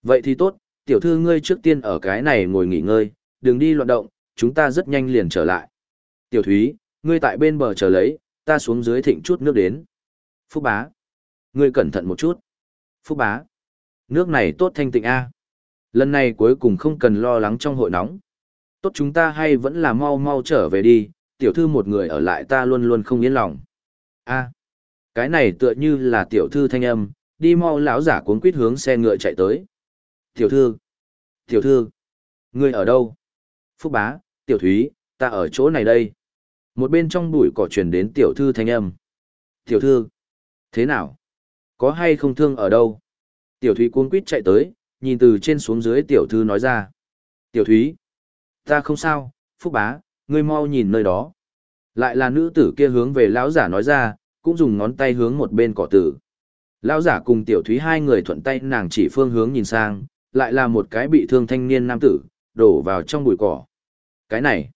Vậy thì tốt, tiểu thư ngươi trước tiên ở cái này ngồi nghỉ ngơi, đừng đi loạn động, chúng ta rất nhanh liền trở lại. Tiểu thúy, ngươi tại bên bờ chờ lấy, ta xuống dưới thịnh chút nước đến. Phúc bá, ngươi cẩn thận một chút. Phúc bá, nước này tốt thanh tịnh a. Lần này cuối cùng không cần lo lắng trong hội nóng. Tốt chúng ta hay vẫn là mau mau trở về đi, tiểu thư một người ở lại ta luôn luôn không yên lòng. A, cái này tựa như là tiểu thư thanh âm, đi mau lão giả cuốn quýt hướng xe ngựa chạy tới. Tiểu thư, tiểu thư, ngươi ở đâu? Phúc bá, tiểu thúy, ta ở chỗ này đây. Một bên trong bụi cỏ truyền đến tiểu thư thanh âm. Tiểu thư, thế nào? Có hay không thương ở đâu? Tiểu thúy cuốn quýt chạy tới, nhìn từ trên xuống dưới tiểu thư nói ra. Tiểu thúy, ta không sao, phúc bá, ngươi mau nhìn nơi đó. Lại là nữ tử kia hướng về lão giả nói ra, cũng dùng ngón tay hướng một bên cỏ tử. Lão giả cùng tiểu thúy hai người thuận tay nàng chỉ phương hướng nhìn sang, lại là một cái bị thương thanh niên nam tử, đổ vào trong bụi cỏ. Cái này,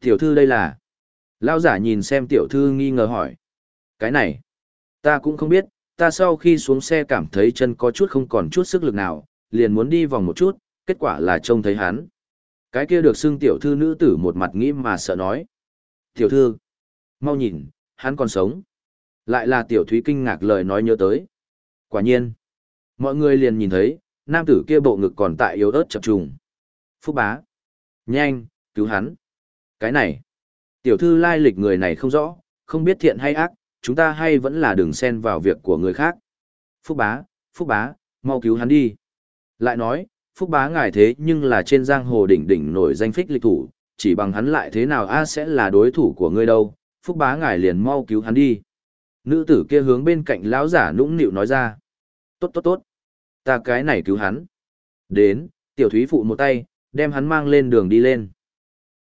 tiểu thư đây là... Lão giả nhìn xem tiểu thư nghi ngờ hỏi. Cái này, ta cũng không biết, ta sau khi xuống xe cảm thấy chân có chút không còn chút sức lực nào, liền muốn đi vòng một chút, kết quả là trông thấy hắn. Cái kia được xưng tiểu thư nữ tử một mặt nghĩ mà sợ nói. Tiểu thư, mau nhìn, hắn còn sống. Lại là tiểu thúy kinh ngạc lời nói nhớ tới. Quả nhiên, mọi người liền nhìn thấy, nam tử kia bộ ngực còn tại yếu ớt chập trùng. Phúc bá, nhanh, cứu hắn. Cái này, tiểu thư lai lịch người này không rõ, không biết thiện hay ác, chúng ta hay vẫn là đừng xen vào việc của người khác. Phúc bá, Phúc bá, mau cứu hắn đi. Lại nói, Phúc bá ngài thế nhưng là trên giang hồ đỉnh đỉnh nổi danh phích lịch thủ, chỉ bằng hắn lại thế nào a sẽ là đối thủ của ngươi đâu, Phúc bá ngài liền mau cứu hắn đi. Nữ tử kia hướng bên cạnh lão giả nũng nịu nói ra. Tốt tốt tốt. Ta cái này cứu hắn. Đến, tiểu thúy phụ một tay, đem hắn mang lên đường đi lên.